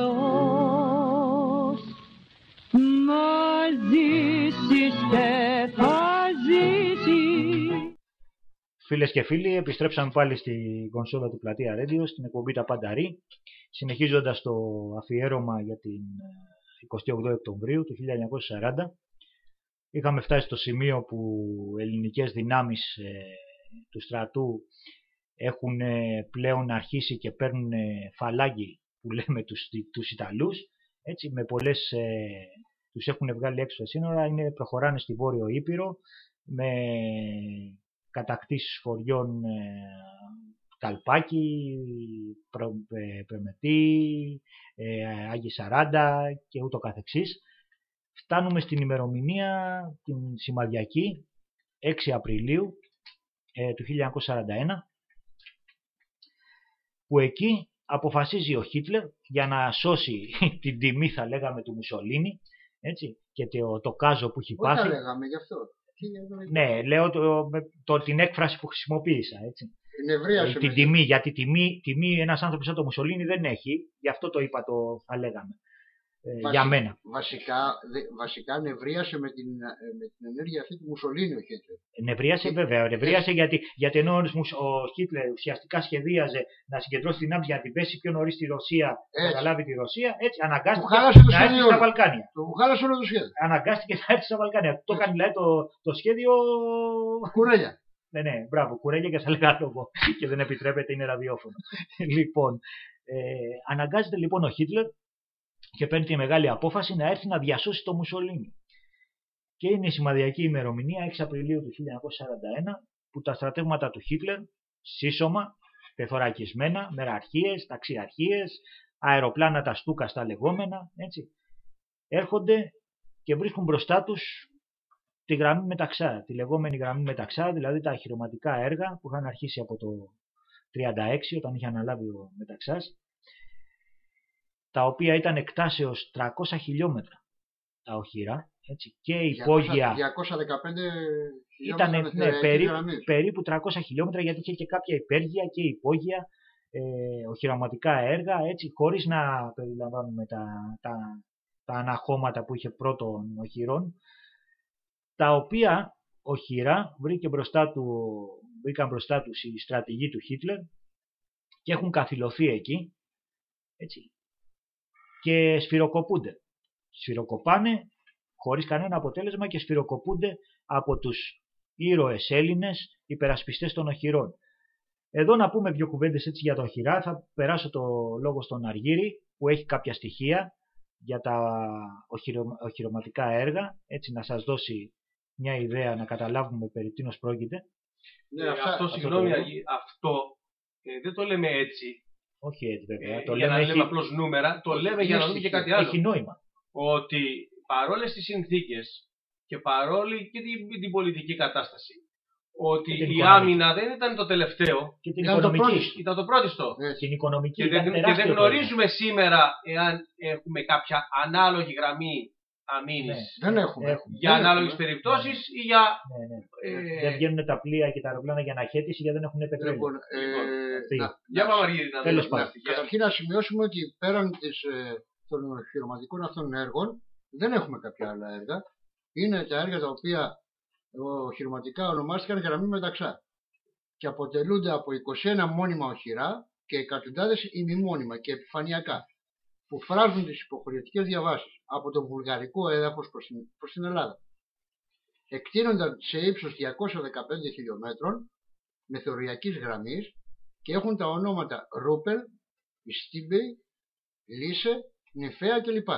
Φίλες και φίλοι, επιστρέψαμε πάλι στη κονσόλα του Πλατεία Radio, στην εκπομπή Τα Πανταρή, συνεχίζοντας το αφιέρωμα για την 28 Οκτωβρίου του 1940. Είχαμε φτάσει στο σημείο που ελληνικές δυνάμεις ε, του στρατού έχουν ε, πλέον αρχίσει και παίρνουν ε, φαλάγγι που λέμε τους, τους Ιταλούς έτσι, με πολλές, ε, τους έχουν βγάλει έξω σύνορα, είναι, προχωράνε στη Βόρειο Ήπειρο με κατακτήσεις χωριών ε, Καλπάκι, Προ, ε, Πρεμετή, ε, Άγιοι Σαράντα και ούτω καθεξής. Φτάνουμε στην ημερομηνία την σημαδιακή 6 Απριλίου ε, του 1941 που εκεί αποφασίζει ο Χίτλερ για να σώσει την τιμή θα λέγαμε του Μουσολίνη έτσι, και το, το κάζο που έχει Όχι πάθει. τα λέγαμε γι' αυτό. Ναι, λέω το, με- το, την έκφραση που χρησιμοποίησα. Έτσι. Την ευρεία Ε, σου. την τιμή, γιατί τιμή, τιμή ένας άνθρωπος σαν το Μουσολίνη δεν έχει, γι' αυτό το είπα το θα λέγαμε. Ε, Βασι- για μένα. Βασικά, δε- βασικά νευρίασε με την, ε, με την ενέργεια αυτή του Μουσολίνη ο Χίτλερ. Νευρίασε βέβαια, νευρίασε γιατί, γιατί ενώ ο Μουσ- ο Χίτλερ ουσιαστικά σχεδίαζε να συγκεντρώσει την για να την πέσει πιο νωρίς στη Ρωσία, να Έτσι. καταλάβει τη Ρωσία, έτσι αναγκάστηκε Του χάλασε το να έρθει σχέδιο στα όλο. Βαλκάνια. Το χάλασε όλο το σχέδιο. Αναγκάστηκε να έρθει στα Βαλκάνια. Το έκανε δηλαδή το, το σχέδιο. Κουρέλια. Ναι, ναι, μπράβο, κουρέλια και θα λέγα λόγο. και δεν επιτρέπεται, είναι ραδιόφωνο. λοιπόν, ε, αναγκάζεται λοιπόν ο Χίτλερ και παίρνει τη μεγάλη απόφαση να έρθει να διασώσει το Μουσολίνι. Και είναι η σημαδιακή ημερομηνία 6 Απριλίου του 1941 που τα στρατεύματα του Χίτλερ σύσσωμα, πεθωρακισμένα, μεραρχίες, ταξιαρχίες, αεροπλάνα τα στούκα στα λεγόμενα, έτσι, έρχονται και βρίσκουν μπροστά τους τη γραμμή μεταξά, τη λεγόμενη γραμμή μεταξά, δηλαδή τα χειροματικά έργα που είχαν αρχίσει από το 36 όταν είχε αναλάβει ο Μεταξάς, τα οποία ήταν εκτάσεως 300 χιλιόμετρα τα οχυρά, έτσι, και υπόγεια 215 ήταν χιλιόμετρα ναι, μεθοριακής περίπου, γραμμής. περίπου 300 χιλιόμετρα γιατί είχε και κάποια υπέργεια και υπόγεια ε, οχυραματικά έργα έτσι χωρίς να περιλαμβάνουμε τα, τα, τα αναχώματα που είχε πρώτων οχυρών τα οποία οχυρά βρήκε μπροστά του, βρήκαν μπροστά τους οι στρατηγοί του Χίτλερ και έχουν καθυλωθεί εκεί Έτσι. Και σφυροκοπούνται. Σφυροκοπάνε χωρίς κανένα αποτέλεσμα και σφυροκοπούνται από τους ήρωες Έλληνες υπερασπιστές των οχυρών. Εδώ να πούμε δύο κουβέντες έτσι για το οχυρά. Θα περάσω το λόγο στον Αργύρη που έχει κάποια στοιχεία για τα οχυρο, οχυρωματικά έργα, έτσι να σας δώσει μια ιδέα να καταλάβουμε περί τίνος πρόκειται. Ναι, Ναι, αυτό, αυτά- συγγνώμη, το- Αγί, αυτό ε, δεν το λέμε έτσι Όχι έτσι βέβαια. ε, το για λέμε να έχει, λέμε απλώς νούμερα, το λέμε για να δούμε και κάτι άλλο. έχει νόημα. Ότι παρόλες τις συνθήκες και παρόλη και την, την πολιτική κατάσταση, ότι Και την η οικονομική. άμυνα δεν ήταν το τελευταίο, Και την Ήταν το οικονομική. πρώτο. ήταν το πρώτιστο. Έτσι. Την οικονομική Και δεν, ήταν και τεράστιο δεν πρόβλημα. γνωρίζουμε σήμερα εάν έχουμε κάποια ανάλογη γραμμή αμήνης Ναι. Δεν έχουμε. Έχουμε. για Δεν ανάλογες έχουμε. περιπτώσεις ή για... Ναι, ναι. Ε, Δεν βγαίνουν τα πλοία και τα αεροπλάνα για αναχέτηση γιατί δεν έχουν πετρέλαιο. Λοιπόν, ε, αυτή. να- για να- πάμε Αργύρη, να Τέλος δούμε πάντων. τα στοιχεία. Καταρχήν να σημειώσουμε ότι πέραν της, ε, των χειροματικών αυτών έργων δεν έχουμε κάποια άλλα έργα. Είναι τα έργα τα οποία οχυρωματικά ονομάστηκαν γραμμή Μεταξά και αποτελούνται από 21 μόνιμα οχυρά και εκατοντάδες ημιμόνιμα και επιφανειακά που φράζουν τις υποχρεωτικές διαβάσεις από το βουλγαρικό έδαφος προς την, προς την Ελλάδα. Εκτείνονταν σε ύψος 215 χιλιόμετρων μεθοριακής γραμμής και έχουν τα ονόματα Ρούπελ, Ιστίμπεη, Λίσε, Νιφαία κλπ.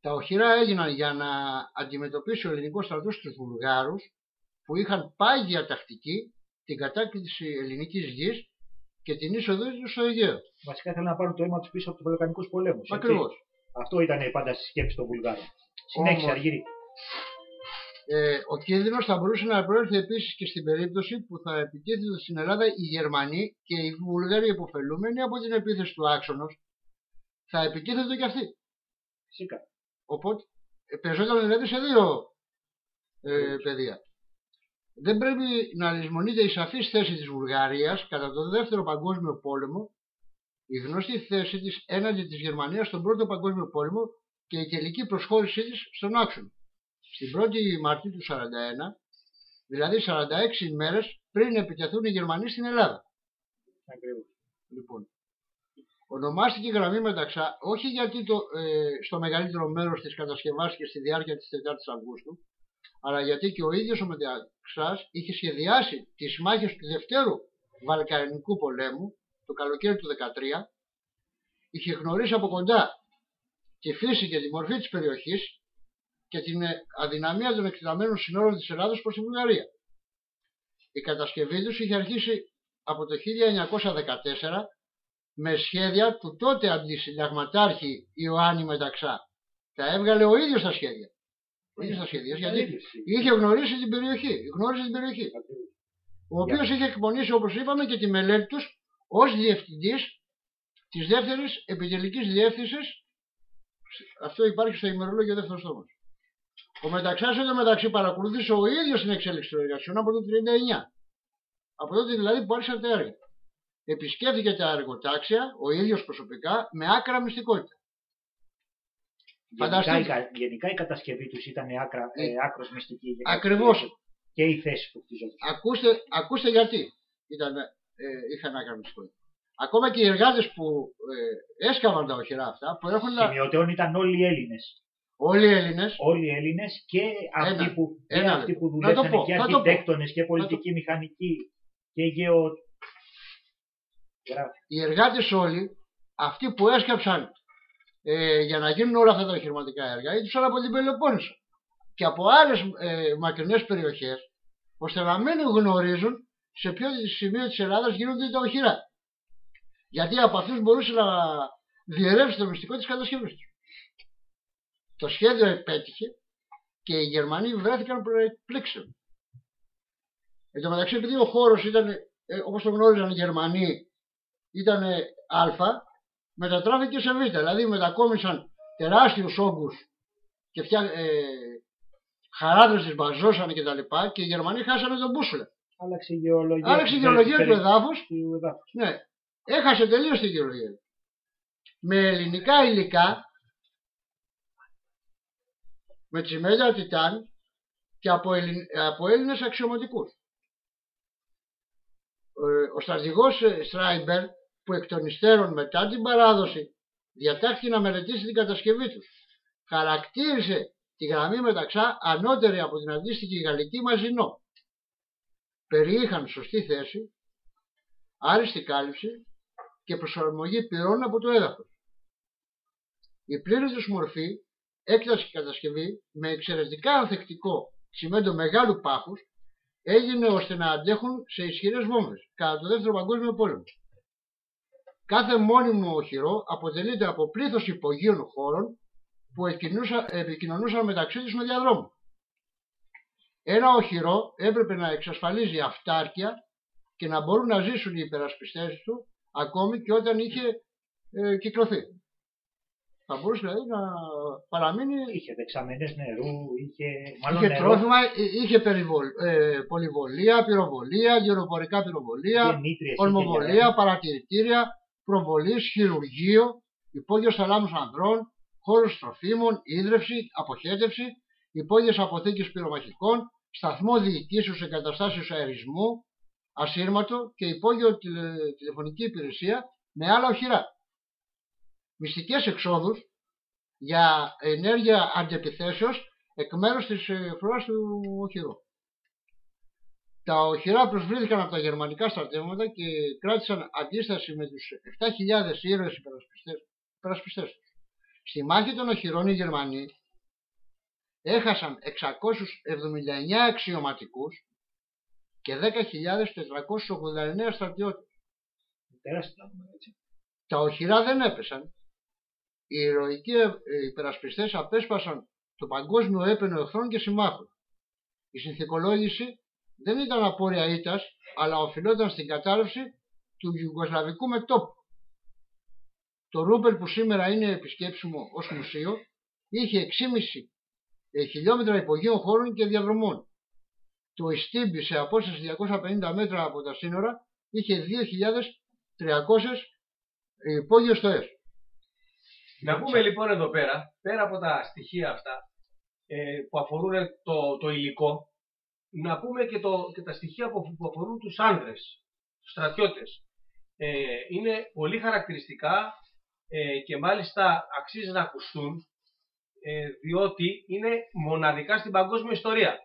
Τα οχυρά έγιναν για να αντιμετωπίσει ο ελληνικός στρατός τους Βουλγάρους που είχαν πάγια τακτική την κατάκτηση ελληνικής γης και την είσοδο τους στο Αιγαίο. Βασικά ήθελαν να πάρουν το αίμα τους πίσω από τους Βαλκανικούς πολέμους. Ακριβώς. Αυτό ήταν πάντα στη σκέψη των Βουλγάρων. Συνέχισε, Όμως- Αργύρη. Ε, ο κίνδυνος θα μπορούσε να προέρθει επίσης και στην περίπτωση που θα επιτίθεται στην Ελλάδα οι Γερμανοί και οι Βουλγαροί υποφελούμενοι από την επίθεση του άξονος θα επιτίθεται και αυτοί. Φυσικά. Οπότε ε, παίζονταν δηλαδή σε δύο ε, πεδία. Δεν πρέπει να λησμονείται η σαφής θέση της Βουλγαρίας κατά τον δεύτερο παγκόσμιο πόλεμο, η γνωστή θέση της έναντι της Γερμανίας στον πρώτο παγκόσμιο πόλεμο και η τελική προσχώρησή της στον άξονα. Στην 1η Μαρτίου του 1941, δηλαδή 46 ημέρες πριν επιτεθούν οι Γερμανοί στην Ελλάδα. Ακριβώς. Λοιπόν, ονομάστηκε γραμμή μεταξά όχι γιατί το, ε, στο μεγαλύτερο μέρος της κατασκευάστηκε στη διάρκεια της 4ης Αυγούστου, αλλά γιατί και ο ίδιος ο Μεταξάς είχε σχεδιάσει τις μάχες του Δευτέρου Βαλκανικού πολέμου το καλοκαίρι του 2013, είχε γνωρίσει από κοντά τη φύση και τη μορφή της περιοχής και την ε, αδυναμία των εκτεταμένων συνόρων της Ελλάδος προς τη Βουλγαρία. Η κατασκευή τους είχε αρχίσει από το 1914 με σχέδια του τότε αντισυνταγματάρχη Ιωάννη Μεταξά. Τα έβγαλε ο ίδιος τα σχέδια. Ο ίδιος τα σχέδια, γιατί είχε γνωρίσει την περιοχή. Γνώρισε την περιοχή. Ο οποίος είχε εκπονήσει, όπως είπαμε, και τη μελέτη τους ως διευθυντής της δεύτερης επιτελικής διεύθυνσης. Αυτό υπάρχει στο ημερολόγιο δεύτερος στόμα. Ο Μεταξάς εδώ μεταξύ παρακολούθησε ο ίδιος την εξέλιξη των εργασιών από το 1939. Από τότε δηλαδή που άρχισαν τα έργα. Επισκέφθηκε τα εργοτάξια ο ίδιος προσωπικά με άκρα μυστικότητα. Γενικά, Φανταστείτε. η, κα- γενικά η κατασκευή τους ήταν άκρα, ε, Ε, άκρος μυστική. για Ακριβώς. Και οι θέσεις που χτιζόταν. Ακούστε, ακούστε γιατί ήταν, ε, είχαν άκρα μυστικότητα. Ακόμα και οι εργάτες που ε, έσκαβαν τα οχυρά αυτά προέρχονταν Σημειωτέων ήταν όλοι οι Έλληνες. όλοι οι Έλληνες Όλοι οι Έλληνες και αυτοί Ένα, που, και ένα αυτοί λεπτό. που Να το δουλεύαν πω, και θα το πω. αρχιτέκτονες και πολιτικοί μηχανικοί και γεω... Γράφει. οι εργάτες όλοι, αυτοί που έσκαψαν ε, για να γίνουν όλα αυτά τα οχηματικά έργα, ήρθαν από την Πελοπόννησο και από άλλες ε, μακρινές περιοχές, ώστε να μην γνωρίζουν σε ποιο σημείο της Ελλάδας γίνονται τα οχυρά. Γιατί από αυτούς μπορούσε να διερεύσει το μυστικό της κατασκευής τους. Το σχέδιο επέτυχε και οι Γερμανοί βρέθηκαν προεκπλήξεων. Εν τω μεταξύ, επειδή ο χώρος ήταν, ε, όπως το γνώριζαν οι Γερμανοί, ήταν α, μετατράφηκε σε β. Δηλαδή μετακόμισαν τεράστιους όγκους και φτιά, ε, χαράδρες τις μπαζώσανε και τα λοιπά και οι Γερμανοί χάσανε τον μπούσουλα. Άλλαξε η γεωλογία. Άλλαξε η της γεωλογία του περι- εδάφους, του εδάφους. ναι, έχασε τελείως τη γεωλογία. του. Με ελληνικά υλικά, με τσιμέντα Τιτάν και από, Ελλην, από Έλληνες αξιωματικούς. Ε, Ο στρατηγός ε, Στράιμπερ που εκ των υστέρων μετά την παράδοση διατάχθηκε να μελετήσει την κατασκευή τους. Χαρακτήρισε τη γραμμή μεταξά ανώτερη από την αντίστοιχη γαλλική μαζινό. Περιείχαν σωστή θέση, άριστη κάλυψη και προσαρμογή πυρών από το έδαφος. Η πλήρη τους μορφή, έκταση και κατασκευή με εξαιρετικά ανθεκτικό τσιμέντο μεγάλου πάχους έγινε ώστε να αντέχουν σε ισχυρές βόμβες κατά το δεύτερο παγκόσμιο πόλεμο. Κάθε μόνιμο οχυρό αποτελείται από πλήθος υπογείων χώρων που επικοινωνούσαν μεταξύ τους με διαδρόμου. Ένα οχυρό έπρεπε να εξασφαλίζει αυτάρκεια και να μπορούν να ζήσουν οι υπερασπιστές του ακόμη και όταν είχε ε, κυκλωθεί. Θα μπορούσε δηλαδή να παραμείνει. Είχε δεξαμενές νερού, είχε. Μάλλον είχε νερό, τρόφιμα, ε, είχε περιβολ, ε, πολυβολία, πυροβολία, γεροπορικά πυροβολία, γεννήτριες, είχε ορμοβολία, γερά. παρατηρητήρια, προβολής, χειρουργείο, υπόγειος θαλάμους ανδρών, χώρους τροφίμων, ίδρυυση, αποχέτευση, υπόγειες αποθήκες πυρομαχικών, σταθμό διοικήσεως εγκαταστάσεως αερισμού, ασύρματο και υπόγειο τηλε- τηλεφωνική υπηρεσία με άλλα οχυρά. Μυστικές εξόδους για ενέργεια αντιεπιθέσεως εκ μέρους της ε, φρουράς του οχυρού. Τα οχυρά προσβλήθηκαν από τα γερμανικά στρατεύματα και κράτησαν αντίσταση με τους 7.000 ήρωες υπερασπιστές, υπερασπιστές τους. Στη μάχη των οχυρών οι Γερμανοί έχασαν 679 αξιωματικούς και 10.489 στρατιώτες. Τεράστια νούμερα, έτσι. Τα οχυρά δεν έπεσαν. Οι ηρωικοί ε, υπερασπιστές απέσπασαν το παγκόσμιο έπαινο εχθρών και συμμάχων. Η συνθηκολόγηση δεν ήταν απόρρια ήττας, αλλά οφειλόταν στην κατάρρευση του Ιουγκοσλαβικού μετόπου. Το Ρούπελ που σήμερα είναι επισκέψιμο ως μουσείο είχε 6,5 ε, χιλιόμετρα υπογείων χώρων και διαδρομών. Το Ιστίμπι σε απόσταση 250 μέτρα από τα σύνορα είχε 2.300 υπόγειο στοές. Να πούμε λοιπόν εδώ πέρα, πέρα από τα στοιχεία αυτά ε, που αφορούν το, το υλικό, να πούμε και, το, και τα στοιχεία που, που αφορούν τους άνδρες, τους στρατιώτες. Ε, είναι πολύ χαρακτηριστικά ε, και μάλιστα αξίζει να ακουστούν ε, διότι είναι μοναδικά στην παγκόσμια ιστορία.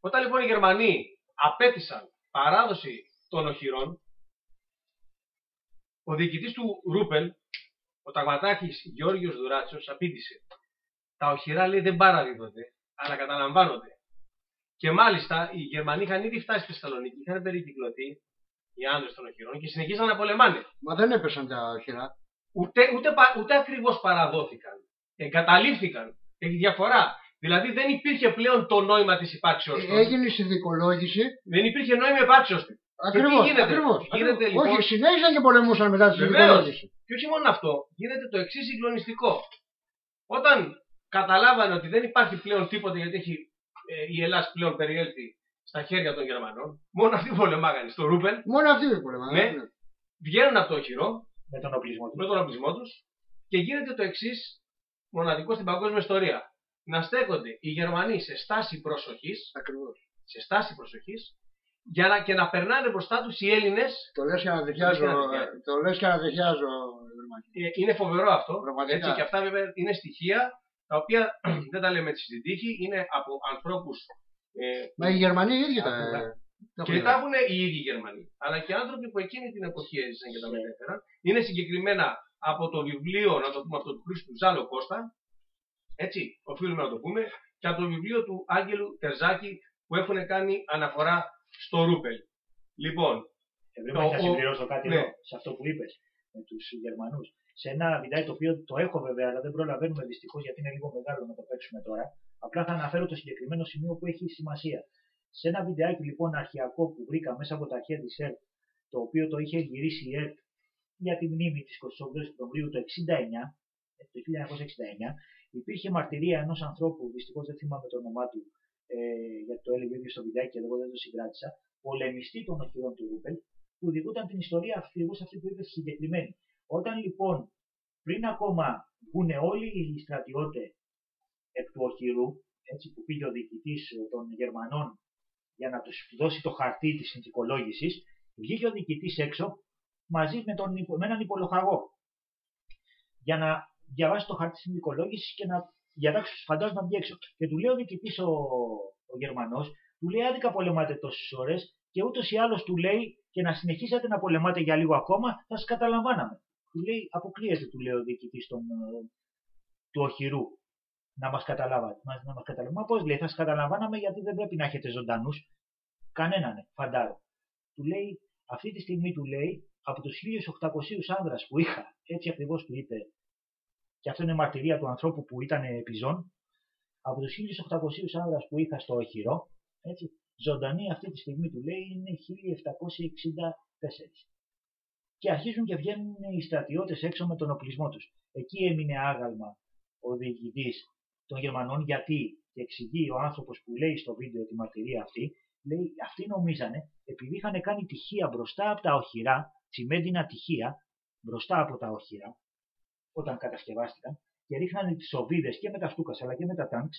Όταν λοιπόν οι Γερμανοί απέτησαν παράδοση των οχυρών, ο διοικητής του Ρούπελ, ο ταγματάρχης Γιώργος Δουράτσος, απήντησε «Τα οχυρά λέει δεν παραδίδονται, αλλά καταλαμβάνονται». Και μάλιστα οι Γερμανοί είχαν ήδη φτάσει στη Θεσσαλονίκη, είχαν περικυκλωθεί οι άνδρες των οχυρών και συνεχίζαν να πολεμάνε. Μα δεν έπεσαν τα οχυρά. Ούτε, ούτε, πα- ούτε ακριβώς παραδόθηκαν. Εγκαταλείφθηκαν. Έχει διαφορά. Δηλαδή δεν υπήρχε πλέον το νόημα της υπάρξεως των. Έγινε η συνδικολόγηση. Δεν υπήρχε νόημα υπάρξεως τους. Ακριβώς, γίνεται, ακριβώς, γίνεται ακριβώς. λοιπόν- Όχι, συνέχισαν και πολεμούσαν μετά τη Βεβαίως. συνδικολόγηση. Και όχι μόνο αυτό, γίνεται το εξής συγκλονιστικό. Όταν καταλάβανε ότι δεν υπάρχει πλέον τίποτα γιατί έχει ε, η Ελλάδα πλέον περιέλθει στα χέρια των Γερμανών, μόνο αυτοί πολεμάγανε στο Ρούπελ, Μόνο αυτοί δεν πολεμάνε. Ναι. βγαίνουν από το οχυρό Με τον οπλισμό τους. με τον οπλισμό τους και γίνεται το εξής μοναδικό στην παγκόσμια ιστορία. Να στέκονται οι Γερμανοί σε στάση προσοχής, Ακριβώς. σε στάση προσοχής, για να, και να περνάνε μπροστά τους οι Έλληνες. Το λες και να δεχιάζω. Το λες και να δεχιάζω. Το λες και να δεχιάζω. Γερμανία. Ε, είναι φοβερό αυτό. Πραγματικά. Έτσι, και αυτά βέβαια είναι στοιχεία τα οποία δεν τα λέμε έτσι στην τύχη, είναι από ανθρώπους. Ε, Μα οι Γερμανοί οι ίδιοι τα. Άκουγα. τα και έχουν τα έχουν οι ίδιοι Γερμανοί. Αλλά και άνθρωποι που εκείνη την εποχή έζησαν και τα μετέφεραν. Είναι συγκεκριμένα από το βιβλίο, να το πούμε αυτό του Χρήστου Ζάλο Κώστα. Έτσι, οφείλουμε να το πούμε. Και από το βιβλίο του Άγγελου Τερζάκη που έχουν κάνει αναφορά στο Ρούπελ. Λοιπόν, Ευρύμα Το- να ο- συμπληρώσω κάτι ναι. εδώ, σε αυτό που είπες με τους Γερμανούς. Σε ένα βιντεάκι το οποίο το έχω βέβαια, αλλά δεν προλαβαίνουμε δυστυχώς γιατί είναι λίγο μεγάλο να το παίξουμε τώρα. Απλά θα αναφέρω το συγκεκριμένο σημείο που έχει σημασία. Σε ένα βιντεάκι λοιπόν αρχιακό που βρήκα μέσα από τα αρχαία τη ΕΡΤ, το οποίο το είχε γυρίσει η ΕΡΤ για τη μνήμη της 28 Οκτωβρίου το 1969, ε, το 1969, υπήρχε μαρτυρία ενός ανθρώπου, δυστυχώς δεν θυμάμαι το όνομά του, ε, γιατί το έλεγε ο ίδιος στο βιντεάκι και εγώ δεν το συγκράτησα, πολεμιστή των οχυρών του Ρούπελ, που διηγούταν την ιστορία ακριβώς αυτή που είπε συγκεκριμένη. Όταν λοιπόν, πριν ακόμα βγουν όλοι οι στρατιώτες εκ του οχυρού, έτσι που πήγε ο διοικητής των Γερμανών για να τους δώσει το χαρτί της συνθηκολόγησης, βγήκε ο διοικητής έξω μαζί με, τον, υπο- με έναν υπολογαγό για να διαβάσει το χαρτί της δικολόγηση και να διατάξει τους φαντάζου να βγει έξω. Και του λέει ο διοικητής ο, ο Γερμανός, του λέει άδικα πολεμάτε τόσες ώρες και ούτως ή άλλως του λέει και να συνεχίσετε να πολεμάτε για λίγο ακόμα, θα σας καταλαμβάναμε. Του λέει, αποκλείεται, του λέει ο διοικητής ε, του οχυρού να μας καταλάβατε. Μας- Να μας καταλάβατε. Μα πώς λέει, θα σας καταλαμβάναμε γιατί δεν πρέπει να έχετε ζωντανούς. Κανέναν, φαντάρο. Του λέει, αυτή τη στιγμή του λέει, από τους 1800 άνδρας που είχα, έτσι ακριβώς του είπε, και αυτό είναι μαρτυρία του ανθρώπου που ήταν επιζών, από τους 1800 άνδρας που είχα στο οχυρό, έτσι, ζωντανή αυτή τη στιγμή του λέει είναι 1764. Και αρχίζουν και βγαίνουν οι στρατιώτες έξω με τον οπλισμό τους. Εκεί έμεινε άγαλμα ο διοικητής των Γερμανών γιατί και εξηγεί ο άνθρωπος που λέει στο βίντεο τη μαρτυρία αυτή, λέει αυτοί νομίζανε επειδή είχαν κάνει τυχεία μπροστά από τα οχυρά, τσιμέντινα τυχεία μπροστά από τα οχυρά, όταν κατασκευάστηκαν και ρίχνανε τις οβίδες και με τα στούκας αλλά και με τα τάγκς,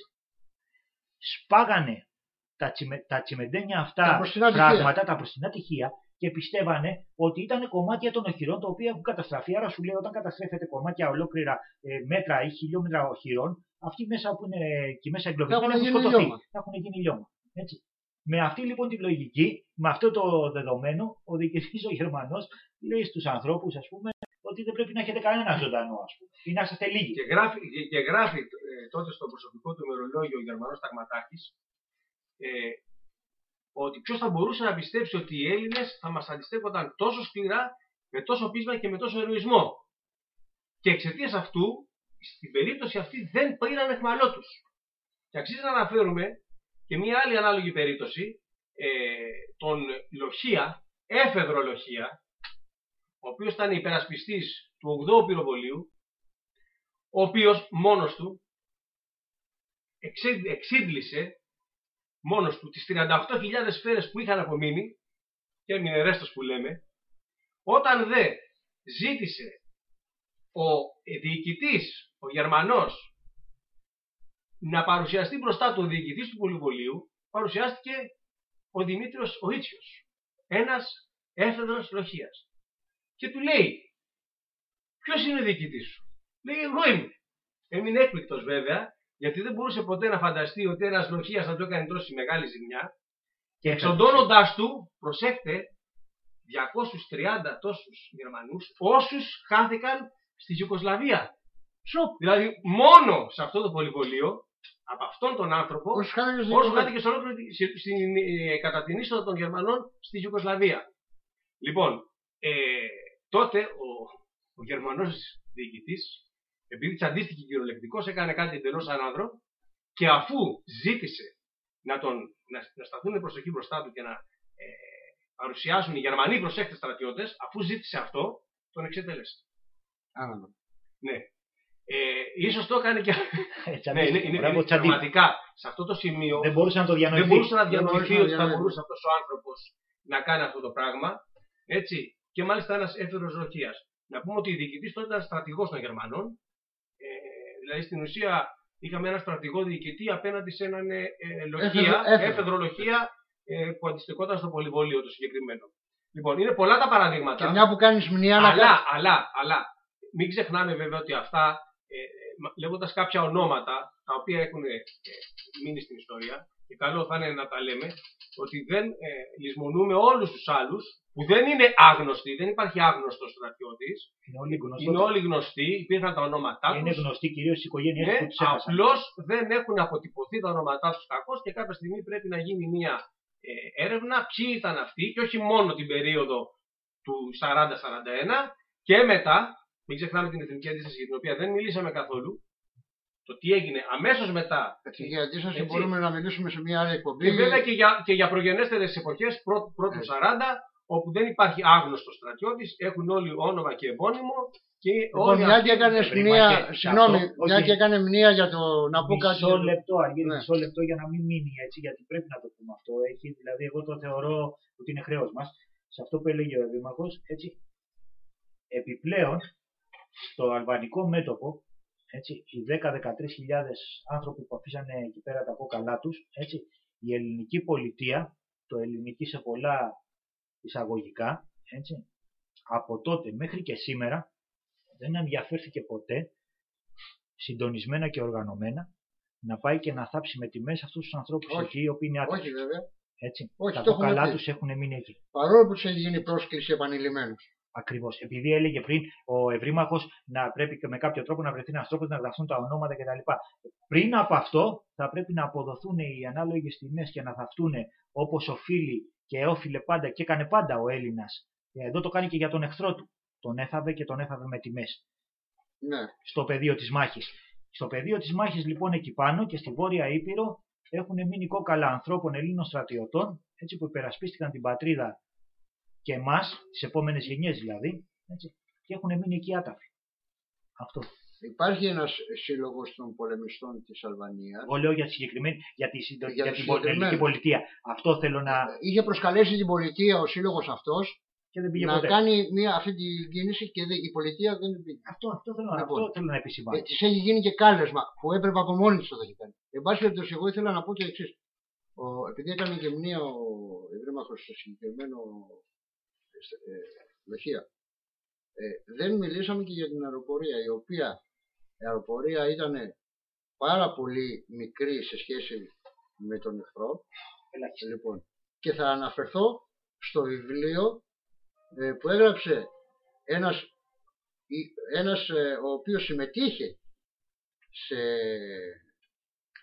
σπάγανε τα, τσιμε, τα τσιμεντένια αυτά Τα μπροστινά τυχεία. πράγματα, τα μπροστινά τυχεία και πιστεύανε ότι ήταν κομμάτια των οχυρών τα οποία έχουν καταστραφεί. Άρα σου λέει όταν καταστρέφεται κομμάτια ολόκληρα ε, μέτρα ή χιλιόμετρα οχυρών, αυτοί μέσα που είναι εκεί μέσα εγκλωβισμένοι έχουν έχουν γίνει σκοτωθεί. λιώμα. Θα έχουν γίνει λιώμα. Έτσι. Με αυτή λοιπόν τη λογική, με αυτό το δεδομένο, ο διοικητής ο Γερμανός λέει στους ανθρώπους, ας πούμε, ότι δεν πρέπει να έχετε κανένα ζωντανό, ας πούμε, ή να είστε λίγοι. Και γράφει, και, και γράφει ε, τότε στο προσωπικό του ημερολόγιο ο Γερμανός Ταγματάκης ε, ότι ποιος θα μπορούσε να πιστέψει ότι οι Έλληνες θα μας αντιστέκονταν τόσο σκληρά, με τόσο πείσμα και με τόσο ερωισμό. Και εξαιτίας αυτού, στην περίπτωση αυτή δεν πήραν εχμαλό τους. Και αξίζει να αναφέρουμε και μία άλλη ανάλογη περίπτωση, ε, τον Λοχία, έφεδρο Λοχία, ο οποίος ήταν υπερασπιστής του 8ου πυροβολίου, ο οποίος μόνος του εξέ- εξίδλησε μόνος του τις 38.000 σφαίρες που είχαν απομείνει και έμεινε ρέστος που λέμε, όταν δε ζήτησε ο διοικητής, ο Γερμανός, να παρουσιαστεί μπροστά του ο διοικητής του πολυβολίου, παρουσιάστηκε ο Δημήτριος ο Ίτσιος, ένας έφεδρος λοχίας. Και του λέει, ποιος είναι ο διοικητής σου; Λέει, εγώ είμαι. Έμεινε έκπληκτος βέβαια, γιατί δεν μπορούσε ποτέ να φανταστεί ότι ένας λοχίας θα του έκανε τόση μεγάλη ζημιά. Και εξοντώνοντάς του, προσέχτε, 230 τόσους Γερμανούς, όσους χάθηκαν στη Ιουκοσλαβία. Δηλαδή, μόνο σε αυτό το πολυβολείο, από αυτόν τον άνθρωπο, Όσους χάθηκαν στη όσο Ιουγκοσλαβία. χάθηκε σε ολόκληρη τη- στη- στην, ε, κατά την είσοδο των Γερμανών στη Ιουκοσλαβία. Λοιπόν, ε, τότε ο, ο Γερμανός διοικητής, επειδή τσαντίστηκε κυριολεκτικός, έκανε κάτι εντελώς ανάδρο και αφού ζήτησε να, τον, να, να σταθούν προσοχή μπροστά του και να ε, παρουσιάσουν οι Γερμανοί προσέχτες στρατιώτες, αφού ζήτησε αυτό, τον εξετέλεσε. Άνανο. Ναι. Ε, ίσως το έκανε και... Έτσι, ναι, είναι, είναι, μπράβο, είναι, τσαντί. πραγματικά σε αυτό το σημείο Δεν μπορούσε να το διανοηθεί. δεν μπορούσε να Δεν διανοηθεί μπορούσε να ότι θα διανοηθεί. μπορούσε αυτός ο άνθρωπος να κάνει αυτό το πράγμα. Έτσι. Και μάλιστα ένας έφερος λοχεία. Να πούμε ότι η διοικητής τότε ήταν στρατηγός των Γερμανών. Ε, δηλαδή στην ουσία είχαμε ένα στρατηγό διοικητή απέναντι σε έναν ε, ε, λοχεία, Έφεδρο- έφεδρο. έφεδρο λοχεία ε, που αντιστοιχόταν στο πολυβολείο το συγκεκριμένο. Λοιπόν, είναι πολλά τα παραδείγματα. Και μια που κάνεις μνήμα να Αλλά, κάνεις- αλλά, αλλά, μην ξεχνάμε βέβαια ότι αυτά, ε, λέγοντας κάποια ονόματα, τα οποία έχουν ε, μείνει στην ιστορία, και καλό θα είναι να τα λέμε, ότι δεν ε, λησμονούμε όλους τους άλλους, που δεν είναι άγνωστοι, δεν υπάρχει άγνωστος στρατιώτης, Είναι όλοι γνωστοί. είναι όλοι γνωστοί, υπήρχαν τα ονόματά Είναι τους, γνωστοί κυρίως οι οικογένειε ναι, που τους έχασαν. απλώς δεν έχουν αποτυπωθεί τα ονόματά τους κακώς και κάποια στιγμή πρέπει να γίνει μια ε, έρευνα ποιοι ήταν αυτοί και όχι μόνο την περίοδο του 40-41 και μετά, μην ξεχνάμε την εθνική αντίσταση για την οποία δεν μιλήσαμε καθόλου, το τι έγινε αμέσως μετά Έτσι, Για αντίσταση Έτσι. μπορούμε να μιλήσουμε σε μια άλλη εκπομπή. και βέβαια και για, και για προγενέστερες εποχές πρώτου, πρώτου 40 όπου δεν υπάρχει άγνωστος στρατιώτης, έχουν όλοι όνομα και επώνυμο και Λοιπόν, όλοι μια αυτοί- και έκανες Βρήμα μνήμα, και συγγνώμη, αυτό, μια όχι. και έκανες μνήμα για το να πω κάτι. Μισό λεπτό, Αργύρι, Ναι. μισό λεπτό για να μην μείνει έτσι, γιατί πρέπει να το πούμε αυτό. Έχει, δηλαδή, εγώ το θεωρώ ότι είναι χρέος μας. Σε αυτό που έλεγε ο Δήμαρχο, έτσι. Επιπλέον, στο αλβανικό μέτωπο, έτσι, οι 10-13 άνθρωποι που αφήσανε εκεί πέρα τα κόκαλά τους, έτσι, η ελληνική πολιτεία, το ελληνική σε πολλά εισαγωγικά, έτσι, από τότε μέχρι και σήμερα δεν ενδιαφέρθηκε ποτέ συντονισμένα και οργανωμένα να πάει και να θάψει με τιμές αυτούς τους ανθρώπους Όχι. εκεί οι οποίοι είναι άτομοι. Όχι βέβαια. Έτσι. Όχι, τα το έχουμε κόκαλά πει. τους έχουν μείνει εκεί. Παρόλο που τους έχει γίνει πρόσκληση επανειλημμένω. Ακριβώς. Επειδή έλεγε πριν ο ευρύμαχο να πρέπει και με κάποιο τρόπο να βρεθεί ένας τρόπος να γραφτούν τα ονόματα κτλ. Πριν από αυτό θα πρέπει να αποδοθούν οι ανάλογες τιμές και να θαυτούν όπως οφείλει και όφιλε πάντα και έκανε πάντα ο Έλληνας. Εδώ το κάνει και για τον εχθρό του. Τον έθαβε και τον έθαβε με τιμές. Ναι. Στο πεδίο της μάχης. Στο πεδίο της μάχης λοιπόν εκεί πάνω και στη Βόρεια Ήπειρο έχουν μείνει κόκαλα ανθρώπων Ελλήνων στρατιωτών έτσι, που υπερασπίστηκαν την πατρίδα και εμάς, τις επόμενες γενιές δηλαδή, έτσι, και έχουν μείνει εκεί άταφοι. Αυτό. Υπάρχει ένας σύλλογος των πολεμιστών της Αλβανίας. Εγώ λέω για, τη συγκεκριμένη, για, τη, συντο- Για για το την πο- συγκεκριμένο. ελληνική πολιτεία. Αυτό θέλω να. Είχε προσκαλέσει την πολιτεία ο σύλλογος αυτός και δεν πήγε να ποτέ. κάνει μια, αυτή την κίνηση και δεν- η πολιτεία δεν την πήγε. Αυτό, αυτό, θέλω, Λοιπόν. αυτό θέλω να επισημάνω. Ε, της έχει γίνει και κάλεσμα που έπρεπε από μόνη της το έχει κάνει. Εν πάση περιπτώσει, εγώ ήθελα να πω το εξής. Επειδή έκανε και μνήμα ο ευρύμαχο στο συγκεκριμένο ε, λοχεία, ε, δεν μιλήσαμε και για την αεροπορία, η οποία η αεροπορία ήταν πάρα πολύ μικρή σε σχέση με τον εχθρό. Ελάχιστα. Λοιπόν, και θα αναφερθώ στο βιβλίο ε, που έγραψε ένας, η- ένας ε, ο οποίος συμμετείχε σε,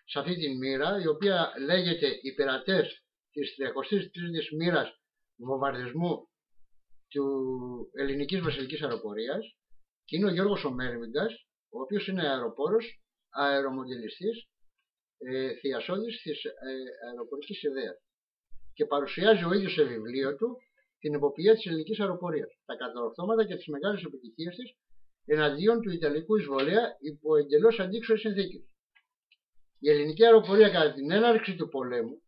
σε αυτή την μοίρα, η οποία λέγεται «Υπερατές της 33ης μοίρας βομβαρδισμού του ελληνικής βασιλικής αεροπορίας» και είναι ο Γιώργος Ομέρμιγκας, ο οποίος είναι αεροπόρος, αερομοντελιστής, ε, θειασόδης της ε, αεροπορικής ιδέας. Και παρουσιάζει ο ίδιος σε βιβλίο του την εποπτεία της ελληνικής αεροπορίας, τα κατορθώματα και τις μεγάλες επιτυχίες της εναντίον του Ιταλικού εισβολέα υπό εντελώς αντίξωες συνθήκες. Η ελληνική αεροπορία κατά την έναρξη του πολέμου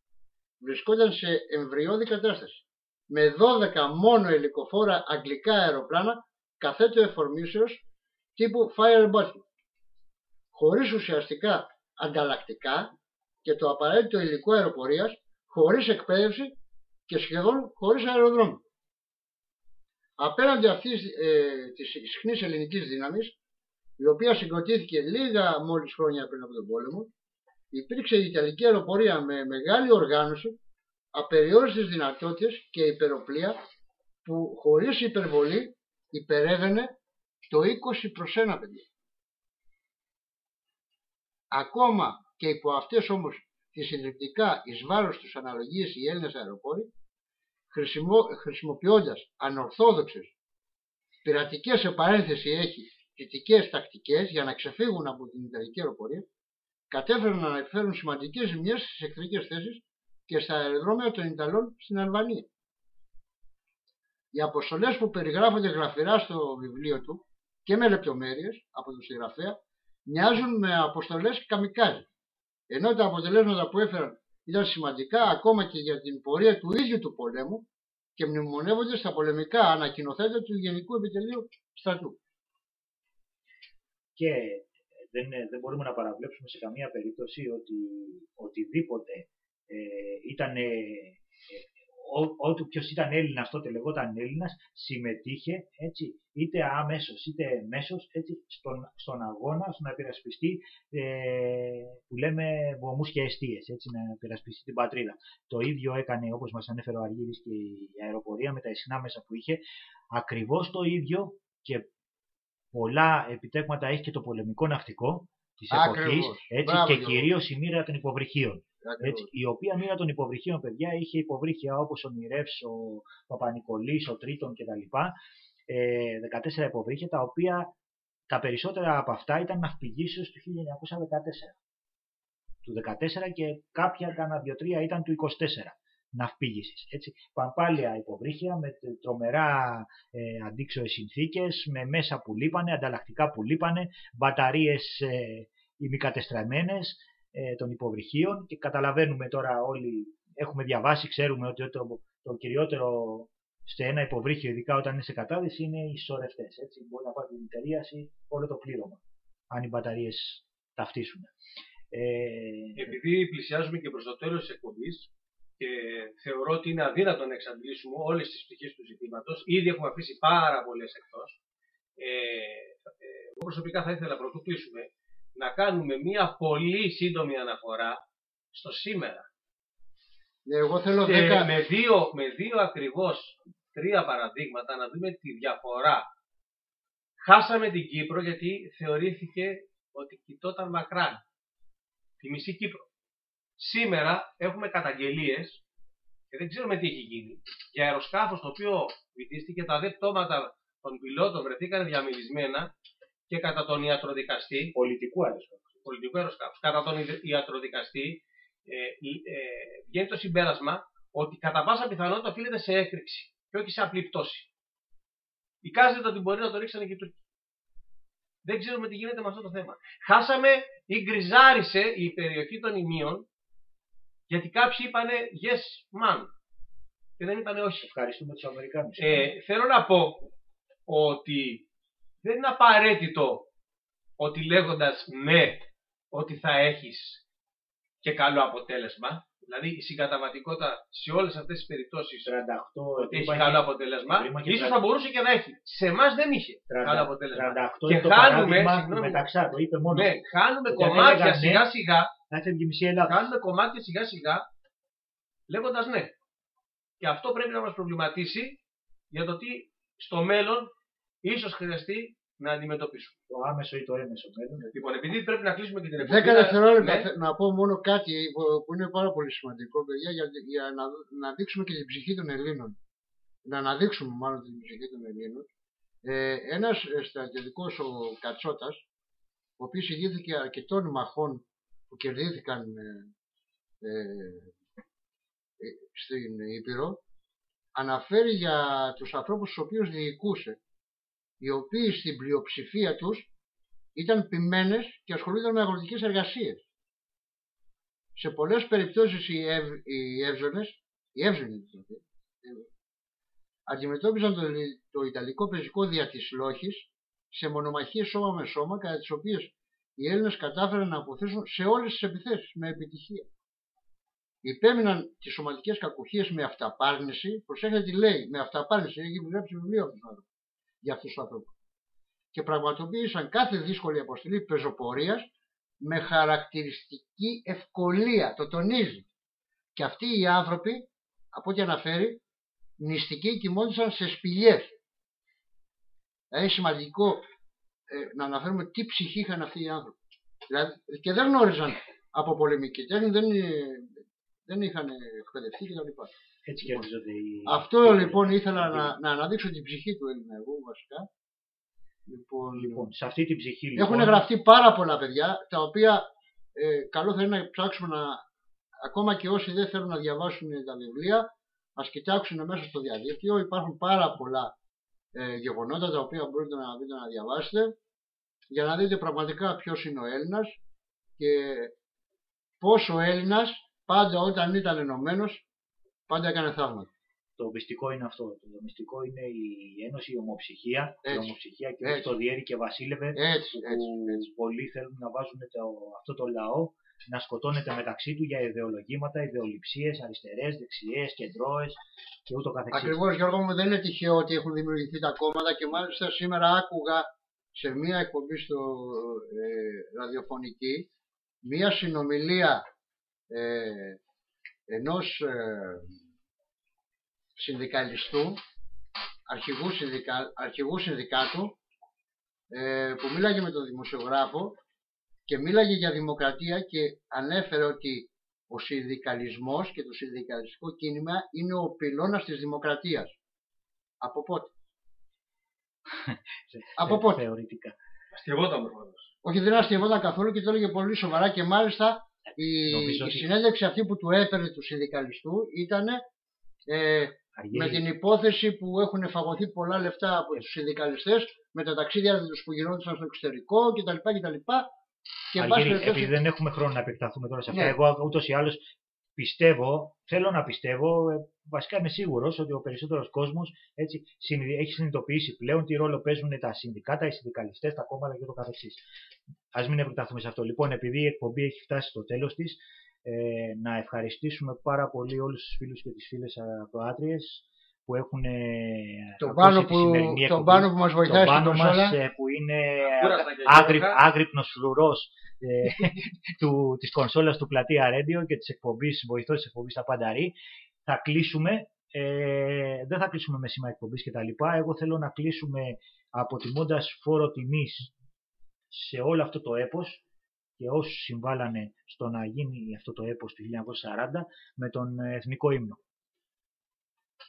βρισκόταν σε εμβριώδη κατάσταση, με 12 μόνο ελικοφόρα αγγλικά αεροπλάνα καθέτο εφορμήσεως τύπου Fireball, χωρίς ουσιαστικά ανταλλακτικά και το απαραίτητο υλικό αεροπορίας, χωρίς εκπαίδευση και σχεδόν χωρίς αεροδρόμιο. Απέναντι αυτής ε, της ισχνής ελληνικής δύναμης, η οποία συγκροτήθηκε λίγα μόλις χρόνια πριν από τον πόλεμο, υπήρξε η Ιταλική αεροπορία με μεγάλη οργάνωση, απεριόριστες δυνατότητες και υπεροπλία που χωρίς υπερβολή υπερεύαινε το 20 προς 1 παιδιά. Ακόμα και υπό αυτές όμως τις συντριπτικά εις βάρος τους αναλογίες οι Έλληνες αεροπόροι, χρησιμο, χρησιμοποιώντας ανορθόδοξες πειρατικές σε παρένθεση έχει δυτικές τακτικές για να ξεφύγουν από την Ιταλική αεροπορία, κατέφεραν να επιφέρουν σημαντικές ζημιές στις εχθρικές θέσεις και στα αεροδρόμια των Ιταλών στην Αλβανία. Οι αποστολές που περιγράφονται γραφειρά στο βιβλίο του και με λεπτομέρειες από τον συγγραφέα μοιάζουν με αποστολές καμικάζι, ενώ τα αποτελέσματα που έφεραν ήταν σημαντικά ακόμα και για την πορεία του ίδιου του πολέμου και μνημονεύονται στα πολεμικά ανακοινοθέτα του Γενικού Επιτελείου Στρατού. Και δεν, δεν μπορούμε να παραβλέψουμε σε καμία περίπτωση ότι οτιδήποτε ε, ήταν ε, ό,τι ποιος ήταν Έλληνας τότε λεγόταν Έλληνας συμμετείχε έτσι, είτε άμεσος είτε μέσος έτσι, στον, στον αγώνα στο να υπερασπιστεί ε, που λέμε βωμούς και αιστείες έτσι, να υπερασπιστεί την πατρίδα. Το ίδιο έκανε όπως μας ανέφερε ο Αργύρης και η αεροπορία με τα ισχνά μέσα που είχε ακριβώς το ίδιο και πολλά επιτέγματα έχει και το πολεμικό ναυτικό της εποχής Ακριβώς. έτσι, Μπράβο, και Γιώργο. κυρίως η μοίρα των υποβρυχίων. Ακριβώς. Έτσι, η οποία μοίρα των υποβρυχίων, παιδιά, είχε υποβρύχια όπως ο Νιρεύς, ο Παπα-Νικολής, ο Τρίτον κτλ. Ε, 14 υποβρύχια, τα οποία τα περισσότερα από αυτά ήταν ναυπηγήσεως του 1914. Του 14 και κάποια κάνα δύο-τρία ήταν του 24 ναυπήγησης. Έτσι. Παμπάλια υποβρύχια με τρομερά ε, αντίξωες συνθήκες, με μέσα που λείπανε, ανταλλακτικά που λείπανε, μπαταρίες ε, ημικατεστραμμένες ε, των υποβρυχίων και καταλαβαίνουμε τώρα όλοι, έχουμε διαβάσει, ξέρουμε ότι το, το κυριότερο σε ένα υποβρύχιο, ειδικά όταν είναι σε κατάδυση, είναι οι σωρευτές. Έτσι. Μπορεί να πάρει την εταιρείαση όλο το πλήρωμα, αν οι μπαταρίες ταυτίσουν. Ε, Επειδή πλησιάζουμε και προς το τέλος της εκπομπής και θεωρώ ότι είναι αδύνατο να εξαντλήσουμε όλες τις πτυχές του ζητήματος. Ήδη έχουμε αφήσει πάρα πολλές εκτός. Ε, ε, εγώ προσωπικά θα ήθελα πρωτού κλείσουμε να κάνουμε μία πολύ σύντομη αναφορά στο σήμερα. Ναι, εγώ θέλω Και 10. με δύο, με δύο ακριβώς τρία παραδείγματα να δούμε τη διαφορά. Χάσαμε την Κύπρο γιατί θεωρήθηκε ότι κοιτόταν μακράν. Τη μισή Κύπρο. Σήμερα έχουμε καταγγελίες και δεν ξέρουμε τι έχει γίνει. Για αεροσκάφος το οποίο βυθίστηκε, τα δε πτώματα των πιλότων βρεθήκαν διαμελισμένα και κατά τον ιατροδικαστή Πολιτικού αεροσκάφου. πολιτικού αεροσκάφους. Κατά τον ιδ- ιατροδικαστή ε, ε, βγαίνει το συμπέρασμα ότι κατά πάσα πιθανότητα οφείλεται σε έκρηξη και όχι σε απλή πτώση. Εικάζεται ότι μπορεί να το ρίξανε και οι Τούρκοι. Δεν ξέρουμε τι γίνεται με αυτό το θέμα. Χάσαμε ή γκριζάρισε η περιοχή των ημείων γιατί κάποιοι είπανε yes man και δεν είπανε όχι. Ευχαριστούμε τους Αμερικάνους. Ε, θέλω να πω ότι δεν είναι απαραίτητο ότι λέγοντας ναι ότι θα έχεις και καλό αποτέλεσμα. Δηλαδή η συγκαταβατικότητα σε όλες αυτές τις περιπτώσεις 38 ότι έχει είπα, καλό αποτέλεσμα, Κρίμα και ίσως τρα- θα μπορούσε και να έχει. Σε εμάς δεν είχε 30 καλό αποτέλεσμα. 38 Και είναι το χάνουμε, παράδειγμα του συγγνώμη. μεταξά. Το είπε μόνος. Ναι, χάνουμε Γιατί αν κομμάτια έλεγαν ναι, σιγά σιγά, Θα έφευγε η μισή Ελλάδα. κάνουμε κομμάτια σιγά σιγά λέγοντας ναι. Και αυτό πρέπει να μας προβληματίσει για το τι στο μέλλον ίσως χρειαστεί να αντιμετωπίσουμε. Το άμεσο ή το έμεσο μέλλον. Λοιπόν, επειδή πρέπει να κλείσουμε και την εκπομπή. 10 να- δευτερόλεπτα ναι. θε- να πω μόνο κάτι που που είναι πάρα πολύ σημαντικό, παιδιά, για, για να, να δείξουμε και την ψυχή των Ελλήνων. Να αναδείξουμε μάλλον την ψυχή των Ελλήνων. Ε, ένας ε, στρατιωτικός, ο Κατσότας, ο οποίος ηγήθηκε αρκετών μαχών που κερδίθηκαν ε, ε, ε, στην Ήπειρο, αναφέρει για τους ανθρώπους τους οποίους διοικούσε, οι οποίοι στην πλειοψηφία τους ήταν ποιμένες και ασχολούνταν με αγροτικές εργασίες. Σε πολλές περιπτώσεις οι, ευ, οι εύζωνες, οι εύζωνοι δηλαδή, ε, αντιμετώπιζαν το, Ι- το Ιταλικό πεζικό δια της Λόχης σε μονομαχίες σώμα με σώμα, κατά τις οποίες οι Έλληνες κατάφεραν να αποθέσουν σε όλες τις επιθέσεις με επιτυχία. Υπέμειναν τις σωματικές κακουχίες με αυταπάρνηση, προσέχετε τι λέει, με αυταπάρνηση, έχει γράψει βιβλίο αυτός ο άνθρωπος, για αυτούς τους ανθρώπους και πραγματοποίησαν κάθε δύσκολη αποστολή πεζοπορίας με χαρακτηριστική ευκολία. Το τονίζει. Και αυτοί οι άνθρωποι, από ό,τι αναφέρει, νηστικοί κοιμόντουσαν σε σπηλιές. Δηλαδή σημαντικό ε, να αναφέρουμε τι ψυχή είχαν αυτοί οι άνθρωποι. Δηλαδή, και δεν γνώριζαν από πολεμική τέχνη, δεν, ε, δεν είχαν εκπαιδευτεί κτλ. Έτσι κερδίζονται οι. Αυτό οι- λοιπόν ήθελα να, να αναδείξω την ψυχή του Έλληνα εγώ βασικά. Λοιπόν, Λοιπόν, σε αυτή την ψυχή λοιπόν. έχουν γραφτεί πάρα πολλά παιδιά τα οποία ε, καλό θα είναι να ψάξουμε να ακόμα και όσοι δεν θέλουν να διαβάσουν τα βιβλία ας κοιτάξουν μέσα στο διαδίκτυο υπάρχουν πάρα πολλά ε, γεγονότα τα οποία μπορείτε να δείτε να διαβάσετε για να δείτε πραγματικά ποιος είναι ο Έλληνας και πόσο ο Έλληνας πάντα όταν ήταν ενωμένος πάντα έκανε θαύματα. Το μυστικό είναι αυτό. Το μυστικό είναι η ένωση, η ομοψυχία. Η Έτσι. ομοψυχία και Έτσι. όχι το διέρη και βασίλευε. Έτσι, που έτσι, έτσι. πολλοί θέλουν να βάζουν το, αυτό το λαό να σκοτώνεται μεταξύ του για ιδεολογήματα, ιδεολειψίες, αριστερές, δεξιές, κεντρώες και ούτω καθεξής. Ακριβώς Γιώργο μου δεν είναι τυχαίο ότι έχουν δημιουργηθεί τα κόμματα και μάλιστα σήμερα άκουγα σε μία εκπομπή στο ε, ραδιοφωνική μία συνομιλία ε, ενός ε, συνδικαλιστού αρχηγού, συνδικα, αρχηγού συνδικάτου ε, που μίλαγε με τον δημοσιογράφο και μίλαγε για δημοκρατία και ανέφερε ότι ο συνδικαλισμός και το συνδικαλιστικό κίνημα είναι ο πυλώνας της δημοκρατίας. Από πότε; Από πότε; Θεωρητικά. Αστευόταν προφανώς. Όχι δεν αστευόταν καθόλου και το έλεγε πολύ σοβαρά και μάλιστα η, Νομίζω η ότι- συνέντευξη αυτή που του έπαιρνε του συνδικαλιστού ήταν ε, Αργύρι. με την υπόθεση που έχουν φαγωθεί πολλά λεφτά από τους συνδικαλιστές με τα ταξίδια τους που γινόντουσαν στο εξωτερικό κτλ. κτλ. Και εν πάση Αργύρι, περιπτώσει- επειδή δεν έχουμε χρόνο να επεκταθούμε τώρα σε αυτά, Ναι. εγώ ούτως ή άλλως πιστεύω, θέλω να πιστεύω, ε, βασικά είμαι σίγουρος ότι ο περισσότερος κόσμος έχει συνειδητοποιήσει πλέον τι ρόλο παίζουν τα συνδικάτα, οι συνδικαλιστές, τα κόμματα και το καθεξής. Α μην επεκταθούμε σε αυτό. Λοιπόν, επειδή η εκπομπή έχει φτάσει στο τέλος της, ε, να ευχαριστήσουμε πάρα πολύ όλους τους φίλους και τις φίλες ακροάτριες που έχουν ε, Τον ακούσει πάνω τη που, σημερινή τον εκπομπή. πάνω που μας βοηθάει Τον στην πάνω μας κονσόλα. ε, που είναι Κούραστα και άγρυ, γεύκα. άγρυπνος φρουρός ε, του, της κονσόλας του Πλατεία Radio και της εκπομπής, βοηθός της εκπομπής στα Πανταρή. Θα κλείσουμε, ε, δεν θα κλείσουμε με σήμα εκπομπής και τα λοιπά. Εγώ θέλω να κλείσουμε αποτιμώντας φόρο τιμής σε όλο αυτό το έπος και όσους συμβάλανε στο να γίνει αυτό το έπος του 1940 με τον ε, εθνικό ύμνο.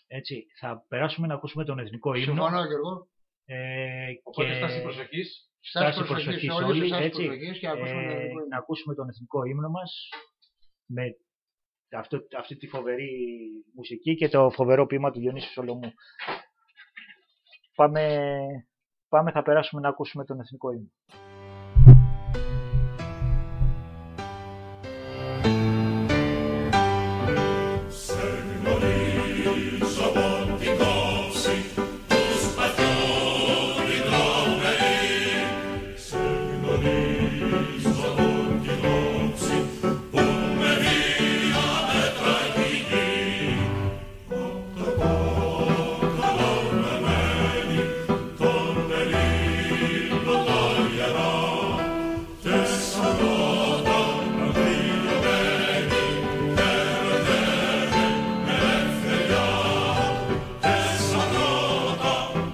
Έτσι, θα περάσουμε να ακούσουμε τον εθνικό ύμνο. Συμφωνώ και εγώ. Ε, Οπότε και στάση προσοχής. στάση Στάση προσοχής, προσοχής όλοι όλοι, στάση έτσι. προσοχής και ακούσουμε τον Ε, εθνικό ύμνο. να ακούσουμε τον εθνικό ύμνο μας με αυτό, αυτή τη φοβερή μουσική και το φοβερό ποίημα του Διονύσου Σολομού. Πάμε, πάμε θα περάσουμε να ακούσουμε τον εθνικό ύμνο.